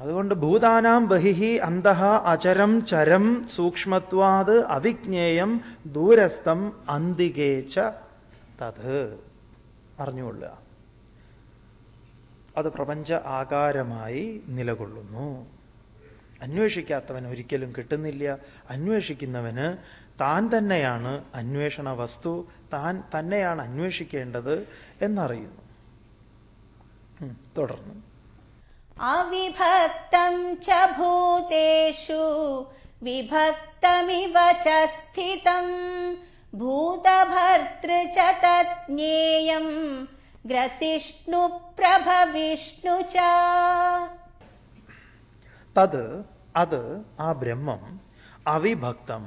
അതുകൊണ്ട് ഭൂതാനാം ബഹിഹി അന്തഹ അചരം ചരം സൂക്ഷ്മത്വാത് അവിജ്ഞേയം ദൂരസ്ഥം അന്തികേച്ച തത്. അറിഞ്ഞുകൊള്ളുക. അത് പ്രപഞ്ച ആകാരമായി നിലകൊള്ളുന്നു. അന്വേഷിക്കാത്തവൻ ഒരിക്കലും കിട്ടുന്നില്ല. അന്വേഷിക്കുന്നവന് താൻ തന്നെയാണ് അന്വേഷണ വസ്തു താൻ തന്നെയാണ് അന്വേഷിക്കേണ്ടത് എന്നറിയുന്നു. തുടർന്ന്. അവിഭക്തം ച ഭൂതേഷു വിഭക്തമിവ ച സ്ഥിതം ഭൂതഭർത്തൃ ച തജ്ഞേയം ഗ്രസിഷ്ണു പ്രഭവിഷ്ണു ച തത് അത് ആ ബ്രഹ്മം അവിഭക്തം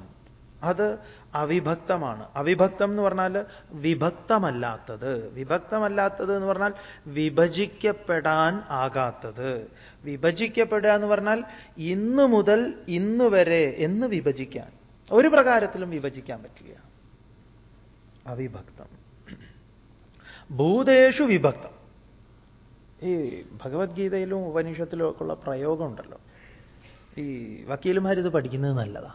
അത് അവിഭക്തമാണ്. അവിഭക്തം എന്ന് പറഞ്ഞാൽ വിഭക്തമല്ലാത്തത്. വിഭക്തമല്ലാത്തത് എന്ന് പറഞ്ഞാൽ വിഭജിക്കപ്പെടാൻ ആകാത്തത്. വിഭജിക്കപ്പെടുക എന്ന് പറഞ്ഞാൽ ഇന്ന് മുതൽ ഇന്ന് വരെ എന്ന് വിഭജിക്കാൻ. ഒരു പ്രകാരത്തിലും വിഭജിക്കാൻ പറ്റില്ല അവിഭക്തം. ഭൂതേഷു വിഭക്തം. ഈ ഭഗവത്ഗീതയിലും ഉപനിഷത്തിലും ഒക്കെ ഉള്ള പ്രയോഗമുണ്ടല്ലോ ഈ വക്കീലുമാരിത് പഠിക്കുന്നത് നല്ലതാ.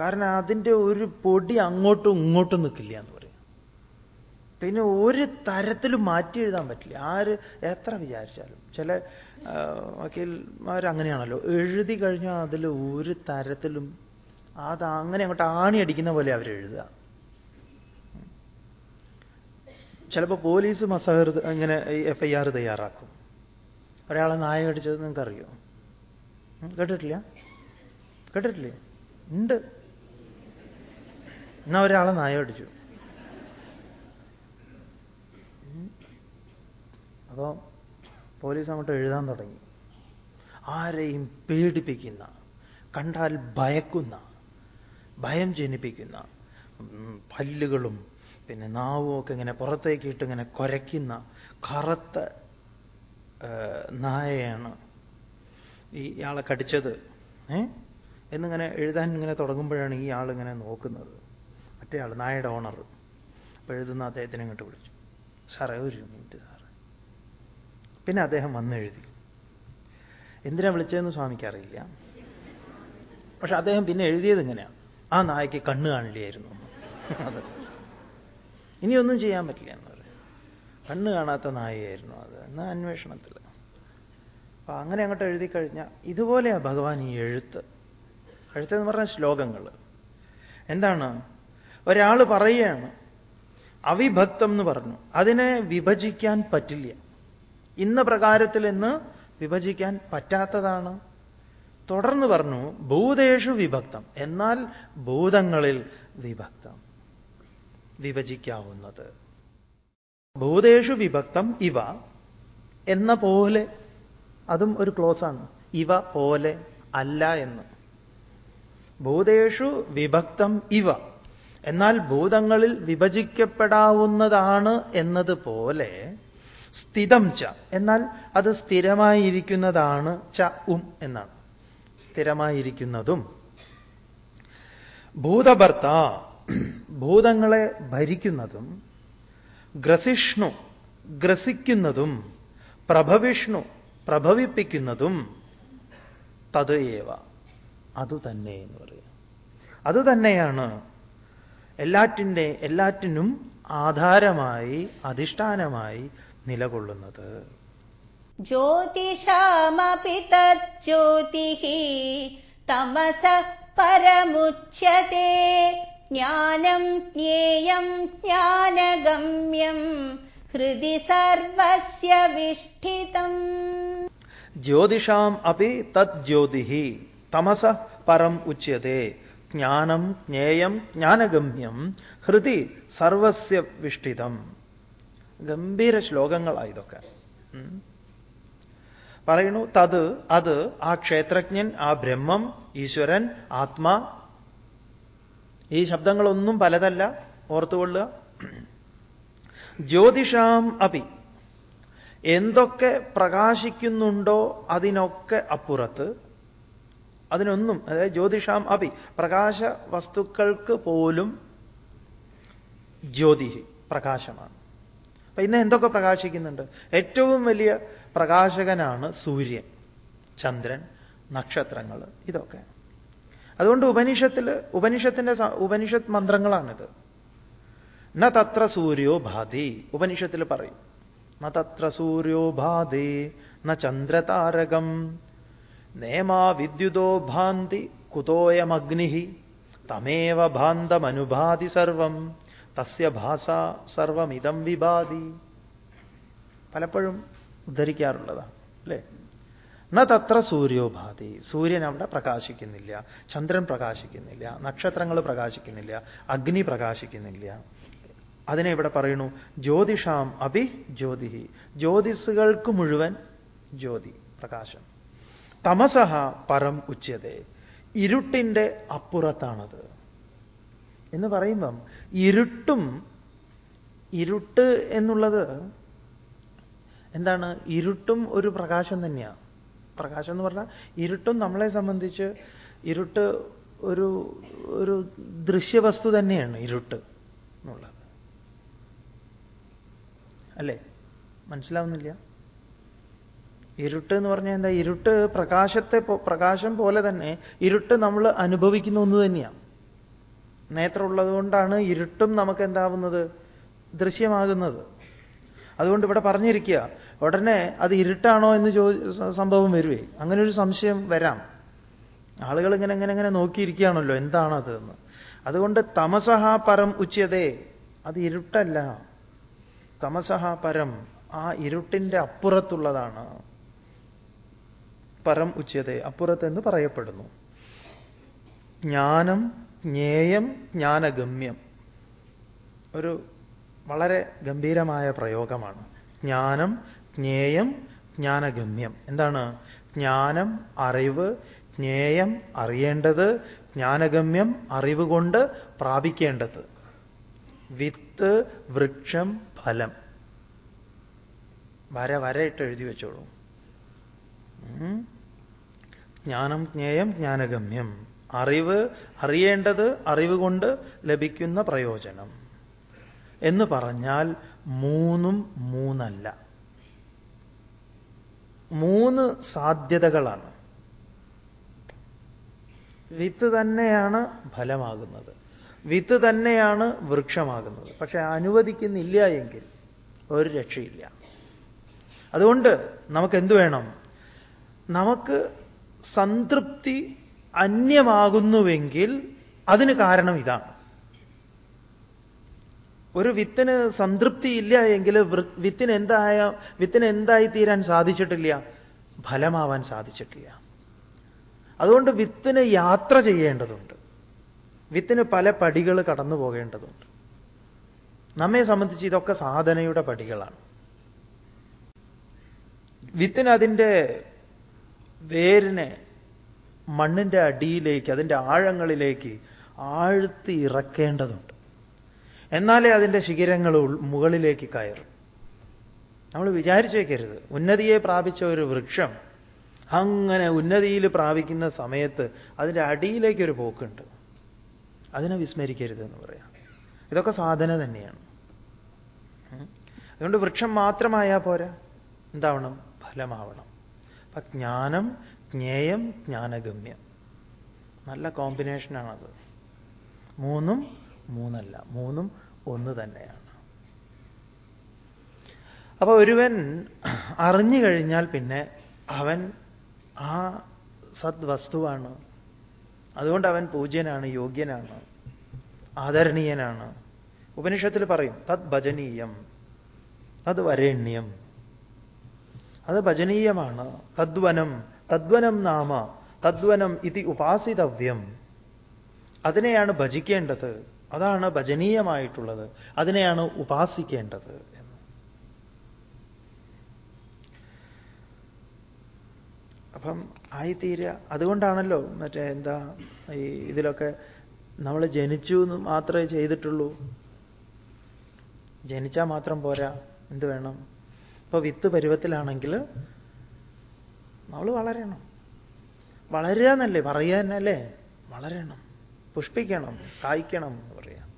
കാരണം അതിന്റെ ഒരു പൊടി അങ്ങോട്ടും ഇങ്ങോട്ടും നിൽക്കില്ല എന്ന് പറയും പിന്നെ ഒരു തരത്തിലും മാറ്റി എഴുതാൻ പറ്റില്ല. ആര് എത്ര വിചാരിച്ചാലും. ചില വക്കീൽമാർ അങ്ങനെയാണല്ലോ. എഴുതി കഴിഞ്ഞാൽ അതിൽ ഒരു തരത്തിലും അത് അങ്ങനെ അങ്ങോട്ട് ആണി അടിക്കുന്ന പോലെ അവർ എഴുതുക. ചിലപ്പോൾ പോലീസ് മസഹർ ഇങ്ങനെ എഫ് ഐ ആർ തയ്യാറാക്കും. ഒരാളെ നായ കടിച്ചത് നിങ്ങൾക്കറിയോ? കേട്ടിട്ടില്ല? കേട്ടിട്ടില്ലേ? ഉണ്ട്. എന്നാ ഒരാളെ നായ അടിച്ചു അപ്പോൾ പോലീസ് അങ്ങോട്ട് എഴുതാൻ തുടങ്ങി. ആരെയും പേടിപ്പിക്കുന്ന കണ്ടാൽ ഭയക്കുന്ന ഭയം ജനിപ്പിക്കുന്ന പല്ലുകളും പിന്നെ നാവും ഒക്കെ ഇങ്ങനെ പുറത്തേക്കിട്ട് ഇങ്ങനെ കുരയ്ക്കുന്ന കറുത്ത നായയാണ് ഈ ഇയാളെ കടിച്ചത്. ഏ? എന്നിങ്ങനെ എഴുതാൻ ഇങ്ങനെ തുടങ്ങുമ്പോഴാണ് ഈ ആളിങ്ങനെ നോക്കുന്നത്. മറ്റേ ആൾ നായയുടെ ഓണർ അപ്പോൾ എഴുതുന്ന അദ്ദേഹത്തിനെ ഇങ്ങോട്ട് വിളിച്ചു. സാറേ ഒരു മിനിറ്റ് സാറേ. പിന്നെ അദ്ദേഹം വന്നെഴുതി എന്തിനാ വിളിച്ചതെന്ന് സ്വാമിക്ക് അറിയില്ല. പക്ഷെ അദ്ദേഹം പിന്നെ എഴുതിയത് ഇങ്ങനെയാണ് ആ നായയ്ക്ക് കണ്ണ് കാണില്ലായിരുന്നു. ഇനിയൊന്നും ചെയ്യാൻ പറ്റില്ല എന്ന് പറയും കണ്ണ് കാണാത്ത നായയായിരുന്നു അത്. എന്നാ അന്വേഷണത്തിൽ അപ്പൊ അങ്ങനെ അങ്ങോട്ട് എഴുതി കഴിഞ്ഞാൽ ഇതുപോലെയാ ഭഗവാൻ ഈ എഴുത്ത്. എഴുത്തെന്ന് പറഞ്ഞ ശ്ലോകങ്ങൾ എന്താണ്? ഒരാൾ പറയുകയാണ് അവിഭക്തം എന്ന് പറഞ്ഞു. അതിനെ വിഭജിക്കാൻ പറ്റില്ല. ഇന്ന പ്രകാരത്തിൽ എന്ന് വിഭജിക്കാൻ പറ്റാത്തതാണ്. തുടർന്ന് പറഞ്ഞു ഭൂതേഷു വിഭക്തം. എന്നാൽ ഭൂതങ്ങളിൽ വിഭക്തം. വിഭജിക്കാവുന്നത്. ഭൂതേഷു വിഭക്തം ഇവ എന്ന പോലെ അതും ഒരു ക്ലോസ് ആണ്. ഇവ പോലെ അല്ല എന്ന്. ഭൂതേഷു വിഭക്തം ഇവ എന്നാൽ ഭൂതങ്ങളിൽ വിഭജിക്കപ്പെടാവുന്നതാണ് എന്നതുപോലെ സ്ഥിതം ച എന്നാൽ അത് സ്ഥിരമായിരിക്കുന്നതാണ് ച ഉം എന്നാണ്. സ്ഥിരമായിരിക്കുന്നതും. ഭൂതഭർത്ത ഭൂതങ്ങളെ ഭരിക്കുന്നതും ഗ്രസിഷ്ണു ഗ്രസിക്കുന്നതും പ്രഭവിഷ്ണു പ്രഭവിപ്പിക്കുന്നതും തത് ഏവ അതുതന്നെ എന്ന് പറയുക അതുതന്നെയാണ് എല്ലാറ്റിന്റെ എല്ലാറ്റിനും ആധാരമായി അധിഷ്ഠാനമായി നിലകൊള്ളുന്നത്. ജ്യോതിഷാമപി തജ്ജ്യോതിഹി തമസ പരമുച്യത്തെ ജ്ഞാനം ജ്ഞേയം ജ്ഞാനഗമ്യം ഹൃദി സർവസ്യ വിഷ്ഠിതം. ജ്യോതിഷാം അപി തത് ജ്യോതിഹി തമസ പരം ഉച്ചതേ ജ്ഞാനം ജ്ഞേയം ജ്ഞാനഗമ്യം ഹൃതി സർവസ്യ വിഷ്ഠിതം. ഗംഭീര ശ്ലോകങ്ങളാണ് ഇതൊക്കെ. പറയുന്നു തത് അത് ആ ക്ഷേത്രജ്ഞൻ ആ ബ്രഹ്മം ഈശ്വരൻ ആത്മാ. ഈ ശബ്ദങ്ങളൊന്നും പലതല്ല ഓർത്തുകൊള്ളുക. ജ്യോതിഷാം അപി. എന്തൊക്കെ പ്രകാശിക്കുന്നുണ്ടോ അതിനൊക്കെ അപ്പുറത്ത് അതിനൊന്നും അതായത് ജ്യോതിഷാം അപി പ്രകാശ വസ്തുക്കൾക്ക് പോലും ജ്യോതി പ്രകാശമാണ്. അപ്പൊ ഇന്ന് എന്തൊക്കെ പ്രകാശിക്കുന്നുണ്ട്? ഏറ്റവും വലിയ പ്രകാശകനാണ് സൂര്യൻ ചന്ദ്രൻ നക്ഷത്രങ്ങൾ ഇതൊക്കെ. അതുകൊണ്ട് ഉപനിഷത്തിൽ ഉപനിഷത്തിന്റെ ഉപനിഷത്ത് മന്ത്രങ്ങളാണിത്. ന തത്ര സൂര്യോ ഭാതി ഉപനിഷത്തിൽ പറയും. ന തത്ര സൂര്യോ ഭാതി ന ചന്ദ്രതാരകം നേമാ വിദ്യുതോ ഭാന്തി കുതോയമഗ്നി തമേവ ഭാന്തമനുഭാതി സർവം തസ്യ ഭാഷ സർവമിതം വിഭാതി. പലപ്പോഴും ഉദ്ധരിക്കാറുള്ളതാണ് അല്ലേ? ന തത്ര സൂര്യോഭാതി സൂര്യൻ അവിടെ പ്രകാശിക്കുന്നില്ല ചന്ദ്രൻ പ്രകാശിക്കുന്നില്ല നക്ഷത്രങ്ങൾ പ്രകാശിക്കുന്നില്ല അഗ്നി പ്രകാശിക്കുന്നില്ല. അതിനെ ഇവിടെ പറയുന്നു ജ്യോതിഷാം അഭി ജ്യോതി ജ്യോതിസുകൾക്ക് മുഴുവൻ ജ്യോതി പ്രകാശം. തമസഹ പരം ഉച്യതേ ഇരുട്ടിന്റെ അപ്പുറത്താണത്. എന്ന് പറയുമ്പം ഇരുട്ടും ഇരുട്ട് എന്നുള്ളത് എന്താണ്? ഇരുട്ടും ഒരു പ്രകാശം തന്നെയാണ് പ്രകാശം എന്ന് പറഞ്ഞാൽ ഇരുട്ടും നമ്മളെ സംബന്ധിച്ച് ഇരുട്ട് ഒരു ഒരു ദൃശ്യവസ്തു തന്നെയാണ് ഇരുട്ട് എന്നുള്ളത്. അല്ലേ? മനസ്സിലാവുന്നില്ല? ഇരുട്ട് എന്ന് പറഞ്ഞാൽ എന്താ? ഇരുട്ട് പ്രകാശത്തെ പ്രകാശം പോലെ തന്നെ ഇരുട്ട് നമ്മൾ അനുഭവിക്കുന്ന ഒന്ന് തന്നെയാണ്. നേത്രമുള്ളത് കൊണ്ടാണ് ഇരുട്ടും നമുക്ക് എന്താവുന്നത്? ദൃശ്യമാകുന്നത്. അതുകൊണ്ട് ഇവിടെ പറഞ്ഞിരിക്കുക ഉടനെ അത് ഇരുട്ടാണോ എന്ന് ചോ സംഭവം വരുവേ. അങ്ങനെ ഒരു സംശയം വരാം. ആളുകൾ ഇങ്ങനെ ഇങ്ങനെ ഇങ്ങനെ നോക്കിയിരിക്കുകയാണല്ലോ എന്താണത് എന്ന്. അതുകൊണ്ട് തമസഹ പരം ഉച്ചതേ അത് ഇരുട്ടല്ല. തമസഹ പരം ആ ഇരുട്ടിന്റെ അപ്പുറത്തുള്ളതാണ്. പരം ഉച്ചതേ അപ്പുറത്തെന്ന് പറയപ്പെടുന്നു. ജ്ഞാനം ജ്ഞേയം ജ്ഞാനഗമ്യം. ഒരു വളരെ ഗംഭീരമായ പ്രയോഗമാണ്. ജ്ഞാനം ജ്ഞേയം ജ്ഞാനഗമ്യം. എന്താണ്? ജ്ഞാനം അറിവ് ജ്ഞേയം അറിയേണ്ടത് ജ്ഞാനഗമ്യം അറിവ് കൊണ്ട് പ്രാപിക്കേണ്ടത്. വിത്ത് വൃക്ഷം ഫലം. വര വരയിട്ട് എഴുതി വെച്ചോളൂ. ജ്ഞാനം ജ്ഞേയം ജ്ഞാനഗമ്യം. അറിവ് അറിയേണ്ടത് അറിവ് കൊണ്ട് ലഭിക്കുന്ന പ്രയോജനം. എന്ന് പറഞ്ഞാൽ മൂന്നും മൂന്നല്ല. മൂന്ന് സാധ്യതകളാണ്. വിത്ത് തന്നെയാണ് ഫലമാകുന്നത്. വിത്ത് തന്നെയാണ് വൃക്ഷമാകുന്നത്. പക്ഷെ അനുവദിക്കുന്നില്ല എങ്കിൽ ഒരു രക്ഷയില്ല. അതുകൊണ്ട് നമുക്ക് എന്തു വേണം? നമുക്ക് സംതൃപ്തി അന്യമാകുന്നുവെങ്കിൽ അതിന് കാരണം ഇതാണ്. ഒരു വിത്തിന് സംതൃപ്തി ഇല്ല എങ്കിൽ വിത്തിന് എന്തായ വിത്തിന് എന്തായി തീരാൻ സാധിച്ചിട്ടില്ല? ഫലമാവാൻ സാധിച്ചിട്ടില്ല. അതുകൊണ്ട് വിത്തിന് യാത്ര ചെയ്യേണ്ടതുണ്ട്. വിത്തിന് പല പടികൾ കടന്നു പോകേണ്ടതുണ്ട്. നമ്മെ സംബന്ധിച്ച് ഇതൊക്കെ സാധനയുടെ പടികളാണ്. വിത്തിന് അതിന്റെ വേരിനെ മണ്ണിന്റെ അടിയിലേക്ക് അതിന്റെ ആഴങ്ങളിലേക്ക് ആഴ്ത്തി ഇറക്കേണ്ടതുണ്ട്. എന്നാലേ അതിന്റെ ശിഖിരങ്ങൾ മുകളിലേക്ക് കയറും. നമ്മൾ വിചാരിച്ചേക്കരുത് ഉന്നതിയെ പ്രാപിച്ച ഒരു വൃക്ഷം അങ്ങനെ ഉന്നതിയിൽ പ്രാപിക്കുന്ന സമയത്ത് അതിന്റെ അടിയിലേക്കൊരു പോക്കുണ്ട്. അതിനെ വിസ്മരിക്കരുത് എന്ന് പറയാം. ഇതൊക്കെ സാധന തന്നെയാണ്. അതുകൊണ്ട് വൃക്ഷം മാത്രമായാൽ പോരാ. എന്താവണം? ഫലമാവണം. അപ്പൊ ജ്ഞാനം ജ്ഞേയം ജ്ഞാനഗമ്യം. നല്ല കോമ്പിനേഷനാണത്. മൂന്നും മൂന്നല്ല. മൂന്നും ഒന്ന് തന്നെയാണ്. അപ്പൊ ഒരുവൻ അറിഞ്ഞു കഴിഞ്ഞാൽ പിന്നെ അവൻ ആ സദ്വസ്തുവാണ്. അതുകൊണ്ട് അവൻ പൂജ്യനാണ് യോഗ്യനാണ് ആദരണീയനാണ്. ഉപനിഷത്തിൽ പറയും തത് ഭജനീയം തത് വരേണ്യം അത് ഭജനീയമാണ്. തദ്വനം. തദ്വനം നാമ. തദ്വനം ഇതി ഉപാസിതവ്യം. അതിനെയാണ് ഭജിക്കേണ്ടത്. അതാണ് ഭജനീയമായിട്ടുള്ളത്. അതിനെയാണ് ഉപാസിക്കേണ്ടത് എന്ന്. അപ്പം ആയിത്തീരുക. അതുകൊണ്ടാണല്ലോ മറ്റേ എന്താ ഈ ഇതിലൊക്കെ നമ്മൾ ജനിച്ചു എന്ന് മാത്രമേ ചെയ്തിട്ടുള്ളൂ. ജനിച്ചാൽ മാത്രം പോരാ. എന്ത് വേണം? ഇപ്പൊ വിത്ത് പരുവത്തിലാണെങ്കിൽ നമ്മൾ വളരണം. വളരുക എന്നല്ലേ പറയുക എന്നല്ലേ വളരണം. പുഷ്പിക്കണം കായ്ക്കണം എന്ന് പറയാം.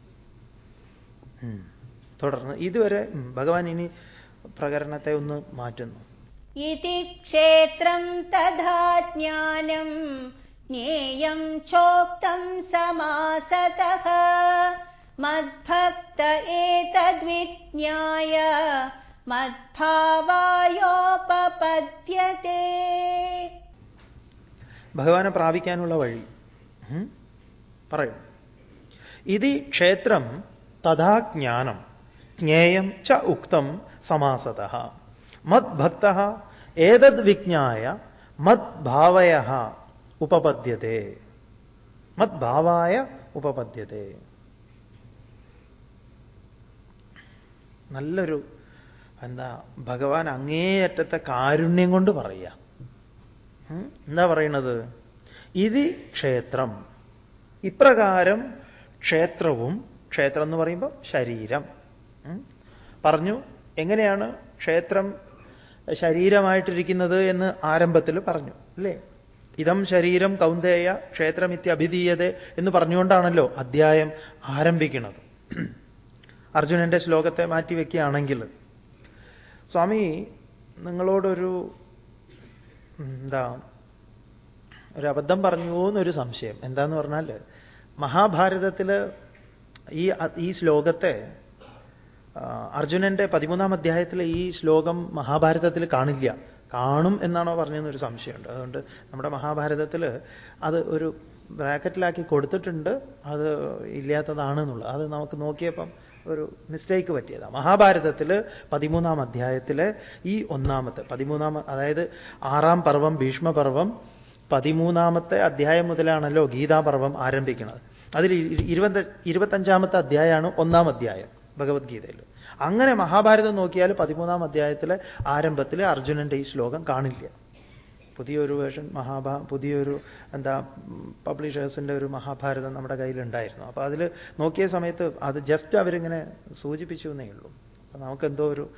തുടർന്ന് ഇതുവരെ ഭഗവാൻ ഇനി പ്രകരണത്തെ ഒന്ന് മാറ്റുന്നു. ക്ഷേത്രം തഥാ ജ്ഞാനം ജ്ഞേയം ചോക്തം സമാസത. മദ്ഭക്ത ഏതദ്വിജ്ഞായ മദ്ഭാവായോപപദ്യത്തെ ഭഗവാനെ പ്രാപിക്കാനുള്ള വഴി. പറയും. ഇത് ക്ഷേത്രം തഥാ ജ്ഞാനം ജ്ഞേയം ച ഉക്തം സമാസത. മദ്ഭക്ത ഏതദ് വിജ്ഞായ മദ്ഭാവയ ഉപപദ്യത്തെ മദ്ഭാവായ ഉപപദ്യത്തെ നല്ലൊരു എന്താ ഭഗവാൻ അങ്ങേയറ്റത്തെ കാരുണ്യം കൊണ്ട് പറയുക. എന്താ പറയണത് ഇത് ക്ഷേത്രം. ഇപ്രകാരം ക്ഷേത്രവും ക്ഷേത്രം എന്ന് പറയുമ്പോൾ ശരീരം. പറഞ്ഞു എങ്ങനെയാണ് ക്ഷേത്രം ശരീരമായിട്ടിരിക്കുന്നത് എന്ന് ആരംഭത്തിൽ പറഞ്ഞു അല്ലേ? ഇതം ശരീരം കൗന്ദേയ ക്ഷേത്രമിത്യഭിധീയത എന്ന് പറഞ്ഞുകൊണ്ടാണല്ലോ അധ്യായം ആരംഭിക്കുന്നത്. അർജുനന്റെ ശ്ലോകത്തെ മാറ്റിവെക്കുകയാണെങ്കിൽ സ്വാമി നിങ്ങളോടൊരു എന്താ ഒരു അബദ്ധം പറഞ്ഞു എന്നൊരു സംശയം. എന്താന്ന് പറഞ്ഞാൽ മഹാഭാരതത്തിൽ ഈ ഈ ശ്ലോകത്തെ അർജുനന്റെ പതിമൂന്നാം അധ്യായത്തിലെ ഈ ശ്ലോകം മഹാഭാരതത്തിൽ കാണില്ല. കാണും എന്നാണോ പറഞ്ഞതെന്നൊരു സംശയമുണ്ട്. അതുകൊണ്ട് നമ്മുടെ മഹാഭാരതത്തിൽ അത് ഒരു ബ്രാക്കറ്റിലാക്കി കൊടുത്തിട്ടുണ്ട്. അത് ഇല്ലാത്തതാണ് എന്നുള്ളത് അത് നമുക്ക് നോക്കിയപ്പം ഒരു മിസ്റ്റേക്ക് പറ്റിയതാണ് മഹാഭാരതത്തിൽ പതിമൂന്നാം അധ്യായത്തിലെ ഈ ഒന്നാമത്തെ പതിമൂന്നാമ അതായത് ആറാം പർവം ഭീഷ്മപർവം പതിമൂന്നാമത്തെ അധ്യായം മുതലാണല്ലോ ഗീതാപർവം ആരംഭിക്കുന്നത്. അതിൽ ഇരുപത്തി ഇരുപത്തഞ്ചാമത്തെ അധ്യായമാണ് ഒന്നാം അധ്യായം ഭഗവത്ഗീതയിൽ അങ്ങനെ മഹാഭാരതം നോക്കിയാൽ പതിമൂന്നാം അധ്യായത്തിലെ ആരംഭത്തിൽ അർജുനന്റെ ഈ ശ്ലോകം കാണില്ല. പുതിയൊരു വേഷൻ മഹാഭാ പുതിയൊരു എന്താ പബ്ലിഷേഴ്സിന്റെ ഒരു മഹാഭാരതം നമ്മുടെ കയ്യിലുണ്ടായിരുന്നു. അപ്പോൾ അതിൽ നോക്കിയ സമയത്ത് അത് ജസ്റ്റ് അവരിങ്ങനെ സൂചിപ്പിച്ചു എന്നേ ഉള്ളൂ. അപ്പം നമുക്കെന്തോ ഒരു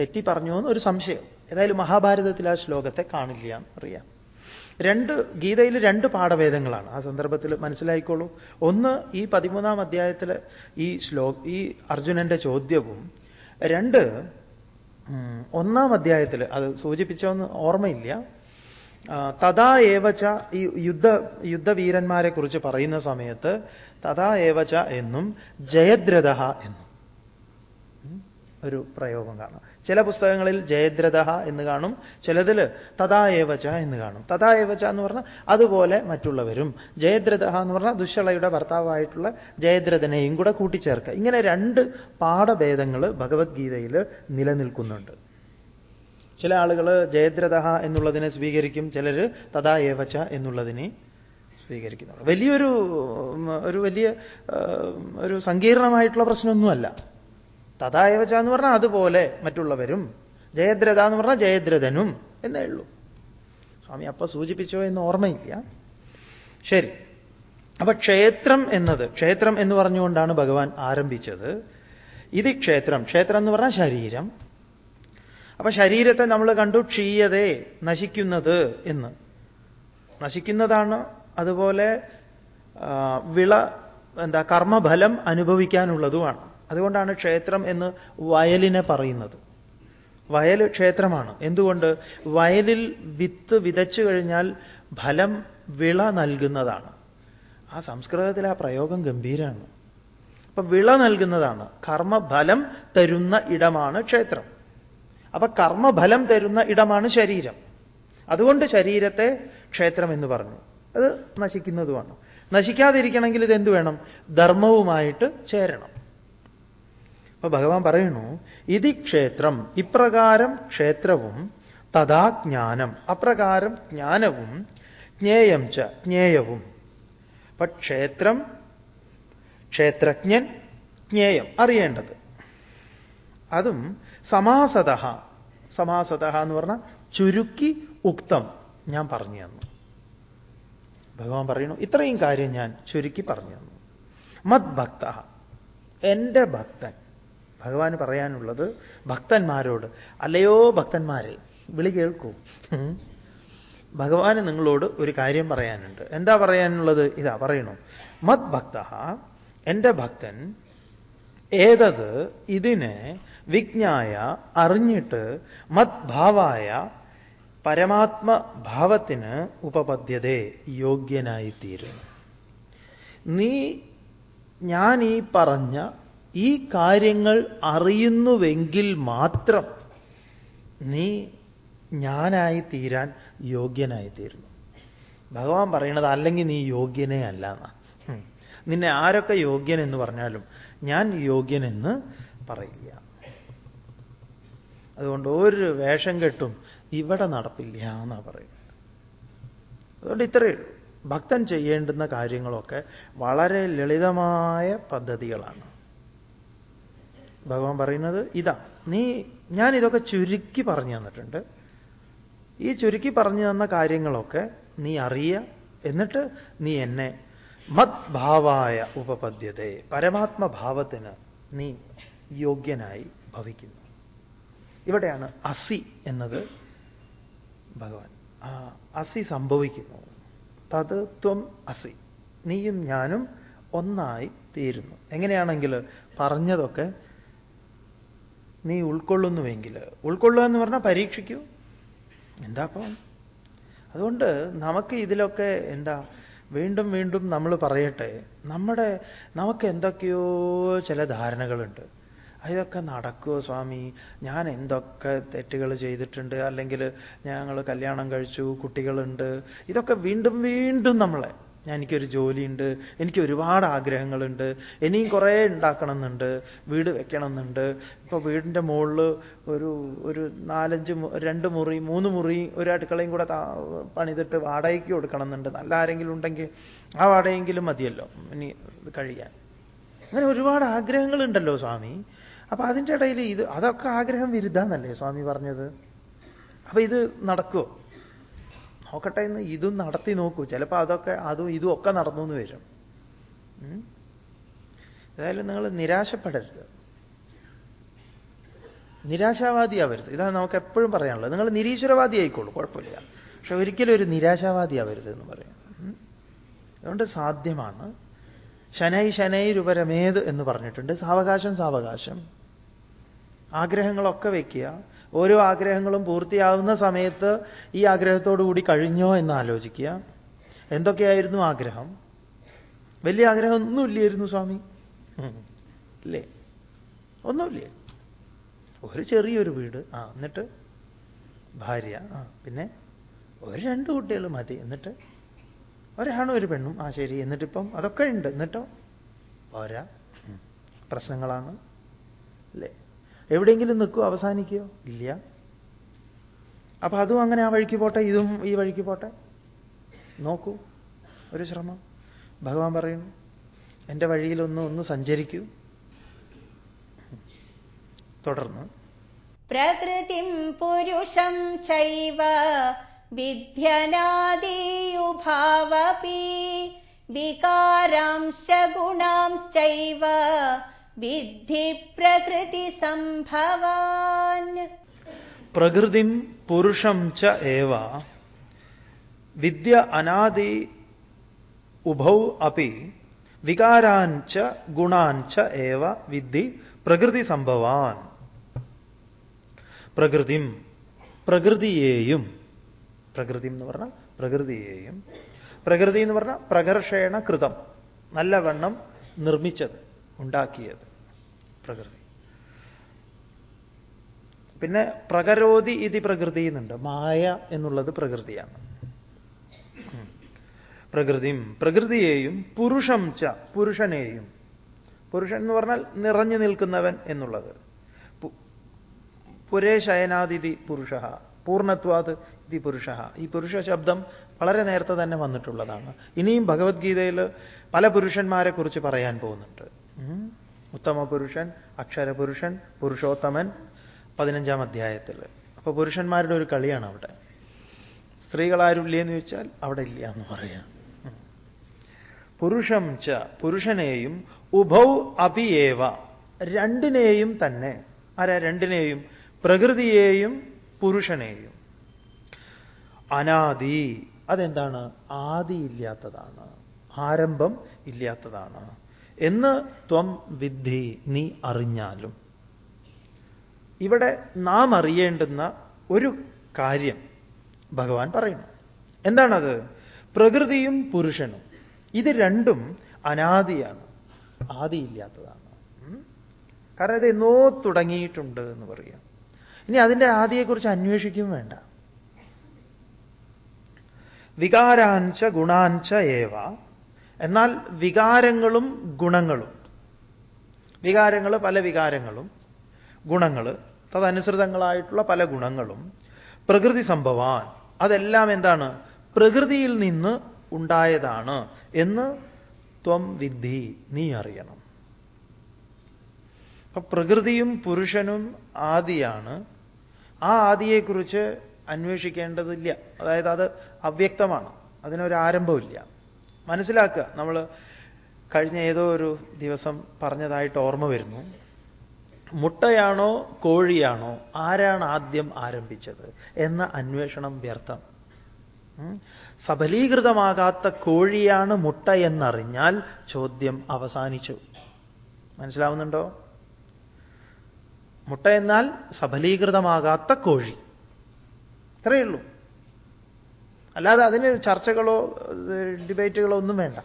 തെറ്റി പറഞ്ഞു എന്നൊരു സംശയം. ഏതായാലും മഹാഭാരതത്തിൽ ആ ശ്ലോകത്തെ കാണില്ല എന്നറിയാം. രണ്ട് ഗീതയിൽ രണ്ട് പാഠഭേദങ്ങളാണ്. ആ സന്ദർഭത്തിൽ മനസ്സിലായിക്കോളൂ. ഒന്ന് ഈ പതിമൂന്നാം അധ്യായത്തിലെ ഈ ശ്ലോ ഈ അർജുനന്റെ ചോദ്യവും. രണ്ട് ഒന്നാം അധ്യായത്തിൽ അത് സൂചിപ്പിച്ചോന്ന് ഓർമ്മയില്ല. തഥാ ഏവച ഈ യുദ്ധ യുദ്ധവീരന്മാരെ കുറിച്ച് പറയുന്ന സമയത്ത് തഥാ ഏവച എന്നും ജയദ്രഥ എന്നും. ഒരു പ്രയോഗം കാണാം. ചില പുസ്തകങ്ങളിൽ ജയദ്രഥ എന്ന് കാണും ചിലതിൽ തഥാ ഏവച എന്ന് കാണും. തഥാ ഏവച എന്ന് പറഞ്ഞാൽ അതുപോലെ മറ്റുള്ളവരും. ജയദ്രഥ എന്ന് പറഞ്ഞാൽ ദുശ്ശളയുടെ ഭർത്താവായിട്ടുള്ള ജയദ്രഥനെയും കൂടെ കൂട്ടിച്ചേർക്കുക. ഇങ്ങനെ രണ്ട് പാഠഭേദങ്ങൾ ഭഗവത്ഗീതയിൽ നിലനിൽക്കുന്നുണ്ട്. ചില ആളുകൾ ജയദ്രഥ എന്നുള്ളതിനെ സ്വീകരിക്കും ചിലർ തഥാ ഏവച്ച എന്നുള്ളതിനെ സ്വീകരിക്കുന്നു വലിയൊരു ഒരു വലിയ ഒരു സങ്കീർണമായിട്ടുള്ള പ്രശ്നമൊന്നുമല്ല. തഥാ ഏവച്ച എന്ന് പറഞ്ഞാൽ അതുപോലെ മറ്റുള്ളവരും ജയദ്രഥ എന്ന് പറഞ്ഞാൽ ജയദ്രഥനും എന്നേ ഉള്ളൂ. സ്വാമി അപ്പൊ സൂചിപ്പിച്ചോ എന്ന് ഓർമ്മയില്ല. ശരി. അപ്പൊ ക്ഷേത്രം എന്നത് ക്ഷേത്രം എന്ന് പറഞ്ഞുകൊണ്ടാണ് ഭഗവാൻ ആരംഭിച്ചത്. ഇത് ക്ഷേത്രം ക്ഷേത്രം എന്ന് പറഞ്ഞാൽ ശരീരം. അപ്പൊ ശരീരത്തെ നമ്മൾ കണ്ടു ക്ഷീയതേ നശിക്കുന്നത് എന്ന്. നശിക്കുന്നതാണ് അതുപോലെ വിള എന്താ കർമ്മഫലം അനുഭവിക്കാനുള്ളതുമാണ്. അതുകൊണ്ടാണ് ക്ഷേത്രം എന്ന് വയലിനെ പറയുന്നത്. വയൽ ക്ഷേത്രമാണ്. എന്തുകൊണ്ട്? വയലിൽ വിത്ത് വിതച്ചു കഴിഞ്ഞാൽ ഫലം വിള നൽകുന്നതാണ്. ആ സംസ്കൃതത്തിൽ ആ പ്രയോഗം ഗംഭീരമാണ് അപ്പൊ വിള നൽകുന്നതാണ്. കർമ്മഫലം തരുന്ന ഇടമാണ് ക്ഷേത്രം. അപ്പൊ കർമ്മഫലം തരുന്ന ഇടമാണ് ശരീരം. അതുകൊണ്ട് ശരീരത്തെ ക്ഷേത്രം എന്ന് പറഞ്ഞു. അത് നശിക്കുന്നതുമാണ്. നശിക്കാതിരിക്കണമെങ്കിൽ ഇതെന്ത് വേണം? ധർമ്മവുമായിട്ട് ചേരണം. അപ്പൊ ഭഗവാൻ പറയുന്നു ഇതി ക്ഷേത്രം ഇപ്രകാരം ക്ഷേത്രവും തഥാ ജ്ഞാനം അപ്രകാരം ജ്ഞാനവും ജ്ഞേയം ച ജ്ഞേയവും. അപ്പൊ ക്ഷേത്രം ക്ഷേത്രജ്ഞൻ ജ്ഞേയം അറിയേണ്ടത്. അതും സമാസത സമാസത എന്ന് പറഞ്ഞാൽ ചുരുക്കി ഉക്തം. ഞാൻ പറഞ്ഞു തന്നു. ഭഗവാൻ പറയുന്നു ഇത്രയും കാര്യം ഞാൻ ചുരുക്കി പറഞ്ഞു തന്നു. മദ്ഭക്ത എന്റെ ഭക്തൻ. ഭഗവാൻ പറയാനുള്ളത് ഭക്തന്മാരോട് അല്ലയോ ഭക്തന്മാരെ വിളി കേൾക്കൂ. ഭഗവാന് നിങ്ങളോട് ഒരു കാര്യം പറയാനുണ്ട്. എന്താ പറയാനുള്ളത്? ഇതാ പറയണു. മദ്ഭക്ത എന്റെ ഭക്തൻ ഏതത് ഇതിനെ വിജ്ഞായ അറിഞ്ഞിട്ട് മത്ഭാവായ പരമാത്മഭാവത്തിന് ഉപപദ്യതേ യോഗ്യനായിത്തീരും നീ ഞാൻ ഈ പറഞ്ഞ ഈ കാര്യങ്ങൾ അറിയുന്നുവെങ്കിൽ മാത്രം നീ ഞാനായി തീരാൻ യോഗ്യനായി തീരുന്നു ഭഗവാൻ പറയുന്നത് അല്ലെങ്കിൽ നീ യോഗ്യനേ അല്ല നിന്നെ ആരൊക്കെ യോഗ്യൻ എന്ന് പറഞ്ഞാലും ഞാൻ യോഗ്യനെന്ന് പറയില്ല. അതുകൊണ്ട് ഒരു വേഷം കെട്ടും ഇവിടെ നടപ്പില്ല എന്നാ പറയുന്നത്. അതുകൊണ്ട് ഇത്രയേ ഉള്ളൂ. ഭക്തൻ ചെയ്യേണ്ടുന്ന കാര്യങ്ങളൊക്കെ വളരെ ലളിതമായ പദ്ധതികളാണ്. ഭഗവാൻ പറയുന്നത് ഇതാ നീ ഞാൻ ഇതൊക്കെ ചുരുക്കി പറഞ്ഞു തന്നിട്ടുണ്ട്. ഈ ചുരുക്കി പറഞ്ഞു തന്ന കാര്യങ്ങളൊക്കെ നീ അറിയുക എന്നിട്ട് നീ എന്നെ മദ്ഭാവായ ഉപപദ്യതയെ പരമാത്മഭാവത്തിന് നീ യോഗ്യനായി ഭവിക്കുന്നു. ഇവിടെയാണ് അസി എന്നത് ഭഗവാൻ. ആ അസി സംഭവിക്കുന്നു. തത് ത്വം അസി. നീയും ഞാനും ഒന്നായി തീരുന്നു. എങ്ങനെയാണെങ്കിൽ പറഞ്ഞതൊക്കെ നീ ഉൾക്കൊള്ളുന്നുവെങ്കിൽ ഉൾക്കൊള്ളുക എന്ന് പറഞ്ഞാൽ പരീക്ഷിക്കൂ. എന്താ അപ്പം? അതുകൊണ്ട് നമുക്ക് ഇതിലൊക്കെ എന്താ വീണ്ടും വീണ്ടും നമ്മൾ പറയട്ടെ നമ്മുടെ നമുക്ക് എന്തൊക്കെയോ ചില ധാരണകളുണ്ട്. ഇതൊക്കെ നടക്കുമോ സ്വാമി? ഞാൻ എന്തൊക്കെ തെറ്റുകൾ ചെയ്തിട്ടുണ്ട്? അല്ലെങ്കിൽ ഞങ്ങൾ കല്യാണം കഴിച്ചു കുട്ടികളുണ്ട്. ഇതൊക്കെ വീണ്ടും വീണ്ടും നമ്മളെ ഞാൻ എനിക്കൊരു ജോലിയുണ്ട് എനിക്ക് ഒരുപാട് ആഗ്രഹങ്ങളുണ്ട് ഇനിയും കുറേ ഉണ്ടാക്കണമെന്നുണ്ട് വീട് വെക്കണമെന്നുണ്ട്. ഇപ്പോൾ വീടിന്റെ മുകളിൽ ഒരു ഒരു നാലഞ്ച് രണ്ട് മുറി മൂന്ന് മുറി ഒരു അടുക്കളയും കൂടെ പണിതിട്ട് വാടകയ്ക്ക് കൊടുക്കണമെന്നുണ്ട്. നല്ല ആരെങ്കിലും ഉണ്ടെങ്കിൽ ആ വാടകയെങ്കിലും മതിയല്ലോ ഇനി കഴിയാൻ. അങ്ങനെ ഒരുപാട് ആഗ്രഹങ്ങളുണ്ടല്ലോ സ്വാമി. അപ്പോൾ അതിന്റെ ഇടയിൽ ഇത് അതൊക്കെ ആഗ്രഹം വിരുദ്ധാന്നല്ലേ സ്വാമി പറഞ്ഞത്? അപ്പം ഇത് നടക്കുമോ നോക്കട്ടെ എന്ന് ഇതും നടത്തി നോക്കൂ. ചിലപ്പോൾ അതൊക്കെ അതും ഇതും ഒക്കെ നടന്നു എന്ന് വരും. ഏതായാലും നിങ്ങൾ നിരാശപ്പെടരുത്. നിരാശാവാദിയാവരുത്. ഇതാണ് നമുക്ക് എപ്പോഴും പറയാനുള്ളത്. നിങ്ങൾ നിരീശ്വരവാദി ആയിക്കോളൂ കുഴപ്പമില്ല. പക്ഷെ ഒരിക്കലും ഒരു നിരാശാവാദിയാവരുത് എന്ന് പറയാം. അതുകൊണ്ട് സാധ്യമാണ് ശനൈ ശനൈ രൂപരമേത് എന്ന് പറഞ്ഞിട്ടുണ്ട്. സാവകാശം സാവകാശം. ആഗ്രഹങ്ങളൊക്കെ വയ്ക്കുക ഓരോ ആഗ്രഹങ്ങളും പൂർത്തിയാവുന്ന സമയത്ത് ഈ ആഗ്രഹത്തോടുകൂടി കഴിഞ്ഞോ എന്ന് ആലോചിക്കുക. എന്തൊക്കെയായിരുന്നു ആഗ്രഹം? വലിയ ആഗ്രഹം ഒന്നുമില്ലായിരുന്നു സ്വാമി. ഇല്ലേ? ഒന്നുമില്ല? ഒരു ചെറിയൊരു വീട്. ആ എന്നിട്ട്? ഭാര്യ. ആ പിന്നെ? ഒരു രണ്ട് കുട്ടികൾ മതി. എന്നിട്ട്? ഒരാണും ഒരു പെണ്ണും. ആ ശരി. എന്നിട്ടിപ്പം അതൊക്കെ ഉണ്ട്. എന്നിട്ടോ? പോരാ. പ്രശ്നങ്ങളാണ്. അല്ലേ എവിടെയെങ്കിലും നിൽക്കുമോ അവസാനിക്കുകയോ ഇല്ല. അപ്പൊ അതും അങ്ങനെ ആ വഴിക്ക് പോട്ടെ ഇതും ഈ വഴിക്ക് പോട്ടെ? നോക്കൂ ഒരു ശ്രമം. ഭഗവാൻ പറയുന്നു എന്റെ വഴിയിലൊന്നും ഒന്ന് സഞ്ചരിക്കൂ. തുടർന്ന്. പ്രകൃതിം പുരുഷം ചൈവ വിദ്യനാദിയുഭാവപി വികാരാംശ ഗുണാംശ്ചൈവ വിദ്ധി പ്രകൃതി സംഭവാൻ. പ്രകൃതിം പുരുഷം ച ഏവ. വിദ്യ അനാദി ഉഭൗ അപ്പി വികാരാഞ്ച ഗുണാഞ്ച ഏവ വിദ്ധി പ്രകൃതി സംഭവാൻ. പ്രകൃതിം പ്രകൃതിയെയും. പ്രകൃതി എന്ന് പറഞ്ഞാൽ പ്രകൃതിയെയും. പ്രകൃതി എന്ന് പറഞ്ഞാൽ പ്രകർഷേണ കൃതം. നല്ലവണ്ണം നിർമ്മിച്ചത്. ഉണ്ടാക്കിയത് പ്രകൃതി. പിന്നെ പ്രകരോതി ഇതി പ്രകൃതി എന്നുണ്ട്. മായ എന്നുള്ളത് പ്രകൃതിയാണ്. പ്രകൃതിയും പ്രകൃതിയെയും പുരുഷം ച പുരുഷനെയും. പുരുഷൻ എന്ന് പറഞ്ഞാൽ നിറഞ്ഞു നിൽക്കുന്നവൻ എന്നുള്ളത്. പുരേ ശയനാദിതി പുരുഷ പൂർണത്വാത് ഇതി പുരുഷ. ഈ പുരുഷ ശബ്ദം വളരെ നേരത്തെ തന്നെ വന്നിട്ടുള്ളതാണ്. ഇനിയും ഭഗവത്ഗീതയിൽ പല പുരുഷന്മാരെ കുറിച്ച് പറയാൻ പോകുന്നുണ്ട്. ഉത്തമ പുരുഷൻ അക്ഷരപുരുഷൻ പുരുഷോത്തമൻ പതിനഞ്ചാം അധ്യായത്തിൽ. അപ്പൊ പുരുഷന്മാരുടെ ഒരു കളിയാണ് അവിടെ. സ്ത്രീകളാരും എന്ന് ചോദിച്ചാൽ അവിടെ ഇല്ല എന്ന് പറയാം പുരുഷം ച പുരുഷനെയും ഉഭൗ അപിയേവ രണ്ടിനെയും തന്നെ. ആരാ രണ്ടിനെയും? പ്രകൃതിയെയും പുരുഷനെയും. അനാദി അതെന്താണ്? ആദി ഇല്ലാത്തതാണ്. ആരംഭം ഇല്ലാത്തതാണ്. എന്ന് ത്വം വിദ്ധി നീ അറിഞ്ഞാലും. ഇവിടെ നാം അറിയേണ്ടുന്ന ഒരു കാര്യം ഭഗവാൻ പറയുന്നു. എന്താണത്? പ്രകൃതിയും പുരുഷനും. ഇത് രണ്ടും അനാദിയാണ്. ആദിയില്ലാത്തതാണ്. കാരണം ഇത് എന്നോ തുടങ്ങിയിട്ടുണ്ട് എന്ന് പറയാം. ഇനി അതിന്റെ ആദിയെക്കുറിച്ച് അന്വേഷിക്കും വേണ്ട. വികാരാഞ്ച ഗുണാഞ്ച ഏവ എന്നാൽ വികാരങ്ങളും ഗുണങ്ങളും. വികാരങ്ങൾ പല വികാരങ്ങളും ഗുണങ്ങൾ തദനുസൃതങ്ങളായിട്ടുള്ള പല ഗുണങ്ങളും പ്രകൃതി സംഭവാൻ അതെല്ലാം എന്താണ്? പ്രകൃതിയിൽ നിന്ന് ഉണ്ടായതാണ് എന്ന് ത്വം വിദ്ധി നീ അറിയണം. അപ്പൊ പ്രകൃതിയും പുരുഷനും ആദിയാണ്. ആ ആദിയെക്കുറിച്ച് അന്വേഷിക്കേണ്ടതില്ല. അതായത് അത് അവ്യക്തമാണ്. അതിനൊരു ആരംഭമില്ല മനസ്സിലാക്കുക. നമ്മൾ കഴിഞ്ഞ ഏതോ ഒരു ദിവസം പറഞ്ഞതായിട്ട് ഓർമ്മ വരുന്നു. മുട്ടയാണോ കോഴിയാണോ ആരാണ് ആദ്യം ആരംഭിച്ചത് എന്ന അന്വേഷണം വ്യർത്ഥം. സബലീകൃതമാകാത്ത കോഴിയാണ് മുട്ട എന്നറിഞ്ഞാൽ ചോദ്യം അവസാനിച്ചു. മനസ്സിലാവുന്നുണ്ടോ? മുട്ട എന്നാൽ സബലീകൃതമാകാത്ത കോഴി. ഇത്രയേ ഉള്ളൂ. അല്ലാതെ അതിന് ചർച്ചകളോ ഡിബേറ്റുകളോ ഒന്നും വേണ്ട.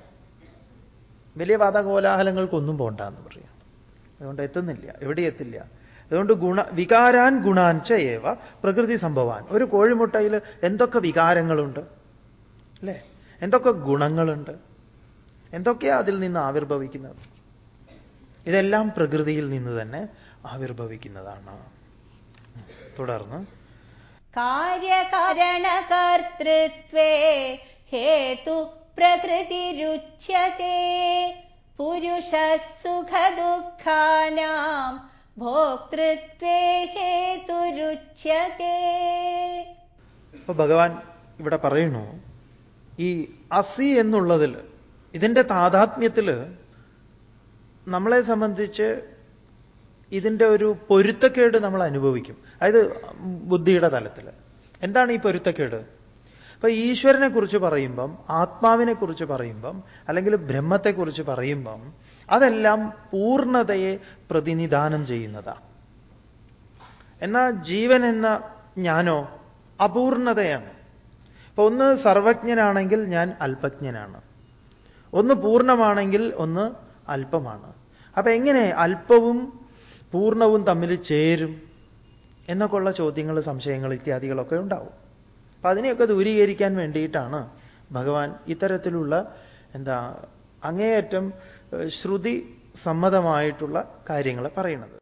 വലിയ വാദകോലാഹലങ്ങൾക്കൊന്നും പോണ്ട എന്ന് പറയാം. അതുകൊണ്ട് എത്തുന്നില്ല എവിടെ എത്തില്ല. അതുകൊണ്ട് ഗുണ വികാരാൻ ഗുണാഞ്ച ഏവ പ്രകൃതി സംഭവാൻ. ഒരു കോഴിമുട്ടയിൽ എന്തൊക്കെ വികാരങ്ങളുണ്ട്? അല്ലേ? എന്തൊക്കെ ഗുണങ്ങളുണ്ട്? എന്തൊക്കെയാ അതിൽ നിന്ന് ആവിർഭവിക്കുന്നത്? ഇതെല്ലാം പ്രകൃതിയിൽ നിന്ന് തന്നെ ആവിർഭവിക്കുന്നതാണ്. തുടർന്ന് കാര്യകാരണകർത്തൃത്വേ ഹേതു പ്രകൃതിരുച്യത്തെ പുരുഷ സുഖദുഃഖാനാം ഭോക്തൃത്വേ ഹേതുരുച്യത്തെ അപ്പൊ ഭഗവാൻ ഇവിടെ പറയുന്നു ഈ അസി എന്നുള്ളതിൽ ഇതിന്റെ താതാത്മ്യത്തിൽ നമ്മളെ സംബന്ധിച്ച് ഇതിന്റെ ഒരു പൊരുത്തക്കേട് നമ്മൾ അനുഭവിക്കും. അതായത് ബുദ്ധിയുടെ തലത്തിൽ. എന്താണ് ഈ പൊരുത്തക്കേട്? അപ്പൊ ഈശ്വരനെ കുറിച്ച് പറയുമ്പം ആത്മാവിനെ കുറിച്ച് പറയുമ്പം അല്ലെങ്കിൽ ബ്രഹ്മത്തെക്കുറിച്ച് പറയുമ്പം അതെല്ലാം പൂർണതയെ പ്രതിനിധാനം ചെയ്യുന്നതാണ് എന്നാൽ ജീവൻ എന്ന ഞാനോ അപൂർണതയാണ്. അപ്പൊ ഒന്ന് സർവജ്ഞനാണെങ്കിൽ ഞാൻ അല്പജ്ഞനാണ്. ഒന്ന് പൂർണമാണെങ്കിൽ ഒന്ന് അല്പമാണ്. അപ്പൊ എങ്ങനെ? അല്പവും പൂർണവും തമ്മിൽ ചേരും എന്നൊക്കെയുള്ള ചോദ്യങ്ങൾ സംശയങ്ങൾ ഇത്യാദികളൊക്കെ ഉണ്ടാവും. അപ്പൊ അതിനെയൊക്കെ ദൂരീകരിക്കാൻ വേണ്ടിയിട്ടാണ് ഭഗവാൻ ഇത്തരത്തിലുള്ള എന്താ അങ്ങേയറ്റം ശ്രുതി സമ്മതമായിട്ടുള്ള കാര്യങ്ങൾ പറയുന്നത്.